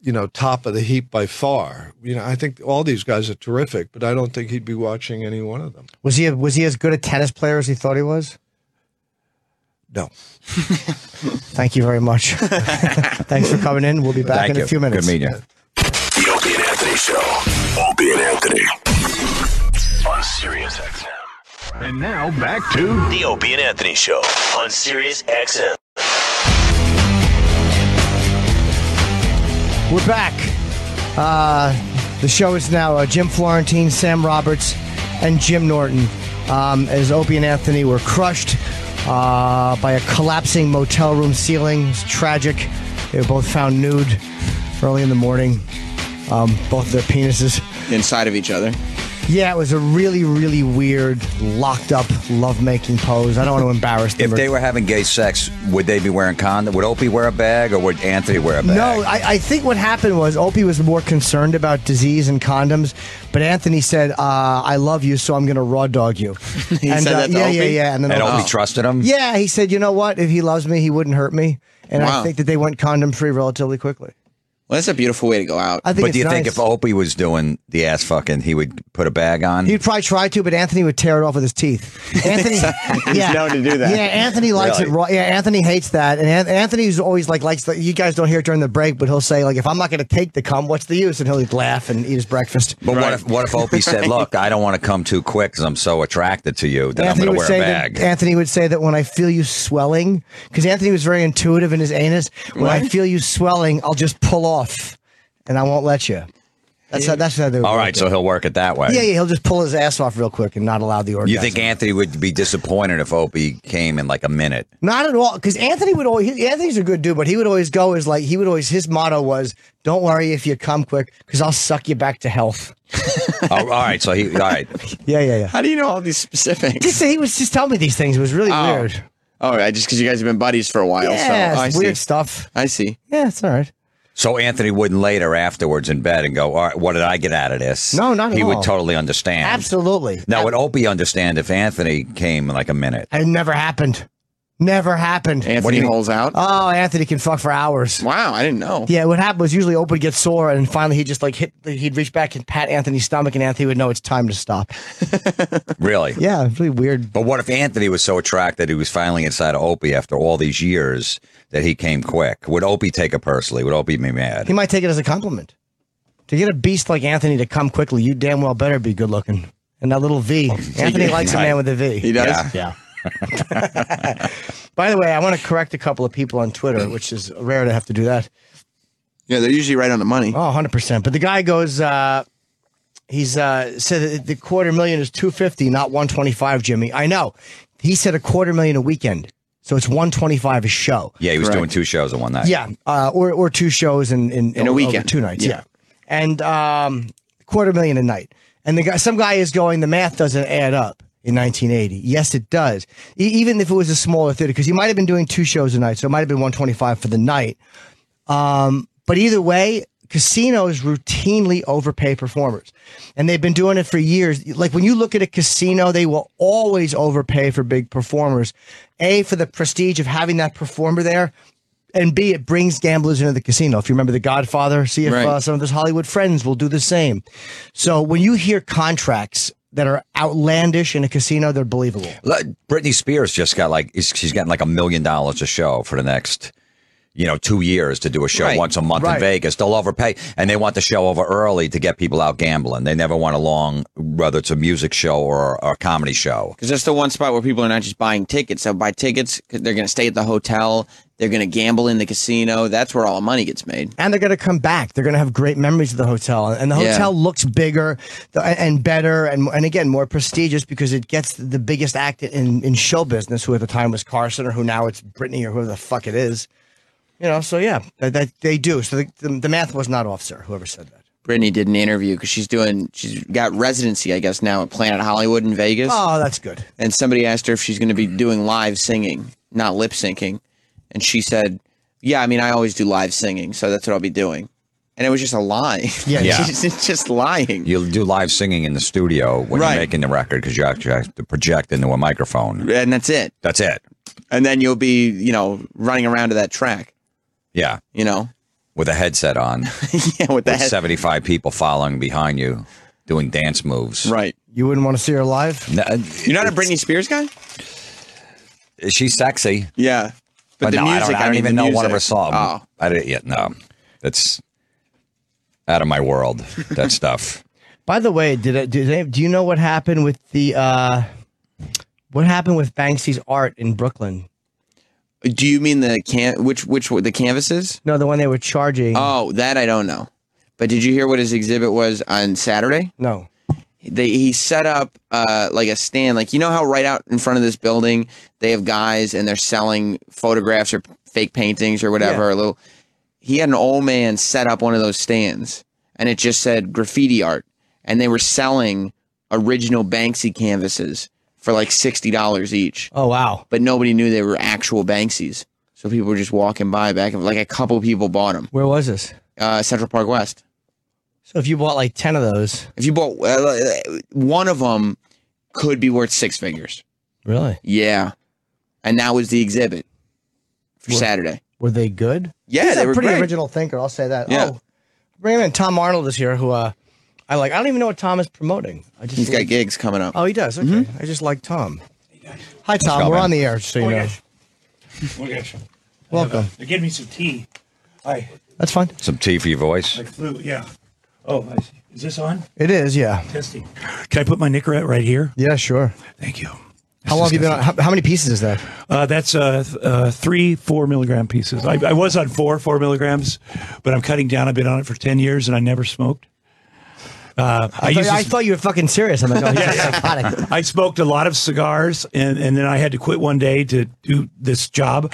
you know, top of the heap by far. You know, I think all these guys are terrific, but I don't think he'd be watching any one of them. Was he was he as good a tennis player as he thought he was? No. Thank you very much. Thanks for coming in. We'll be back Thank in you. a few minutes. Good meeting you. The Opie and Anthony Show. Opie and Anthony. On Sirius XM. And now back to The Opie and Anthony Show on Sirius XM. We're back. Uh, the show is now uh, Jim Florentine, Sam Roberts, and Jim Norton. Um, as Opie and Anthony were crushed uh, by a collapsing motel room ceiling. It's tragic. They were both found nude early in the morning. Um, both their penises inside of each other. Yeah, it was a really, really weird, locked up lovemaking pose. I don't want to embarrass them. If they were having gay sex, would they be wearing condom? Would Opie wear a bag or would Anthony wear a bag? No, I, I think what happened was Opie was more concerned about disease and condoms, but Anthony said, uh, "I love you, so I'm going to raw dog you." He and, said uh, that to yeah, Opie? yeah, yeah, And then Opie trusted him? Yeah, he said, "You know what? If he loves me, he wouldn't hurt me." And I think that they went condom free relatively quickly. Well, that's a beautiful way to go out. I think but do you it's think if Opie was doing the ass fucking, he would put a bag on? He'd probably try to, but Anthony would tear it off with his teeth. Anthony, He's yeah, known to do that. Yeah, Anthony likes Really? it raw. Yeah, Anthony hates that, and An- Anthony's always like likes. The, you guys don't hear it during the break, but he'll say like, "If I'm not going to take the cum, what's the use?" And he'll laugh and eat his breakfast. But what if what if Opie said, "Look, I don't want to come too quick because I'm so attracted to you that Anthony I'm going to wear a bag." that. Anthony would say that when I feel you swelling, because Anthony was very intuitive in his anus. When I feel you swelling, I'll just pull off, and I won't let you. That's how, that's how they. would All work right, it. so he'll work it that way. yeah, yeah, he'll just pull his ass off real quick and not allow the orgasm. You think Anthony would be disappointed if Opie came in like a minute? Not at all, because Anthony would always. he- Anthony's a good dude, but he would always go as like he would always. His motto was, "Don't worry if you come quick, because I'll suck you back to health." oh, all right, so he all right. Yeah, yeah, yeah. How do you know all these specifics? Just he was just telling me these things. It was really Oh. weird. Oh, right, just because you guys have been buddies for a while. Yeah, so I it's see. weird stuff. I see. Yeah, it's all right. So Anthony wouldn't later afterwards in bed and go, "All right, what did I get out of this?" No, not at He all. would totally understand. Absolutely. Now, would Opie understand if Anthony came in like a minute? It never happened. Never happened. Anthony holes out. Oh, Anthony can fuck for hours. Wow, I didn't know. Yeah, what happened was usually Opie would get sore, and finally he just like hit. He'd reach back and pat Anthony's stomach, and Anthony would know it's time to stop. Really? Yeah, it's really weird. But what if Anthony was so attracted he was finally inside of Opie after all these years that he came quick? Would Opie take it personally? Would Opie be mad? He might take it as a compliment. To get a beast like Anthony to come quickly, you damn well better be good looking. And that little V. Anthony likes a man with a V. He does? Yeah. By the way, I want to correct a couple of people on Twitter, which is rare to have to do that. Yeah, they're usually right on the money. Oh, 100%. But the guy goes, uh, he's uh, said that the quarter million is 250, not 125, Jimmy. I know. He said a quarter million a weekend. So it's 125 a show. Yeah, he was Correct. doing two shows in one night. Yeah, uh, or or two shows in in, In a weekend. two nights. Yeah. Yeah, and um, quarter million a night. And the guy, some guy is going. The math doesn't add up in 1980. Yes, it does. E- even if it was a smaller theater, because he might have been doing two shows a night, so it might have been 125 for the night. Um, but either way, casinos routinely overpay performers. And they've been doing it for years. Like when you look at a casino, they will always overpay for big performers. A, for the prestige of having that performer there. And B, it brings gamblers into the casino. If you remember The Godfather, see if Right. uh, some of his Hollywood friends will do the same. So when you hear contracts that are outlandish in a casino, they're believable. Like, Britney Spears just got like she's getting like a million dollars a show for the next, you know, two years to do a show Right. once a month in Vegas. They'll overpay, and they want the show over early to get people out gambling. They never want a long, whether it's a music show or, or a comedy show. Because that's the one spot where people are not just buying tickets. They'll buy tickets; they're going to stay at the hotel. They're going to gamble in the casino. That's where all the money gets made. and they're going to come back. They're going to have great memories of the hotel, and the Yeah. hotel looks bigger and better, and and again more prestigious because it gets the biggest act in in show business, who at the time was Carson, or who now it's Britney, or whoever the fuck it is. You know, so yeah, that, that they do. So the, the, the math was not off, sir. Whoever said that. Britney did an interview because she's doing, she's got residency, I guess, now at Planet Hollywood in Vegas. Oh, that's good. And somebody asked her if she's going to be doing live singing, not lip syncing. And she said, Yeah, I mean, I always do live singing, so that's what I'll be doing. And it was just a lie. Yeah, Yeah. she's just lying. You'll do live singing in the studio when Right. you're making the record because you actually have to project into a microphone. And that's it. That's it. And then you'll be, you know, running around to that track, Yeah, you know? with a headset on, yeah, with the with head. 75 people following behind you, doing dance moves. Right. You wouldn't want to see her live. No, You're not a Britney Spears guy? She's sexy. Yeah. But, But, the no, music, I don't, I don't even the know one of her songs. Oh. I didn't yet. No, that's out of my world. That stuff. By the way, did it, did they, do you know what happened with the uh, what happened with Banksy's art in Brooklyn? Do you mean the can which which the canvases? No, the one they were charging. Oh, that I don't know. But did you hear what his exhibit was on Saturday? no. They he set up uh like a stand, like you know how right out in front of this building they have guys and they're selling photographs or fake paintings or whatever. Yeah. A little. He had an old man set up one of those stands, and it just said graffiti art, and they were selling original Banksy canvases for like sixty dollars each. Oh wow. But nobody knew they were actual Banksies, so people were just walking by back and like a couple people bought them. Where was this? Uh, Central Park West. So if you bought like ten of those, If you bought uh, one of them, could be worth six figures. really? Yeah, and that was the exhibit for What- Saturday. Were they good? Yeah, He's they a were pretty great. original thinker. I'll say that. Yeah. Oh, bring him in. Tom Arnold is here, who uh, I like. I don't even know what Tom is promoting. I just He's got gigs coming up. Oh, he does. Okay. Mm-hmm. I just like Tom. Hi, Tom. go, We're man. on the air, so you Oh, know. yes. Oh, yes. Welcome. They're giving me some tea. Hi. That's fine. Some tea for your voice. Like flu, yeah. Oh, I see. Is this on? It is, yeah. Testing. Can I put my Nicorette right here? Yeah, sure. Thank you. How long have you been on? How, how many pieces is that? Uh, that's uh, th- uh, three four milligram pieces. I, I was on four four milligrams, but I'm cutting down. I've been on it for ten years and I never smoked. Uh, I, used thought, I thought you were fucking serious. I'm like, oh, psychotic. I smoked a lot of cigars, and, and then I had to quit one day to do this job,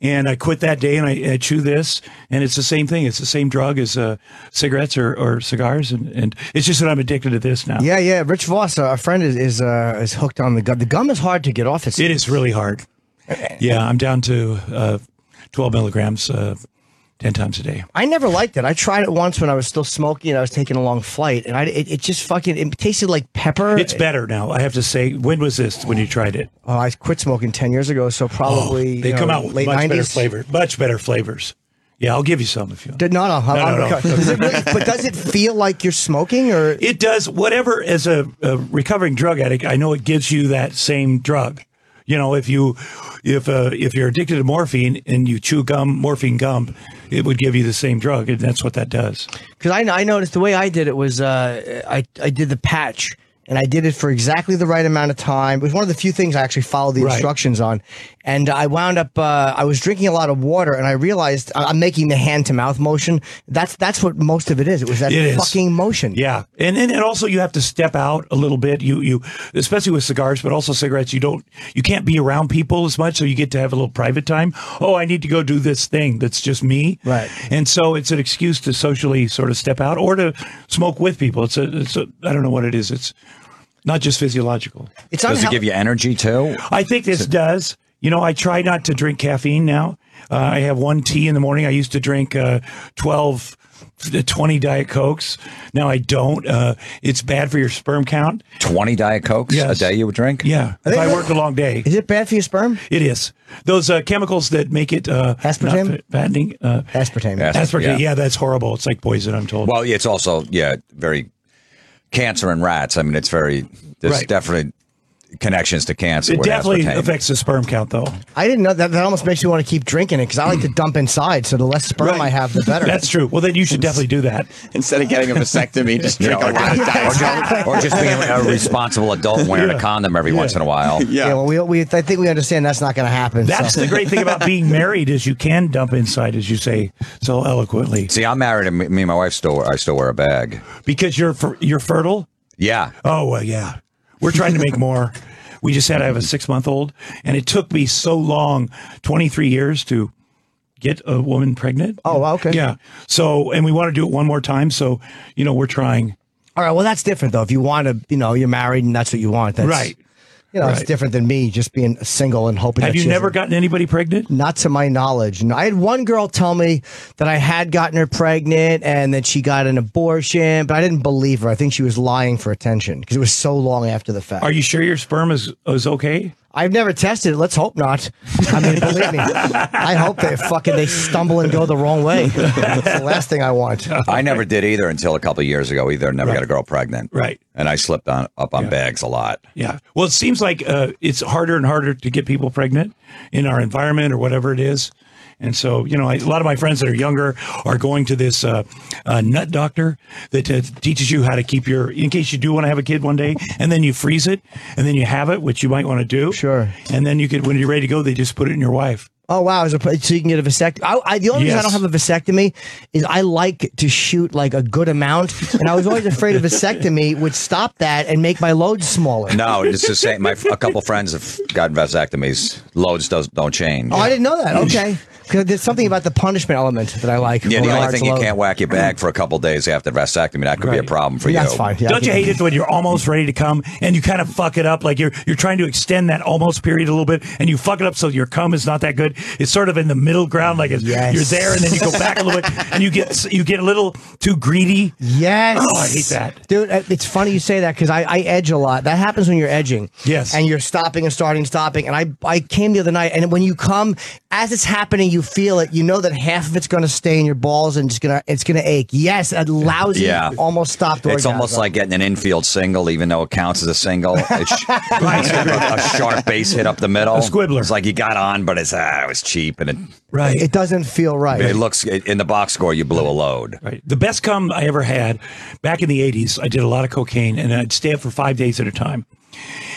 and I quit that day, and I, I chew this, and it's the same thing. It's the same drug as uh, cigarettes or, or cigars, and, and it's just that I'm addicted to this now. Yeah, yeah. Rich Voss, our friend, is is, uh, is hooked on the gum. The gum is hard to get off. It's, It is really hard. Yeah, I'm down to uh, 12 milligrams uh, 10 times a day. I never liked it. I tried it once when I was still smoking and I was taking a long flight, and I it, it just fucking it tasted like pepper. It's better now, I have to say. When was this when you tried it? Oh, I quit smoking ten years ago, so probably Oh, they come know, out with late much better nineties. flavor, much better flavors. Yeah, I'll give you some if you want. No, no, No, no, no. Does it really- but does it feel like you're smoking, or It does whatever. As a, a recovering drug addict, I know it gives you that same drug. You know, if you if uh, if you're addicted to morphine and you chew gum, morphine gum, it would give you the same drug, and that's what that does. because I, I noticed the way I did it was uh, I I did the patch. And I did it for exactly the right amount of time. It was one of the few things I actually followed the Right. instructions on. And I wound up, uh, I was drinking a lot of water, and I realized I'm making the hand to mouth motion. That's that's what most of it is. It was that It is. fucking motion. Yeah, and, and and also you have to step out a little bit. You you especially with cigars, but also cigarettes. You don't you can't be around people as much, so you get to have a little private time. Oh, I need to go do this thing that's just me. Right. And so it's an excuse to socially sort of step out or to smoke with people. It's a it's a I don't know what it is. It's not just physiological. It's Does it give you energy too? I think this does. You know, I try not to drink caffeine now. Uh, I have one tea in the morning. I used to drink uh, 12 20 Diet Cokes. Now I don't. Uh, it's bad for your sperm count. 20 Diet Cokes Yes. a day you would drink? Yeah. If I work a long day. Is it bad for your sperm? It is. Those uh, chemicals that make it uh, Aspartame? not fattening. Uh, aspartame. Aspartame. yeah. Yeah. that's horrible. It's like poison. I'm told. Well, it's also, yeah, very cancer in rats. I mean, it's very, there's Right. definitely connections to cancer. it definitely aspartame. affects the sperm count, though. I didn't know that. That almost makes me want to keep drinking it because I like to dump inside. So the less sperm Right. I have, the better. That's true. Well, then you should definitely do that. Instead of getting a vasectomy, just drink know, a lot of or, Diet just, or just being a responsible adult and wearing Yeah. a condom every once in a while. yeah. well, we, we I think we understand that's not going to happen. That's so. the great thing about being married is you can dump inside, as you say so eloquently, See, I'm married and me me and my wife still, I still wear a bag. because you're you're fertile. Yeah. Oh well, yeah. We're trying to make more. We just had I have a six month old, and it took me so long, twenty three years to get a woman pregnant. Oh, okay. Yeah. So, and we want to do it one more time. So, you know, we're trying. All right. Well, that's different though. If you want to, you know, you're married and that's what you want. That's, Right. You know, it's different than me just being single and hoping. Have you never gotten anybody pregnant? Not to my knowledge. No, I had one girl tell me that I had gotten her pregnant and that she got an abortion, but I didn't believe her. I think she was lying for attention because it was so long after the fact. Are you sure your sperm is is okay? I've never tested it. Let's hope not. I mean, believe me, I hope they fucking they stumble and go the wrong way. That's the last thing I want. I never did either until a couple of years ago. Either never got a girl pregnant. Right. And I slipped on up on bags a lot. Yeah. Well, it seems like uh, it's harder and harder to get people pregnant in our environment or whatever it is. And so, you know, I, a lot of my friends that are younger are going to this uh, uh, nut doctor that uh, teaches you how to keep your, in case you do want to have a kid one day, and then you freeze it, and then you have it, which you might want to do. Sure. And then you could, when you're ready to go, they just put it in your wife. Oh wow! So you can get a vasectomy. I, I, the only reason I don't have a vasectomy is I like to shoot like a good amount, and I was always afraid a vasectomy would stop that and make my loads smaller. No, it's the same. My a couple friends have gotten vasectomies. Loads does don't change. Oh, I didn't know that. Okay, because there's something about the punishment element that I like. Yeah, the only thing you load. can't whack your bag for a couple days after vasectomy. That could be a problem for That's you. fine. Yeah, Don't you hate it when you're almost ready to come and you kind of fuck it up? Like you're you're trying to extend that almost period a little bit, and you fuck it up so your cum is not that good. It's sort of in the middle ground, like it's, Yes. you're there, and then you go back a little bit, and you get you get a little too greedy. Yes. Oh, I hate that. Dude, uh, it's funny you say that because I, I edge a lot. That happens when you're edging. Yes. And you're stopping and starting, stopping. And I, I came the other night, and when you come as it's happening, you feel it. You know that half of it's going to stay in your balls and it's gonna it's gonna ache. Yes, a lousy, Yeah. almost stopped. It's orgasm. almost like getting an infield single, even though it counts as a single. It's a, a sharp base hit up the middle. A squibbler. It's like you got on, but it's ah, it was cheap, and it Right. It doesn't feel right. it looks in the box score. You blew a load. Right. The best cum I ever had back in the 80s, I did a lot of cocaine and I'd stay up for five days at a time.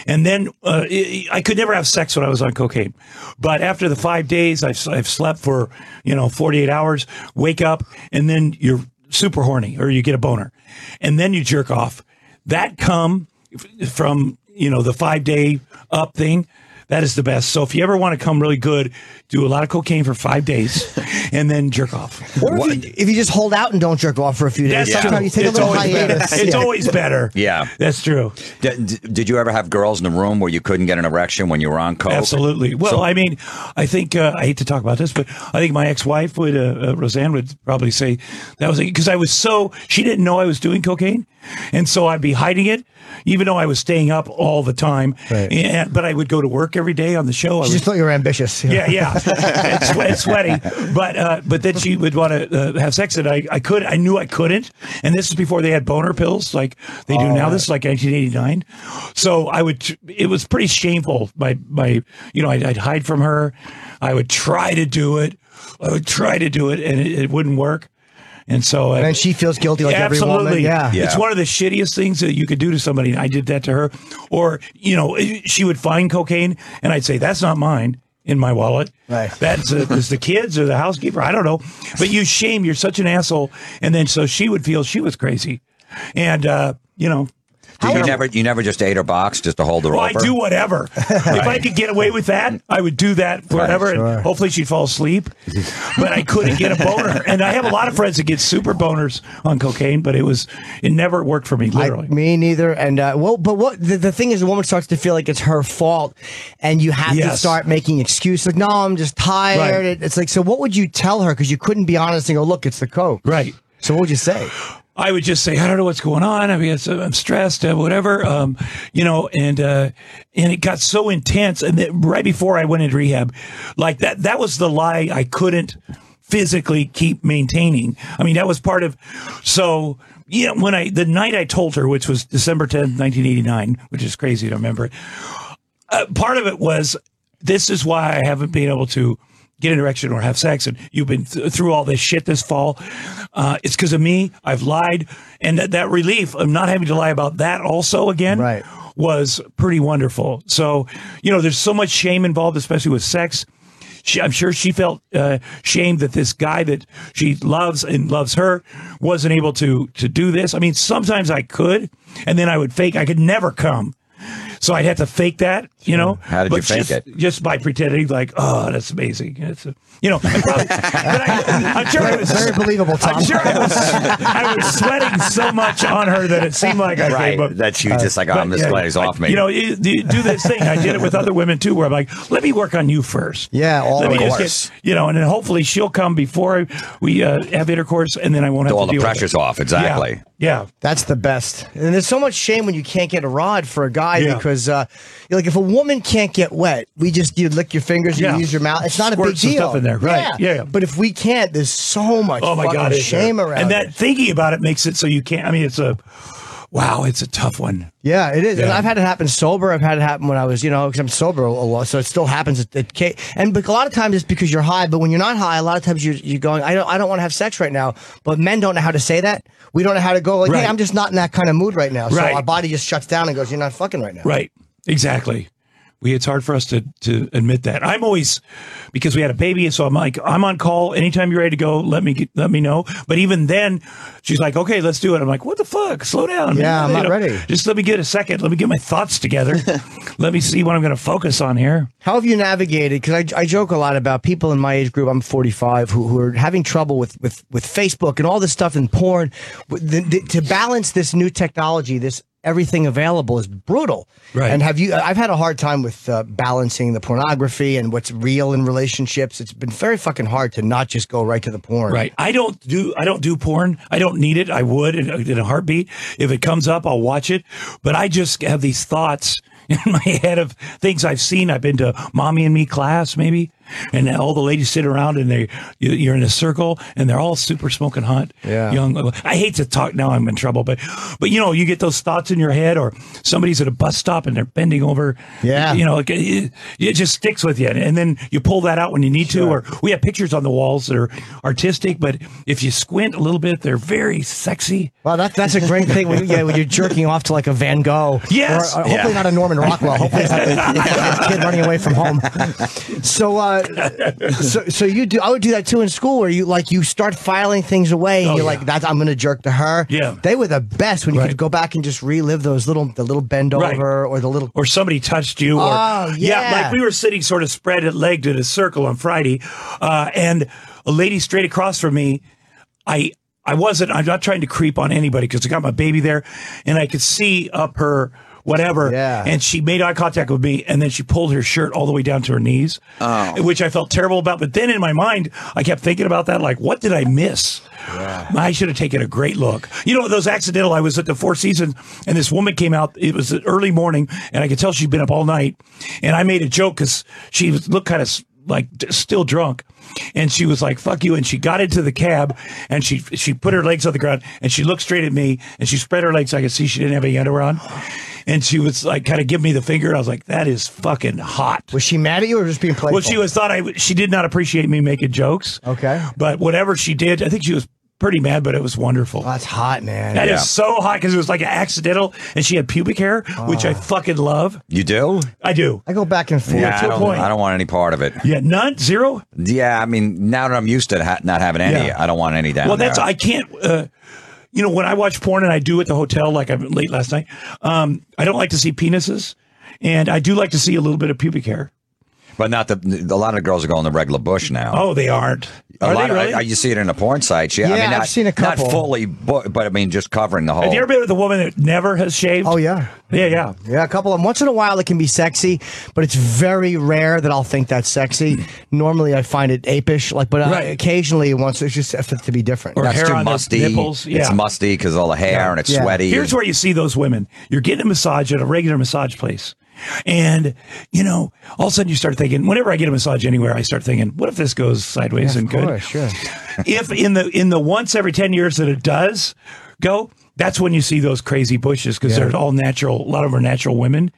And then uh, I could never have sex when I was on cocaine. But after the five days, I've, I've slept for, you know, 48 hours, wake up, and then you're super horny or you get a boner. And then you jerk off. That come from, you know, the five day up thing. That is the best. So if you ever want to come really good, do a lot of cocaine for five days and then jerk off. Or if you, if you just hold out and don't jerk off for a few days, That's sometimes true. you take It's a little always better. hiatus. It's Yeah. always better. Yeah, that's true. Did, did you ever have girls in the room where you couldn't get an erection when you were on coke? Absolutely. Well, So- I mean, I think uh, I hate to talk about this, but I think my ex-wife would, uh, uh, Roseanne, would probably say that was because I was so she didn't know I was doing cocaine, and so I'd be hiding it, even though I was staying up all the time. Right. And, but I would go to work every day on the show. I She would just thought you were ambitious. yeah, yeah, and, swe- and sweaty. But uh, but then she would want to uh, have sex, and I I could I knew I couldn't. And this is before they had boner pills like they do Oh, now. right. This is like 1989. So I would. It was pretty shameful. My my you know I'd, I'd hide from her. I would try to do it. I would try to do it, and it, it wouldn't work. And so, And then she feels guilty like every woman. Absolutely. Yeah. It's one of the shittiest things that you could do to somebody. I did that to her. Or, you know, she would find cocaine and I'd say, that's not mine in my wallet. Right. That's uh, is the kids or the housekeeper. I don't know. But you shame, you're such an asshole. And then so she would feel she was crazy. And, uh, you know, Did you never you never just ate her box just to hold her well, over? I do whatever. If I could get away with that, I would do that forever. sure. And hopefully she'd fall asleep. But I couldn't get a boner. And I have a lot of friends that get super boners on cocaine, but it was it never worked for me, I, literally. me neither. And uh, well, but what the, the thing is, the woman starts to feel like it's her fault, and you have to start making excuses. Like, no, I'm just tired. Right. It's like, so what would you tell her? Because you couldn't be honest and go, look, it's the coke. Right. So what would you say? I would just say, I don't know what's going on. I mean, I'm stressed, uh, whatever. Um, you know, and uh, and it got so intense. And right before I went into rehab, like that, that was the lie I couldn't physically keep maintaining. I mean, that was part of. So you know, when I the night I told her, which was December 10th, 1989, which is crazy to remember. Uh, part of it was this is why I haven't been able to get an erection or have sex, and you've been th- through all this shit this fall. Uh, it's because of me. I've lied, and that, that relief of not having to lie about that also again Right. was pretty wonderful. So you know, there's so much shame involved, especially with sex. She, I'm sure she felt uh, shamed that this guy that she loves and loves her wasn't able to to do this. I mean, sometimes I could, and then I would fake. I could never come. So I'd have to fake that, you know. How did But you fake just, it? Just by pretending like, oh, that's amazing. It's a, you know, I probably, but I, I'm sure it was Very believable, Tom. I'm sure I was, I was sweating so much on her that it seemed like I Right, gave up. that she was just like, oh, I'm this yeah, guy's off me. You know, you, you do this thing. I did it with other women too, where I'm like, let me work on you first. Yeah, all Let me of course. get, you know, and then hopefully she'll come before we uh, have intercourse, and then I won't have all to the deal with pressure's it. off. Exactly. Yeah. Yeah. That's the best. And there's so much shame when you can't get a rod for a guy Yeah. because, uh, like, if a woman can't get wet, we just you lick your fingers, you use your mouth. It's not a big deal. stuff in there, right. Yeah. yeah. But if we can't, there's so much Oh my fucking God! shame around. and it. that thinking about it makes it so you can't. I mean, it's a wow. It's a tough one. Yeah, it is. And Yeah. I've had it happen sober. I've had it happen when I was, you know, because I'm sober a lot, so it still happens. At, at and but a lot of times it's because you're high. But when you're not high, a lot of times you're, you're going, I don't, I don't want to have sex right now. But men don't know how to say that. We don't know how to go like, hey, I'm just not in that kind of mood right now. So Right. our body just shuts down and goes, you're not fucking right now. Right. Exactly. We it's hard for us to to admit that. I'm always because we had a baby, and so I'm like I'm on call anytime you're ready to go. Let me get, let me know. But even then, she's like, okay, let's do it. I'm like, what the fuck? Slow down. Yeah, I'm You not ready. Just let me get a second. Let me get my thoughts together. let me see what I'm going to focus on here. How have you navigated? Because I, I joke a lot about people in my age group. I'm 45 who, who are having trouble with, with, with Facebook and all this stuff and porn. The, the, to balance this new technology, this everything available is brutal. Right. And have you? I've had a hard time with uh, balancing the pornography and what's real in relationships. It's been very fucking hard to not just go right to the porn. Right. I don't do I don't do porn. I don't need it. I would in, in a heartbeat. If it comes up, I'll watch it. But I just have these thoughts in my head of things I've seen. I've been to mommy and me class maybe, and all the ladies sit around and they you- you're in a circle and they're all super smoking hot. Yeah. young. I hate to talk now. I'm in trouble, but but you know you get those thoughts in your head, or somebody's at a bus stop and they're bending over. Yeah. you know it, it, it just sticks with you, and then you pull that out when you need to. Or we have pictures on the walls that are artistic, but if you squint a little bit, they're very sexy. Well, that, that's a great thing when, yeah, when you're jerking off to like a Van Gogh. Yes. Or, uh, hopefully Yeah. not a Norman Rockwell. Hopefully it's not the kid running away from home. So, uh, so, so you do, I would do that too in school where you like, you start filing things away and Oh, you're yeah. like, that's, I'm going to jerk to her. Yeah. They were the best when you could go back and just relive those little, the little bend Right. over or the little. or somebody touched you. Or, Oh, yeah. like we were sitting sort of spread at legged in a circle on Friday, uh, and a lady straight across from me, I. I wasn't. I'm not trying to creep on anybody because I got my baby there, and I could see up her whatever. Yeah. And she made eye contact with me, and then she pulled her shirt all the way down to her knees, Oh. which I felt terrible about. But then in my mind, I kept thinking about that. Like, what did I miss? I should have taken a great look. You know, those accidental. I was at the Four Seasons, and this woman came out. It was early morning, and I could tell she'd been up all night. And I made a joke because she was, looked kind of like still drunk, and she was like, "Fuck you!" And she got into the cab, and she she put her legs on the ground, and she looked straight at me, and she spread her legs. I could see she didn't have any underwear on. And she was like, kind of give me the finger. And I was like, that is fucking hot. Was she mad at you or just being playful? Well, she was thought I she did not appreciate me making jokes. Okay. But whatever she did, I think she was pretty mad, but it was wonderful. That's hot, man. That is Yeah. so hot because it was like an accidental, and she had pubic hair, which Oh. I fucking love. You do? I do. I go back and forth. Yeah, I to a don't, point. I don't want any part of it. Yeah, none, zero. Yeah, I mean, now that I'm used to ha- not having any, Yeah. I don't want any down well, that's there. I can't. Uh, you know, when I watch porn and I do at the hotel, like I'm late last night, um, I don't like to see penises, and I do like to see a little bit of pubic hair. But not the. A lot of girls are going the regular bush now. Oh, they aren't. a Are lot they of, really? I, you see it in the porn sites. Yeah, I mean, I've not, seen a couple. Not fully, but, but I mean, just covering the whole. Have you ever been with a woman that never has shaved? Oh yeah. Yeah, yeah. Yeah, a couple of them. once in a while it can be sexy, but it's very rare that I'll think that's sexy. Normally I find it apish, like, but uh, Right. occasionally once it's just have to be different. Or That's hair too on the musty. nipples, It's musty because all the hair and it's Yeah. sweaty. Here's and- where you see those women. You're getting a massage at a regular massage place. And, you know, all of a sudden you start thinking, whenever I get a massage anywhere, I start thinking, what if this goes sideways Yeah, and good? course, sure. if in the in the once every 10 years that it does go, that's when you see those crazy bushes because Yeah. they're all natural. A lot of them are natural women.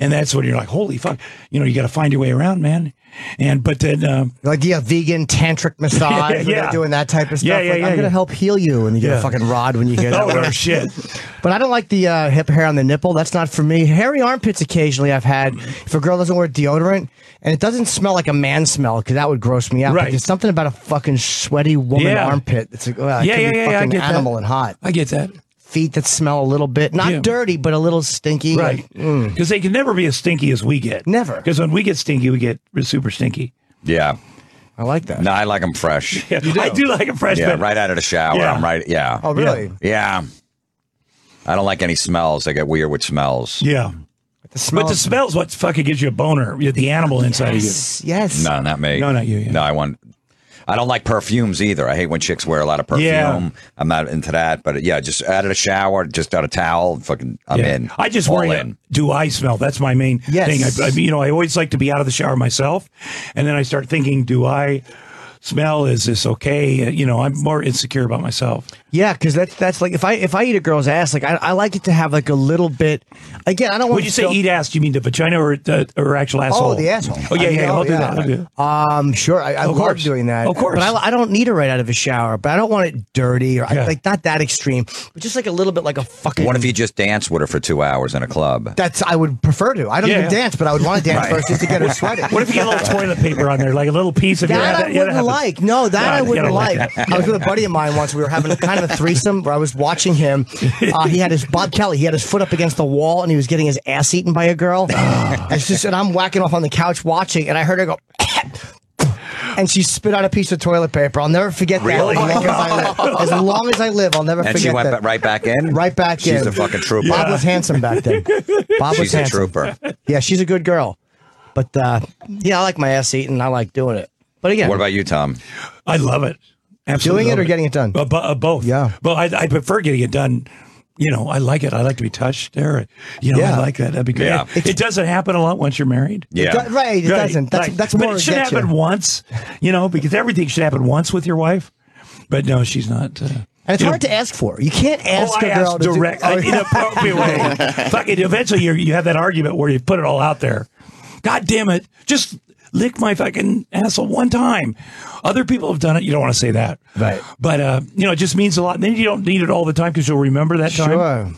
And that's when you're like, holy fuck, you know, you got to find your way around, man. And, but then, um, Like yeah, vegan tantric massage, Yeah. they're doing that type of stuff. Yeah, yeah, like, yeah, I'm gonna help heal you, and you get Yeah. a fucking rod when you hear that. oh, word. shit. But I don't like the uh, hip hair on the nipple. That's not for me. Hairy armpits occasionally I've had. If a girl doesn't wear deodorant and it doesn't smell like a man smell, because that would gross me out. But Right. there's something about a fucking sweaty woman Yeah. armpit. It's like, well, Yeah, yeah, yeah, yeah, I fucking get that. animal and hot. I get that. Feet that smell a little bit, not Yeah. dirty, but a little stinky. Right. Like, mm. Because they can never be as stinky as we get. Never. Because when we get stinky, we get super stinky. yeah. I like that. No, I like them fresh. Yeah, I do like them fresh yeah, but right out of the shower. Yeah. I'm right. Yeah. Oh, really? Yeah. I don't like any smells. I get weird with smells. Yeah. The smell But the smell's what fucking gives you a boner. The animal inside yes, yes. No, not me. No, not you, yeah. No, I want. I don't like perfumes either. I hate when chicks wear a lot of perfume. Yeah. I'm not into that. But yeah, just out of the shower, just out of towel, fucking, I'm. Yeah. in. I just All worry. in. Do I smell? That's my main Yes. thing. I, I, you know, I always like to be out of the shower myself, and then I start thinking, do I smell? Is this okay? Uh, You know, I'm more insecure about myself. Yeah, because that's that's like if I if I eat a girl's ass, like I, I like it to have like a little bit. Again, I don't want. When you say eat ass, do you mean the vagina or the or actual asshole? Oh, the asshole. Oh yeah, I mean, yeah. oh, I'll do that. I'll do that. Um, sure. I, I Of love course. doing that. Of course. But I, I don't need it right out of a shower. But I don't want it dirty or I- Yeah. like not that extreme. But just like a little bit like a fucking. What if you just dance with her for two hours in a club? That's I would prefer to. I don't Yeah, even yeah. dance, but I would want to dance Right. first just to get her sweating. What if you get a little toilet paper on there, like a little piece of your That I you wouldn't have like. No, that No, I wouldn't like. like. I was with a buddy of mine once. We were having a kind of a threesome where I was watching him. Uh, he had his Bob Kelly. He had his foot up against the wall and he was getting his ass eaten by a girl. It's just, and I'm whacking off on the couch watching, and I heard her go. And she spit out a piece of toilet paper. I'll never forget that. Really? As long as I live, long as I live I'll never And forget she went that. right back in? Right back She's in. She's a fucking trooper. Bob was handsome back then. Bob was She's a handsome. trooper. Yeah, she's a good girl. But uh, yeah, I like my ass eaten. I like doing it. But again, What about you, Tom? I love it. Absolutely doing it or getting it done? Uh, bo- uh, both. Yeah. Well, I, I prefer getting it done you know, I like it. I like to be touched there. You know, Yeah. I like that. That'd be great. Yeah. It, doesn't happen a lot once you're married. Yeah. do- right, it doesn't. That's- that's but it should happen you. once, you know, because everything should happen once with your wife. But no, she's not. Uh, And it's you know, hard to ask for. You can't ask oh, a I girl asked to do- direct, Oh, in an appropriate way. Fucking eventually, you you have that argument where you put it all out there. God damn it! Just lick my fucking asshole one time. Other people have done it. You don't want to say that, Right. But uh, you know, it just means a lot. Then you don't need it all the time because you'll remember that time. Sure.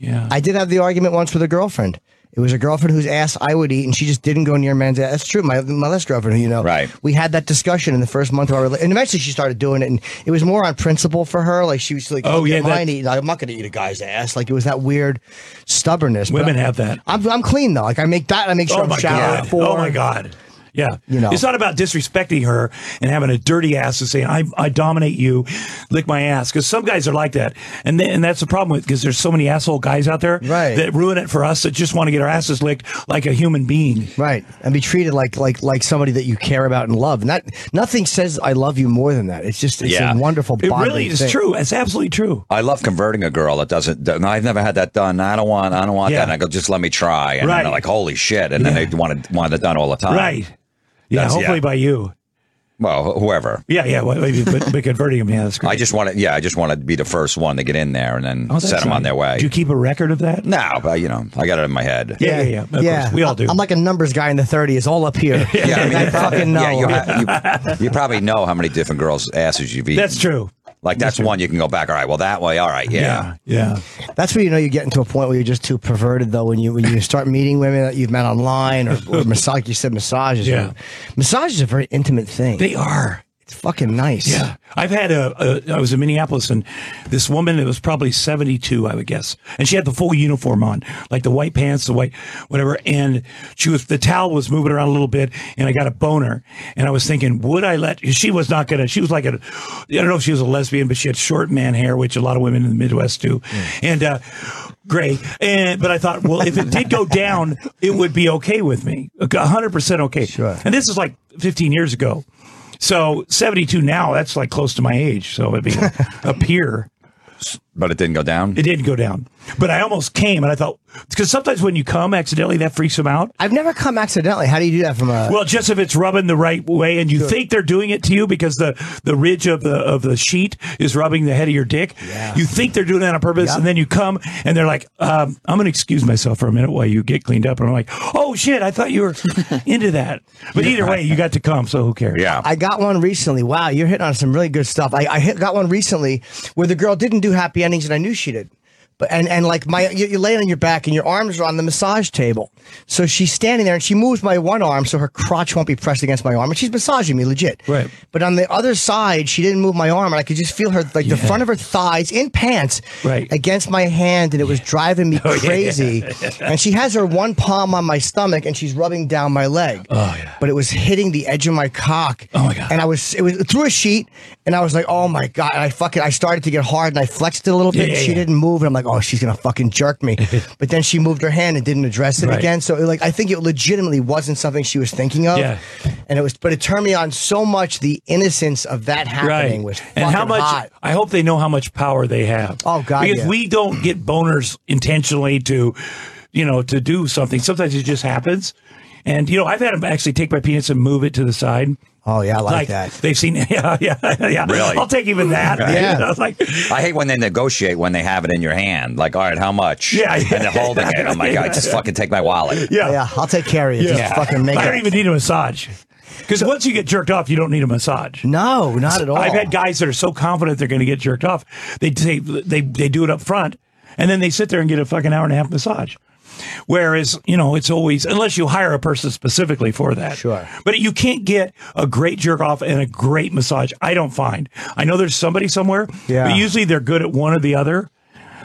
Yeah. I did have the argument once with a girlfriend. It was a girlfriend whose ass I would eat, and she just didn't go near a man's ass. That's true. My my last girlfriend, who you know, Right. We had that discussion in the first month of our relationship, and eventually she started doing it, and it was more on principle for her. Like she was like, Oh, "Oh yeah, yeah, that- mine eat. Like, I'm not going to eat a guy's ass." Like it was that weird stubbornness. Women I- have that. I'm I'm clean though. Like I make that. I make sure oh I'm my showered god! for. Oh my god! Yeah, You know. it's not about disrespecting her and having a dirty ass and saying I, I dominate you, lick my ass. Because some guys are like that, and then, and that's the problem with because there's so many asshole guys out there Right. that ruin it for us that just want to get our asses licked like a human being. Right, and be treated like like like somebody that you care about and love. And that nothing says I love you more than that. It's just it's Yeah. a wonderful. It really is thing. true. It's absolutely true. I love converting a girl that doesn't. no, I've never had that done. I don't want. I don't want Yeah. that. And I go, just let me try. And Right. then they're like, holy shit. And then Yeah. they want it, want it done all the time. Right. Yeah. That's- hopefully yeah. by you. Well, whoever. Yeah. Yeah. Well, maybe, but, but converting them. Yeah. That's great. I just want to. Yeah, I just want to be the first one to get in there and then Oh, that's set them on right. their way. Do you keep a record of that? no, but you know, I got it in my head. Yeah. Yeah. Yeah. Of yeah, course. We all do. I'm like a numbers guy in the 30s, all up here. Yeah, I mean, I you probably, fucking know. yeah, you, ha- you, you probably know how many different girls' asses you've eaten. That's true. Like that's one you can go back. All right, well that way. All right, yeah. Yeah. That's where you know you're getting to a point where you're just too perverted, though. When you when you start meeting women that you've met online or, or massage, like you said massages. Yeah. massage is a very intimate thing. They are. It's fucking nice. Yeah, I've had a, a. I was in Minneapolis, and this woman that was probably seventy-two, I would guess, and she had the full uniform on, like the white pants, the white whatever, and she was the towel was moving around a little bit, and I got a boner, and I was thinking, would I let? She was not gonna. She was like a. I don't know if she was a lesbian, but she had short man hair, which a lot of women in the Midwest do, and. uh Gray, and but I thought, well, if it did go down, it would be okay with me, hundred percent okay. Sure. And this is like fifteen years ago, so 72 now, that's like close to my age. So it'd be a peer. But it didn't go down. It didn't go down. But I almost came and I thought, because sometimes when you come accidentally, that freaks them out. I've never come accidentally. How do you do that from a? Well, just if it's rubbing the right way and you think they're doing it to you because the, the ridge of the of the sheet is rubbing the head of your dick. Yeah. You think they're doing that on purpose, Yeah. and then you come and they're like, um, "I'm going to excuse myself for a minute while you get cleaned up." And I'm like, "Oh shit, I thought you were into that." But either way, you got to come, so who cares? Yeah. I got one recently. Wow, you're hitting on some really good stuff. I, I hit, got one recently where the girl didn't do happy endings, and I knew she did. But and and like my you, you lay on your back and your arms are on the massage table. So she's standing there and she moves my one arm so her crotch won't be pressed against my arm, and she's massaging me legit. Right. But on the other side, she didn't move my arm, and I could just feel her like the front of her thighs in pants Right. against my hand, and it was driving me Oh, yeah. crazy. and she has her one palm on my stomach, and she's rubbing down my leg. Oh yeah. But it was hitting the edge of my cock. Oh, my God. And I was it was through a sheet, and I was like, oh my god! And I fucking I started to get hard, and I flexed it a little bit. Yeah, yeah, she yeah. didn't move, and I'm like, oh, she's gonna fucking jerk me. but then she moved her hand and didn't address it Right. again. So like I think it legitimately wasn't something she was thinking of. Yeah. And it was, but it turned me on so much. The innocence of that happening was and how much hot. I hope they know how much power they have. Oh, God, Because we don't get boners intentionally to, you know, to do something. Sometimes it just happens. And you know, I've had them actually take my penis and move it to the side. Oh yeah, I like, that. They've seen, yeah, yeah, yeah. Really? I'll take even that. Yeah. You know, like, I hate when they negotiate when they have it in your hand. Like, all right, how much? Yeah, And they're holding it. I'm like, yeah. "I just fucking take my wallet. yeah, Yeah, I'll take care of you. Yeah. Just fucking make I it. don't even need a massage. Because once you get jerked off, you don't need a massage. no, not at all. I've had guys that are so confident they're going to get jerked off, they say they they do it up front, and then they sit there and get a fucking hour and a half massage. Whereas you know it's always unless you hire a person specifically for that. Sure. But you can't get a great jerk off and a great massage. I don't find. I know there's somebody somewhere. Yeah. But usually they're good at one or the other.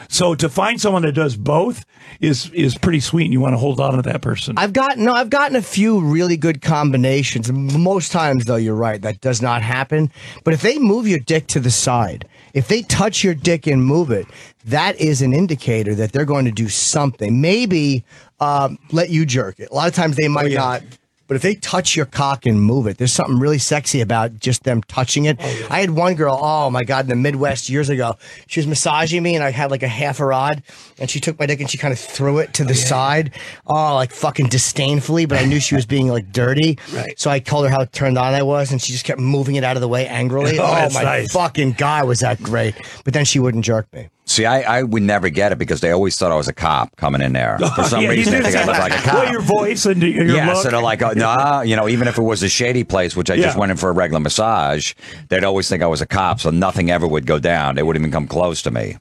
So to find someone that does both is is pretty sweet, and you want to hold on to that person. I've gotten no, I've gotten a few really good combinations. Most times, though, you're right that does not happen. But if they move your dick to the side, if they touch your dick and move it, that is an indicator that they're going to do something. Maybe um, let you jerk it. A lot of times they might not. But if they touch your cock and move it, there's something really sexy about just them touching it. Oh, I had one girl, oh my God, in the Midwest years ago. She was massaging me and I had like a half a rod and she took my dick and she kind of threw it to the oh, side. Oh, like fucking disdainfully, but I knew she was being like dirty. Right. So I told her how turned on I was and she just kept moving it out of the way angrily. Oh, Oh, my nice. fucking God, was that great. But then she wouldn't jerk me. See, I, I would never get it because they always thought I was a cop coming in there. For some Yeah, reason, they think I look like a cop. Well, your voice and your yeah, look. so they're like, oh, nah, you know, even if it was a shady place, which I just went in for a regular massage, they'd always think I was a cop, so nothing ever would go down. They wouldn't even come close to me.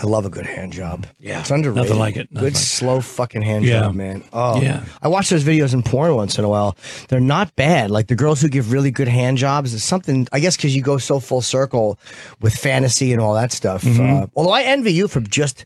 I love a good hand job. Yeah, it's underrated. nothing like it, nothing Good like it. slow fucking hand Yeah. job, man. Oh, Yeah. I watch those videos in porn once in a while. They're not bad. Like the girls who give really good hand jobs is something. I guess because you go so full circle with fantasy and all that stuff. Mhm. Uh, although I envy you for just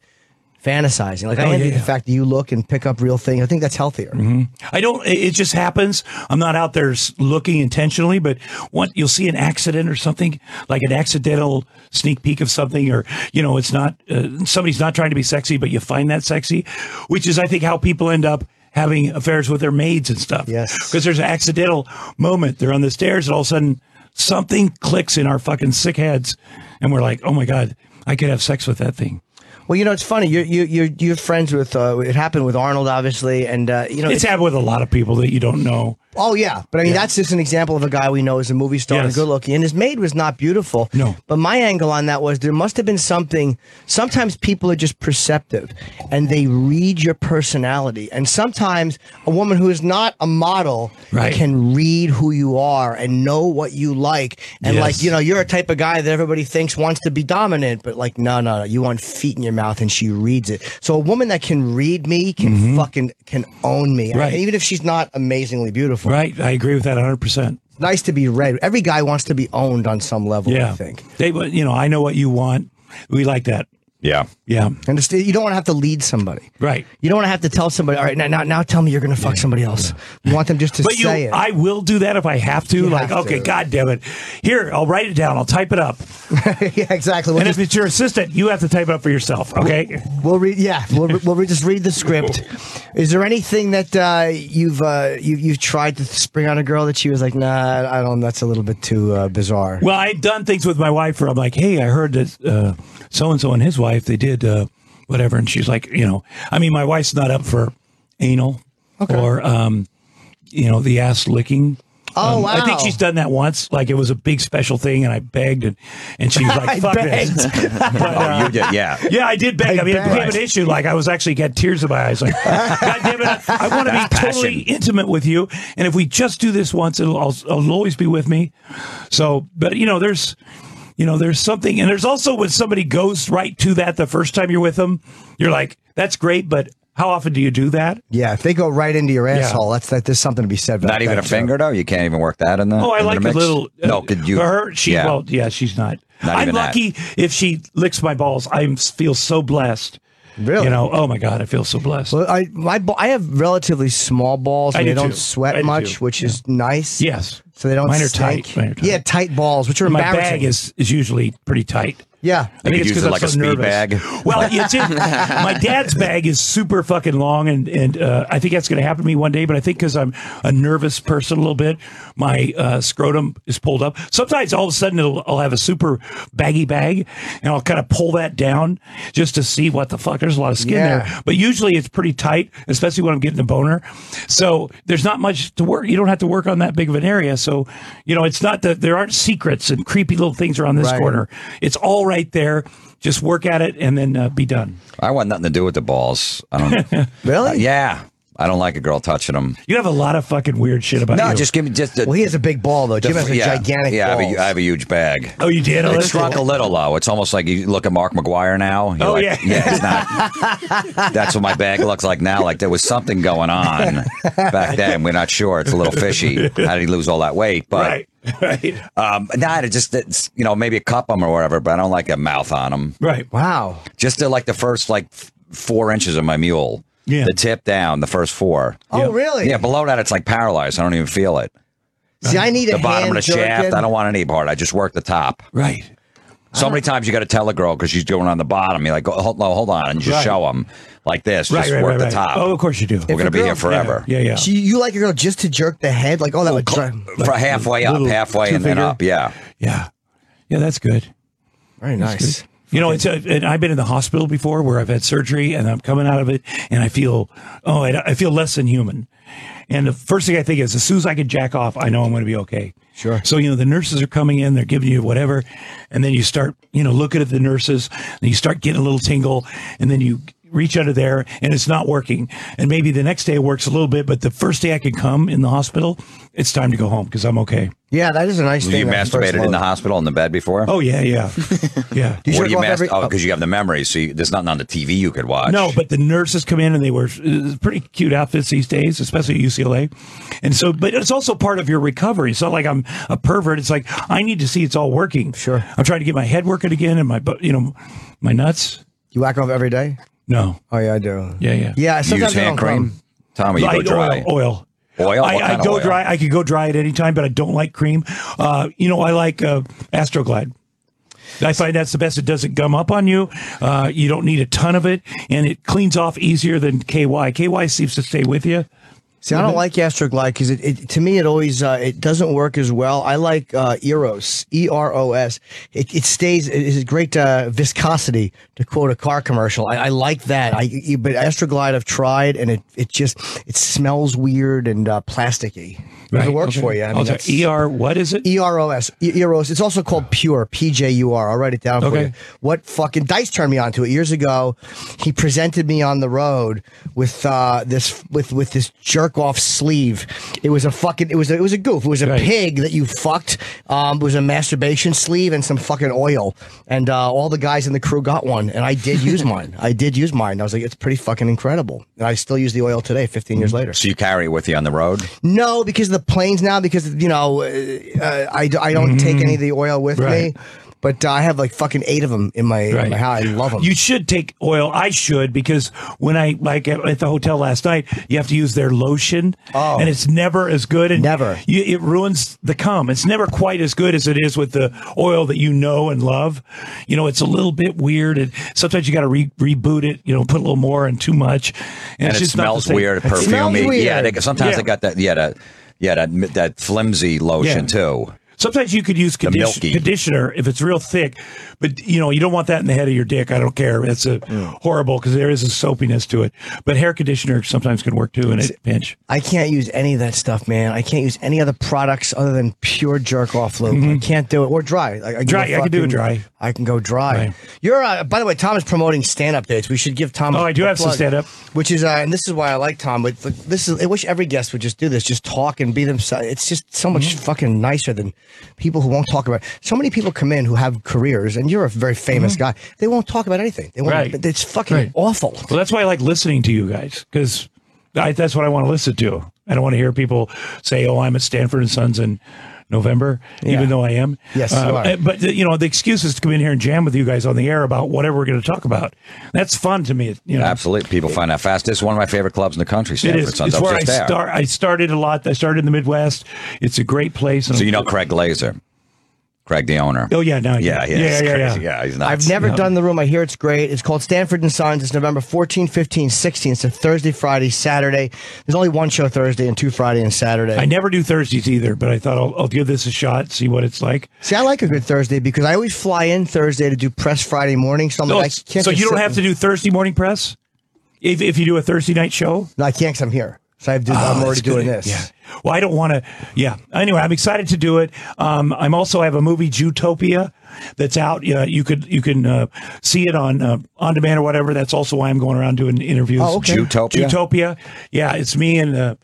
fantasizing. Like I Oh, envy yeah, the fact that you look and pick up real things. I think that's healthier. Mhm. I don't. It it just happens. I'm not out there looking intentionally, but what you'll see an accident or something, like an accidental sneak peek of something, or you know, it's not uh, somebody's not trying to be sexy, but you find that sexy, which is I think how people end up having affairs with their maids and stuff. Yes, because there's an accidental moment. They're on the stairs, and all of a sudden something clicks in our fucking sick heads, and we're like, oh my god, I could have sex with that thing. Well, you know, it's funny. You're you you're you're friends with. Uh, it happened with Arnold, obviously, and uh, you know, it's happened with a lot of people that you don't know. Oh yeah, but I mean that's just an example of a guy we know is a movie star and good looking, and his maid was not beautiful. No, but my angle on that was there must have been something. Sometimes people are just perceptive, and they read your personality, and sometimes a woman who is not a model Right. can read who you are and know what you like, and Yes. like you know you're a type of guy that everybody thinks wants to be dominant, but like no no no, you want feet in your mouth, and she reads it. So a woman that can read me can fucking can own me, Mm-hmm. Right. even if she's not amazingly beautiful. Right, I agree with that 100. percent It's nice to be read. Every guy wants to be owned on some level. Yeah, I think. They, you know, I know what you want. We like that. Yeah. Yeah. And it's- you don't want to have to lead somebody. Right. You don't want to have to tell somebody, all right, now, now, now tell me you're going to fuck somebody else. You want them just to but you, say it. I will do that if I have to. You like, have okay, to. God damn it. Here, I'll write it down. I'll type it up. yeah, exactly. and if it's your assistant, you have to type it up for yourself. Okay. We'll read. Yeah, we'll, re- we'll re- just read the script. Is there anything that uh, you've uh, you, you've tried to spring on a girl that she was like, nah, I don't. That's a little bit too uh, bizarre. Well, I've done things with my wife where I'm like, hey, I heard that so and so and his wife they did uh, whatever, and she's like, you know, I mean, my wife's not up for anal or um, you know the ass licking. Oh, Um, I think she's done that once. Like it was a big special thing, and I begged, and and she's I like, "Fuck begged. this." But, uh, Oh, you did, yeah. Yeah, I did beg. I, I mean, it became an issue. Like I was actually got tears in my eyes. Like, God damn it, I, want to be That's totally intimate with you, and if we just do this once, it'll, I'll, it'll always be with me. So, but you know, there's, you know, there's something, and there's also when somebody goes right to that the first time you're with them, you're like, that's great, but how often do you do that? yeah, if they go right into your asshole, that's that. There's something to be said. About Not even a too. finger, though? You can't even work that in the Oh, I like a little. uh, no, could you? For her, she yeah. well, yeah, she's not. Not I'm even that. lucky if she licks my balls. I feel so blessed. Really? You know, oh my god, I feel so blessed. Well, I my I have relatively small balls I and do they don't too. sweat do much, too. which is nice. Yes. So they don't. Mine are tight. Mine are tight. Yeah, tight balls, which are my bag is is usually pretty tight. Yeah. I think it's use because it I'm like a so speed nervous. bag? Well, it's in, my dad's bag is super fucking long, and and uh, I think that's going to happen to me one day. But I think because I'm a nervous person a little bit, my uh, scrotum is pulled up. Sometimes all of a sudden it'll, I'll have a super baggy bag, and I'll kind of pull that down just to see what the fuck. There's a lot of skin Yeah. there, but usually it's pretty tight, especially when I'm getting a boner. So there's not much to work. You don't have to work on that big of an area. So you know, it's not that there aren't secrets and creepy little things around this Right. corner. It's all right there. Just work at it and then uh, be done. I want nothing to do with the balls. I don't. Really? Uh, yeah. I don't like a girl touching them. You have a lot of fucking weird shit about No, you. just give me just. A, Well, he has a big ball though. Jim has a yeah, gigantic. Yeah, I have, a, I have a huge bag. oh, you did. Oh, It's that's shrunk cool. a little though. It's almost like you look at Mark McGwire now. You're Oh, like, yeah. yeah. It's not. that's what my bag looks like now. Like there was something going on back then. We're not sure. It's a little fishy. How did he lose all that weight? But right, right, um, not it just it's, you know maybe a cup them or whatever. But I don't like a mouth on them. right. Wow. Just to like the first like f- four inches of my mule. Yeah. The tip down, the first four. Oh, really? Yeah, below that it's like paralyzed. I don't even feel it. See, I need The a bottom hand of the shaft, jerking. I don't want any part. I just work the top. Right. So many uh-huh. times you got to tell a girl because she's going on the bottom. You're like, oh, hold, no, hold on, and just Right. show them like this. Right, just right, work right, the right. top. Oh, of course you do. We're going to be here forever. Yeah, yeah. So you, you like a girl just to jerk the head? Like, oh, that oh, would drive. For halfway up, halfway, and then up. Yeah. Yeah. Yeah, that's good. Very nice. You know, it's a, and I've been in the hospital before where I've had surgery and I'm coming out of it and I feel, oh, I, I feel less than human. And the first thing I think is as soon as I can jack off, I know I'm going to be okay. Sure. So, you know, the nurses are coming in, they're giving you whatever. And then you start, you know, looking at the nurses and you start getting a little tingle and then you reach under there and it's not working. And maybe the next day it works a little bit, but the first day I can come in the hospital, it's time to go home because I'm okay. Yeah, that is a nice You thing. that first masturbated in the hospital in the bed before? Oh, yeah, yeah. yeah. Do you what do you off mas- every- Oh, because you have the memory. So you, there's nothing on the TV you could watch. No, but the nurses come in and they wear uh, pretty cute outfits these days, especially at UCLA. And so, but it's also part of your recovery. It's not like I'm a pervert. It's like I need to see it's all working. Sure. I'm trying to get my head working again and my, bu- you know, my nuts. You whack off every day? No. Oh yeah, I do. Yeah, yeah. Yeah, You sometimes use I hand don't cream? come. Tom, or you go Light dry? Oil. Oil. Oil? I, I kind of go oil? dry. I could go dry at any time, but I don't like cream. Uh, you know, I like uh, Astroglide. I find that's the best. It doesn't gum up on you. Uh, you don't need a ton of it, and it cleans off easier than KY. KY seems to stay with you. See, I don't like Astroglide because it, it to me it always uh, it doesn't work as well. I like uh, Eros, E R O S. It, it stays. It is great uh, viscosity to quote a car commercial. I, I like that. I but Astroglide I've tried and it it just it smells weird and uh, plasticky. If it works okay. for you. I mean, Oh, so that's- ER, what is it? E R O S. E- Eros. It's also called Pure. P J U R. I'll write it down for you. What fucking Dice turned me onto it years ago. He presented me on the road with uh, this with with this jerk off sleeve. It was a fucking. It was a, it was a goof. It was a Right. pig that you fucked. Um, it was a masturbation sleeve and some fucking oil. And uh, all the guys in the crew got one, and I did use mine. I did use mine. I was like, it's pretty fucking incredible. And I still use the oil today, 15 years later. So you carry it with you on the road? No, because the planes now. Because you know, uh, uh, I, I don't take any of the oil with Right. me. But uh, I have like fucking eight of them in my, in my house. I love them. You should take oil. I should because when I like at, at the hotel last night, you have to use their lotion, Oh. and it's never as good. And Never. you, it ruins the cum. It's never quite as good as it is with the oil that you know and love. You know, it's a little bit weird, and sometimes you got to re- reboot it. You know, put a little more and too much, And, it's it just smells weird, It smells weird. Yeah, they, sometimes Yeah. they got that. Yeah, that. Yeah, that that flimsy lotion Yeah. too. Sometimes you could use condi- conditioner if it's real thick, but you know you don't want that in the head of your dick. I don't care. It's a horrible because there is a soapiness to it. But hair conditioner sometimes can work too in a pinch. I can't use any of that stuff, man. I can't use any other products other than pure jerk off lube. I can't do it. Or dry. I, I Mm-hmm. Dry, I can do it dry. I can go dry. Right. You're, uh, by the way, Tom is promoting stand up dates. We should give Tom. Oh, I do have some stand-up. which is, uh, and this is why I like Tom. But this is, I wish every guest would just do this, just talk and be themselves. It's just so much Mm-hmm. fucking nicer than people who won't talk about. It. So many people come in who have careers, and you're a very famous guy. They won't talk about anything. They won't. Mm-hmm. Right. It's fucking Right. awful. Well, that's why I like listening to you guys because that's what I want to listen to. I don't want to hear people say, "Oh, I'm at Stanford and Sons in November," Yeah. even though I am. Yes, Uh, you are. But you know, the excuse is to come in here and jam with you guys on the air about whatever we're going to talk about. That's fun to me. You know, Absolutely, people find out fast. This is one of my favorite clubs in the country. It Stanford is. Sons. It's I where I there. start. I started a lot. I started in the Midwest. It's a great place. and So you know Craig Glazer, Craig the owner. Oh yeah, no, Yeah, yeah, yeah, yeah, yeah, yeah. Yeah, he's nuts. I've never Yeah. done the room. I hear it's great. It's called Stanford and Sons. It's November 14, 15, 16. It's a Thursday, Friday, Saturday. There's only one show Thursday and two Friday and Saturday. I never do Thursdays either, but I thought I'll, I'll give this a shot, see what it's like. See, I like a good Thursday because I always fly in Thursday to do press Friday morning. So I'm No, like, oh, I can't so you don't have to do Thursday morning press if if you do a Thursday night show. No, I can't because I'm here. So I have to, Oh, I'm already doing good. this. Yeah. Well, I don't want to. Yeah. Anyway, I'm excited to do it. Um, I'm also I have a movie Jewtopia that's out. Yeah, you could you can uh, see it on uh, on demand or whatever. That's also why I'm going around doing interviews. Oh, okay. Jewtopia? Jewtopia. Yeah, it's me and uh,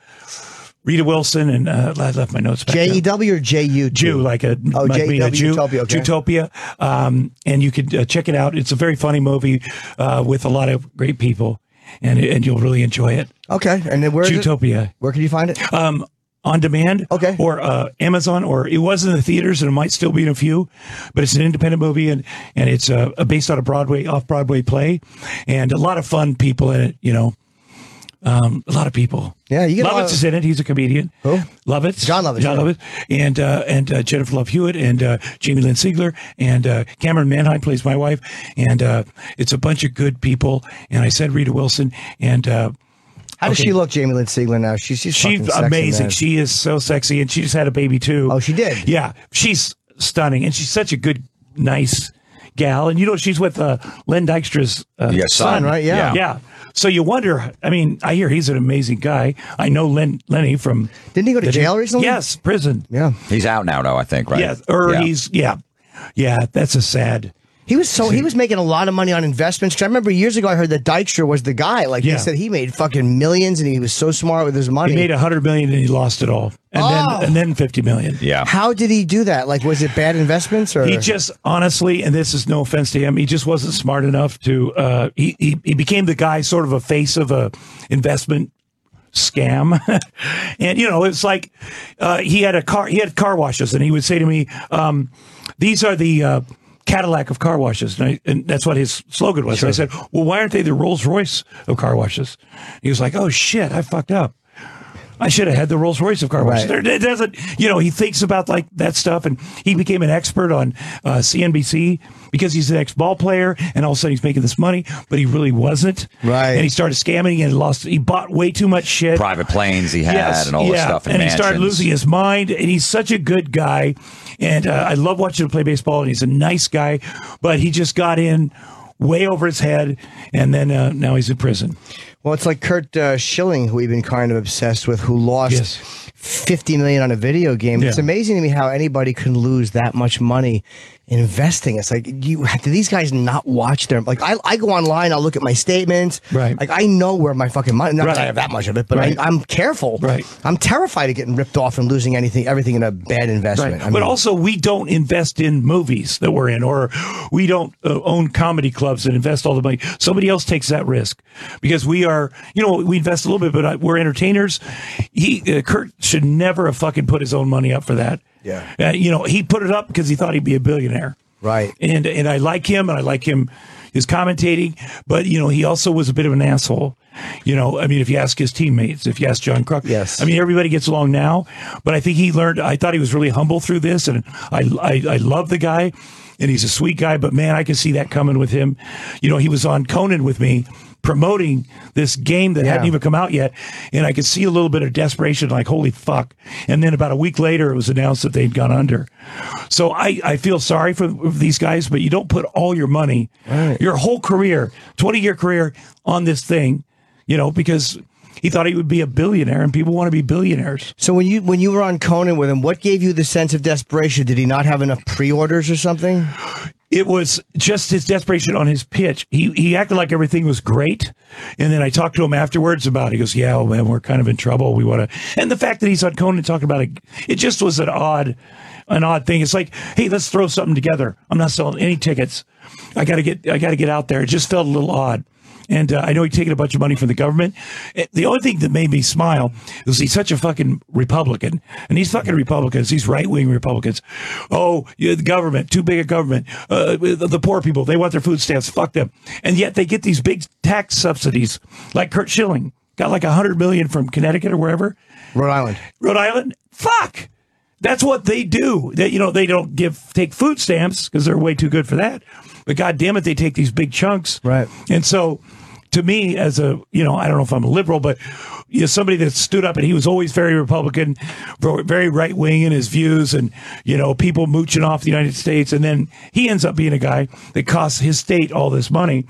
Rita Wilson and uh, I left my notes back. J. E W or J U? Jew, like a Oh, like being a J.E.W. Utopia, okay. Jewtopia. Um, and you could uh, check it out. It's a very funny movie uh, with a lot of great people, and and you'll really enjoy it. Okay. And then where Utopia? Where can you find it? Um, on demand, Okay. or uh, Amazon, or it was in the theaters, and it might still be in a few, but it's an independent movie, and and it's uh, based on a Broadway off Broadway play, and a lot of fun people in it. You know, Um, a lot of people. Yeah, you get a lot Lovitz of- is in it. He's a comedian. Who? Lovitz. Jon Lovitz, John. Lovitz. And uh, and uh, Jennifer Love Hewitt and uh, Jamie Lynn Sigler and uh, Camryn Manheim plays my wife. And uh, it's a bunch of good people. And I said Rita Wilson. And uh, How does she look, Jamie Lynn Sigler? Now she's she's, She's sexy, amazing. man. She is so sexy, and she just had a baby too. Oh, she did. Yeah, she's stunning, and she's such a good, nice gal. And you know, she's with uh, Len Dykstra's uh, Yeah, son, right? Yeah. yeah. So you wonder. I mean, I hear he's an amazing guy. I know Len Lenny from. Didn't he go to Did he- jail recently? Yes, prison. Yeah. He's out now, though. I think, right? Yeah, or Yeah. he's yeah, yeah. That's a sad. He was so he was making a lot of money on investments. 'Cause I remember years ago I heard that Dykstra was the guy. Like Yeah. he said, he made fucking millions, and he was so smart with his money. He made a hundred million and he lost it all, and Oh. then and then fifty million. Yeah. How did he do that? Like, was it bad investments or He just honestly, and this is no offense to him, he just wasn't smart enough to. Uh, he, he he became the guy, sort of a face of a investment scam, and you know it's like uh, he had a car, he had car washes, and he would say to me, um, "These are the." Uh, Cadillac of car washes, and, I, and that's what his slogan was. And I said, "Well, why aren't they the Rolls Royce of car washes?" He was like, "Oh shit, I fucked up. I should have had the Rolls Royce of car washes. Right. It doesn't, you know, he thinks about like that stuff and he became an expert on uh, CNBC because he's an ex ball player and all of a sudden he's making this money, but he really wasn't. Right. And he started scamming and lost, he bought way too much shit. Private planes he had and all this stuff. And, and he started losing his mind. And he's such a good guy. And uh, I love watching him play baseball. And he's a nice guy, but he just got in way over his head. And then uh, now he's in prison. Well, it's like Curt uh, Schilling, who we've been kind of obsessed with, who lost Yes. fifty million on a video game. It's amazing to me how anybody can lose that much money investing. It's like you do these guys not watch their like I, I go online, I'll look at my statements. Right. Like I know where my fucking money not that I have that much of it, but Right. I, I'm careful. Right. I'm terrified of getting ripped off and losing anything everything in a bad investment. Right. I but also, we don't invest in movies that we're in, or we don't uh, own comedy clubs and invest all the money. Somebody else takes that risk because we are, you know, we invest a little bit, but uh, we're entertainers. He, uh, Curt, should never have fucking put his own money up for that. Yeah. Uh, you know, he put it up because he thought he'd be a billionaire. Right. And and I like him, and I like him his commentating, but you know, he also was a bit of an asshole. You know, I mean, if you ask his teammates, if you ask John Kruk, Yes. I mean, everybody gets along now, but I think he learned. I thought he was really humble through this, and I I, I love the guy, and he's a sweet guy. But man, I can see that coming with him. You know, he was on Conan with me promoting this game that hadn't even come out yet, and I could see a little bit of desperation, like holy fuck. And then about a week later, it was announced that they'd gone under. So I I feel sorry for these guys, but you don't put all your money, your whole career, twenty year career on this thing, you know, because. He thought he would be a billionaire, and people want to be billionaires. so when you when you were on Conan with him, what gave you the sense of desperation? Did he not have enough pre-orders or something? It was just his desperation on his pitch. He he acted like everything was great, and then I talked to him afterwards about. It. He goes, "Yeah, well, man, we're kind of in trouble. We want to." And the fact that he's on Conan talking about it, it just was an odd, an odd thing. It's like, hey, let's throw something together. I'm not selling any tickets. I got to get I got to get out there. It just felt a little odd. And uh, I know he's taking a bunch of money from the government. Eh, The only thing that made me smile was he's such a fucking Republican. And these fucking Republicans, these right wing Republicans, oh, the government, too big a government. Uh, the, poor people, they want their food stamps. Fuck them. And yet they get these big tax subsidies, like Curt Schilling got like a hundred million from Connecticut or wherever. Rhode Island. Rhode Island. Fuck. That's what they do. That you know they don't give take food stamps because they're way too good for that. But god damn it, they take these big chunks. Right. And so, to me, as a you know, I don't know if I'm a liberal, but you know, somebody that stood up and he was always very Republican, very right wing in his views, and you know, people mooching off the United States, and then he ends up being a guy that costs his state all this money.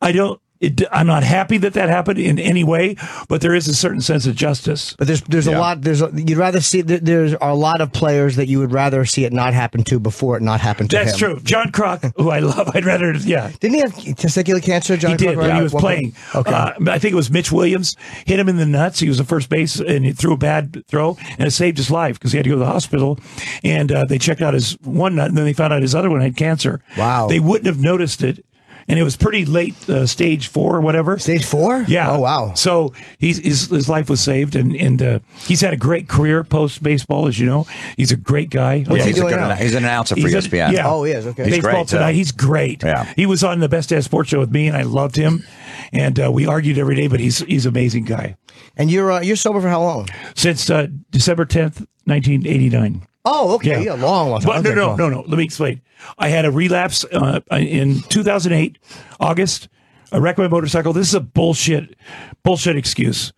I don't. It, I'm not happy that that happened in any way, but there is a certain sense of justice. But there's there's a lot there's a, you'd rather see there, there's a lot of players that you would rather see it not happen to before it not happen to That's him. true. John Kruk, who I love, I'd rather, yeah. Didn't he have testicular cancer? John he did Kruk, when right? he was playing. Okay. Uh, I think it was Mitch Williams hit him in the nuts. He was the first base and he threw a bad throw and it saved his life because he had to go to the hospital. And uh, they checked out his one nut and then they found out his other one had cancer. Wow. They wouldn't have noticed it and it was pretty late, uh, stage four or whatever. Stage four? Yeah. Oh, wow. So he's, his his life was saved, and and uh, he's had a great career post baseball, as you know. He's a great guy. Yeah, he's, a good, he's an announcer for He's a- ESPN. yeah. Oh, he is. Okay. He's baseball great, too. tonight. He's great. Yeah. He was on the Best Damn Sports Show with me, and I loved him. And uh, we argued every day, but he's he's an amazing guy. And you're uh, you're sober for how long? Since uh, December tenth, nineteen eighty nine. Oh, okay. Yeah, long, long time. But Okay, no, no, no, no. Let me explain. I had a relapse uh, in 2008, August. I wrecked my motorcycle. This is a bullshit, bullshit excuse.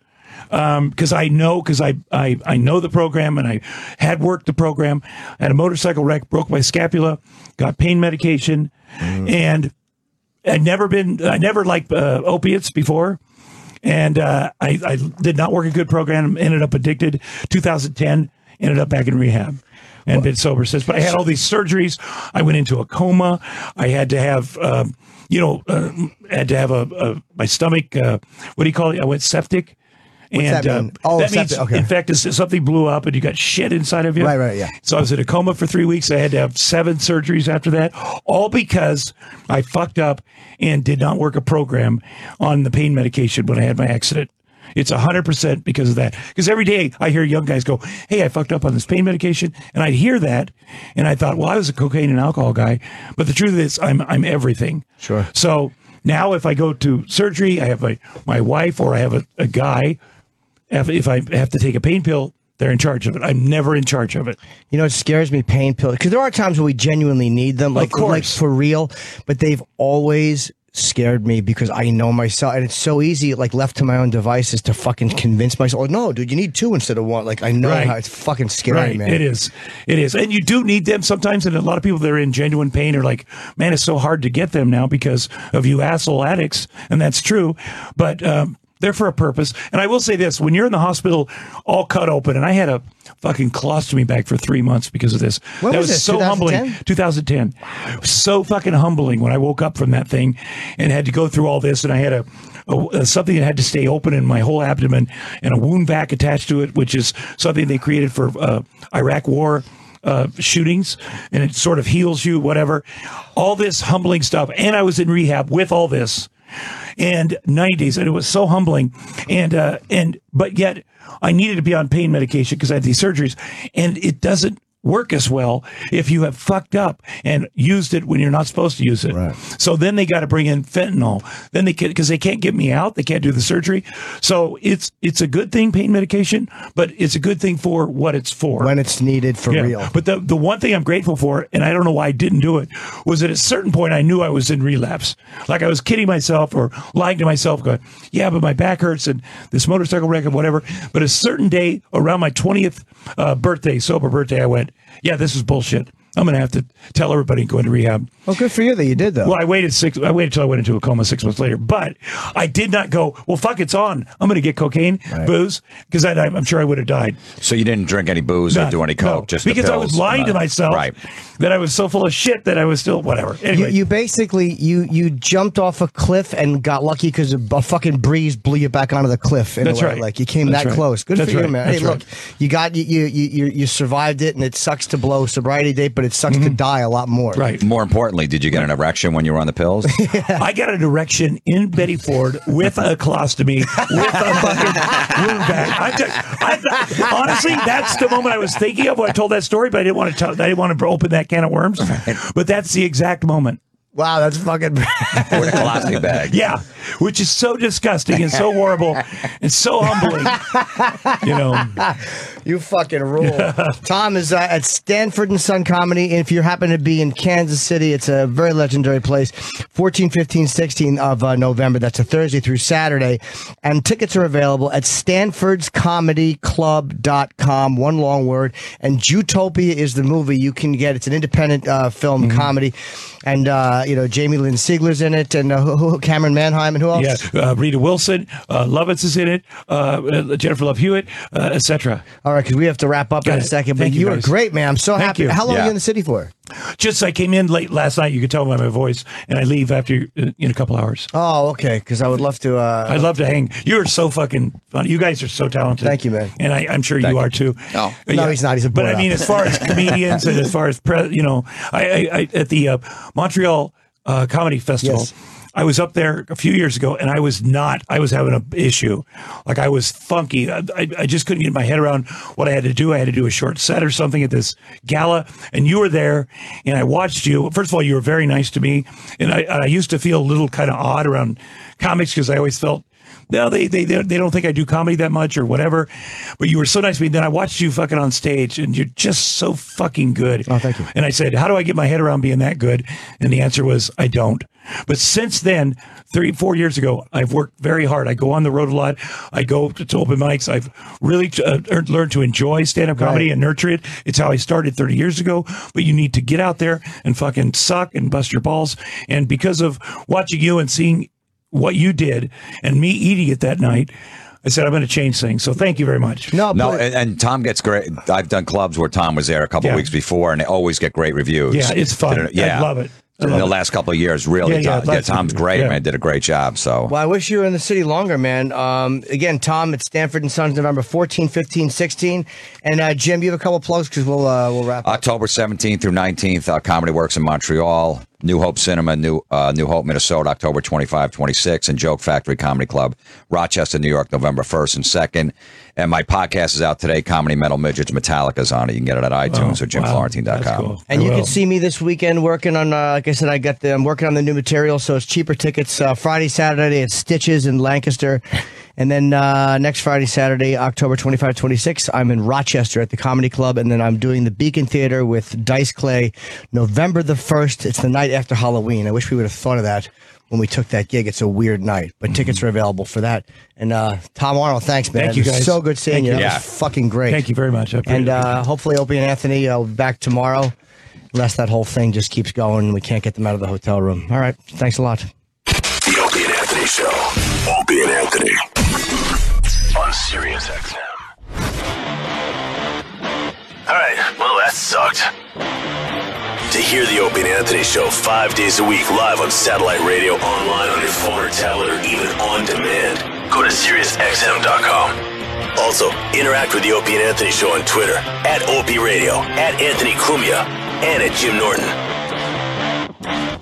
Because I know, because I, I I know the program and I had worked the program. I had a motorcycle wreck, broke my scapula, got pain medication, and I'd never been, I never liked uh, opiates before. And uh, I, I did not work a good program, ended up addicted. 2010, ended up back in rehab and been sober since. But I had all these surgeries. I went into a coma. I had to have, um, you know, uh, had to have a, a my stomach. Uh, what do you call it? I went septic. What's and that mean? Uh, Oh, that means, septic, okay. in fact, something blew up and you got shit inside of you. Right, right, yeah. So I was in a coma for three weeks. I had to have seven surgeries after that, all because I fucked up and did not work a program on the pain medication when I had my accident. It's 100% because of that. Because every day I hear young guys go, Hey, I fucked up on this pain medication. And I'd hear that. And I thought, well, I was a cocaine and alcohol guy. But the truth is, I'm, I'm everything. Sure. So now if I go to surgery, I have my, my wife or I have a, a guy. If, if I have to take a pain pill, they're in charge of it. I'm never in charge of it. You know, it scares me pain pills because there are times when we genuinely need them, like like for real. But they've always scared me because I know myself, and it's so easy, like left to my own devices, to fucking convince myself. Oh no, dude, you need two instead of one. Like I know Right. how it's fucking scary, right. man. It is. It is. And you do need them sometimes. And a lot of people that are in genuine pain are like, man, it's so hard to get them now because of you asshole addicts. And that's true. But, um, they're for a purpose. And I will say this when you're in the hospital all cut open, and I had a fucking colostomy bag for three months because of this. When that was was, so 2010? humbling. 2010. So fucking humbling when I woke up from that thing and had to go through all this. And I had a, a something that had to stay open in my whole abdomen and a wound vac attached to it, which is something they created for uh, Iraq war uh, shootings, and it sort of heals you, whatever. All this humbling stuff, and I was in rehab with all this, and 90s and it was so humbling, and uh, and but yet I needed to be on pain medication because I had these surgeries, and it doesn't work as well if you have fucked up and used it when you're not supposed to use it. Right. So then they got to bring in fentanyl. Then they can because they can't get me out. They can't do the surgery. So it's it's a good thing pain medication, but it's a good thing for what it's for when it's needed for Yeah. real. But the the one thing I'm grateful for, and I don't know why I didn't do it, was that at a certain point I knew I was in relapse. Like I was kidding myself or lying to myself, going, "Yeah, but my back hurts and this motorcycle wreck and whatever." But a certain day around my 20th uh, birthday, sober birthday, I went, "Yeah, this is bullshit. I'm going to have to tell everybody and go into rehab." Well, good for you that you did though. Well, I waited six. I waited till I went into a coma six months later. But I did not go. Well, fuck, it's on. I'm going to get cocaine, booze, because I'm sure I would have died. So you didn't drink any booze or do any coke, No, just the because I was pills. lying to myself Right. that I was so full of shit that I was still whatever. You, Anyway, you basically you you jumped off a cliff and got lucky because a, a fucking breeze blew you back onto the cliff. In a That's way. right. Like you came That's that right. close. Good That's for you, man. That's hey, look, you got you you you you survived it, and it sucks to blow sobriety date, but it sucks to die a lot more. Mm-hmm. Right. More importantly, did you get an erection when you were on the pills? I got an erection in Betty Ford with a colostomy, with a fucking wound bag. I, just- I, honestly, that's the moment I was thinking of when I told that story, but I didn't want to tell. I didn't want to open that can of worms. But that's the exact moment. Wow, that's fucking. With a colostomy bag. Yeah, which is so disgusting and so horrible and so humbling. You know. you fucking rule. Tom is uh, at Stanford and Son Comedy. And if you happen to be in Kansas City, it's a very legendary place. 14, 15, 16 of uh, November. That's a Thursday through Saturday. And tickets are available at stanfordscomedyclub.com. One long word. And Jewtopia is the movie you can get. It's an independent uh, film Mm-hmm. comedy. And, uh, you know, Jamie Lynn Sigler's in it. And uh, who, who, Camryn Manheim. And who else? Yeah, uh, Rita Wilson, uh, Lovitz is in it, uh, uh, Jennifer Love Hewitt, uh, etc. All right, because we have to wrap up Got in a it. second. But Thank you, you, were guys. great, man. I'm so Thank happy. you. How long are you in the city for? Just I came in late last night. You could tell by my voice, and I leave after uh, in a couple hours. Oh, okay. Because I would love to. Uh, I'd love to hang. You're so fucking funny. You guys are so talented. Thank you, man. And I, I'm sure you are too. No. No, he's not. He's a But boy I mean, as far as comedians and as far as pre, you know, I, I, I at the uh, Montreal uh, Comedy Festival. Yes. I was up there a few years ago, and I was not. I was having a issue, like I was funky. I, I, I just couldn't get my head around what I had to do. I had to do a short set or something at this gala, and you were there, and I watched you. First of all, you were very nice to me, and I, I used to feel a little kind of odd around comics because I always felt no, they, they they don't think I do comedy that much or whatever. But you were so nice to me. Then I watched you fucking on stage, and you're just so fucking good. Oh, thank you. And I said, how do I get my head around being that good? And the answer was, I don't. But since then, three, four years ago, I've worked very hard. I go on the road a lot. I go to, to open mics. I've really uh, learned to enjoy stand up comedy Right. and nurture it. It's how I started 30 years ago. But you need to get out there and fucking suck and bust your balls. And because of watching you and seeing what you did and me eating it that night, I said, I'm going to change things. So thank you very much. No, No, and, and Tom gets great. I've done clubs where Tom was there a couple Yeah. weeks before, and they always get great reviews. Yeah, it's fun. Yeah. I love it. I In the it. last couple of years, really, Yeah, yeah, Tom, yeah, lots of- Tom's great, yeah. man. Did a great job. So Well, I wish you were in the city longer, man. Um, again, Tom at Stanford and Sons, November 14, 15, 16. And uh, Jim, you have a couple plugs because we'll uh, we'll wrap up. October 17th through 19th, uh, Comedy Works in Montreal, New Hope Cinema, New uh, New Hope, Minnesota, October 25, 26, and Joke Factory Comedy Club, Rochester, New York, November 1st and 2nd. And my podcast is out today, Comedy Metal Midgets, Metallica's on it. You can get it at iTunes Oh, or jimflorentine.com. And you can see me this weekend working on, uh, like I said, I got the, I'm working on the new material, so it's cheaper tickets uh, Friday, Saturday at Stitches in Lancaster. And then uh, next Friday, Saturday, October 25, 26, I'm in Rochester at the Comedy Club. And then I'm doing the Beacon Theater with Dice Clay November the 1st. It's the night after Halloween. I wish we would have thought of that when we took that gig. It's a weird night, but tickets are available for that. And uh, Tom Arnold, thanks, man. Thank you, It guys. So good seeing Thank you. you. That Yeah. was fucking great. Thank you very much. And uh, hopefully, Opie and Anthony will be back tomorrow, unless that whole thing just keeps going and we can't get them out of the hotel room. All right. Thanks a lot. The Opie and Anthony Show. Opie and Anthony. On Sirius XM. Alright, well, that sucked. Hear the Opie and Anthony Show five days a week live on satellite radio, online on your phone or tablet, or even on demand, go to SiriusXM.com. Also, interact with the Opie and Anthony Show on Twitter, at Opie Radio, at Anthony Cumia, and at Jim Norton.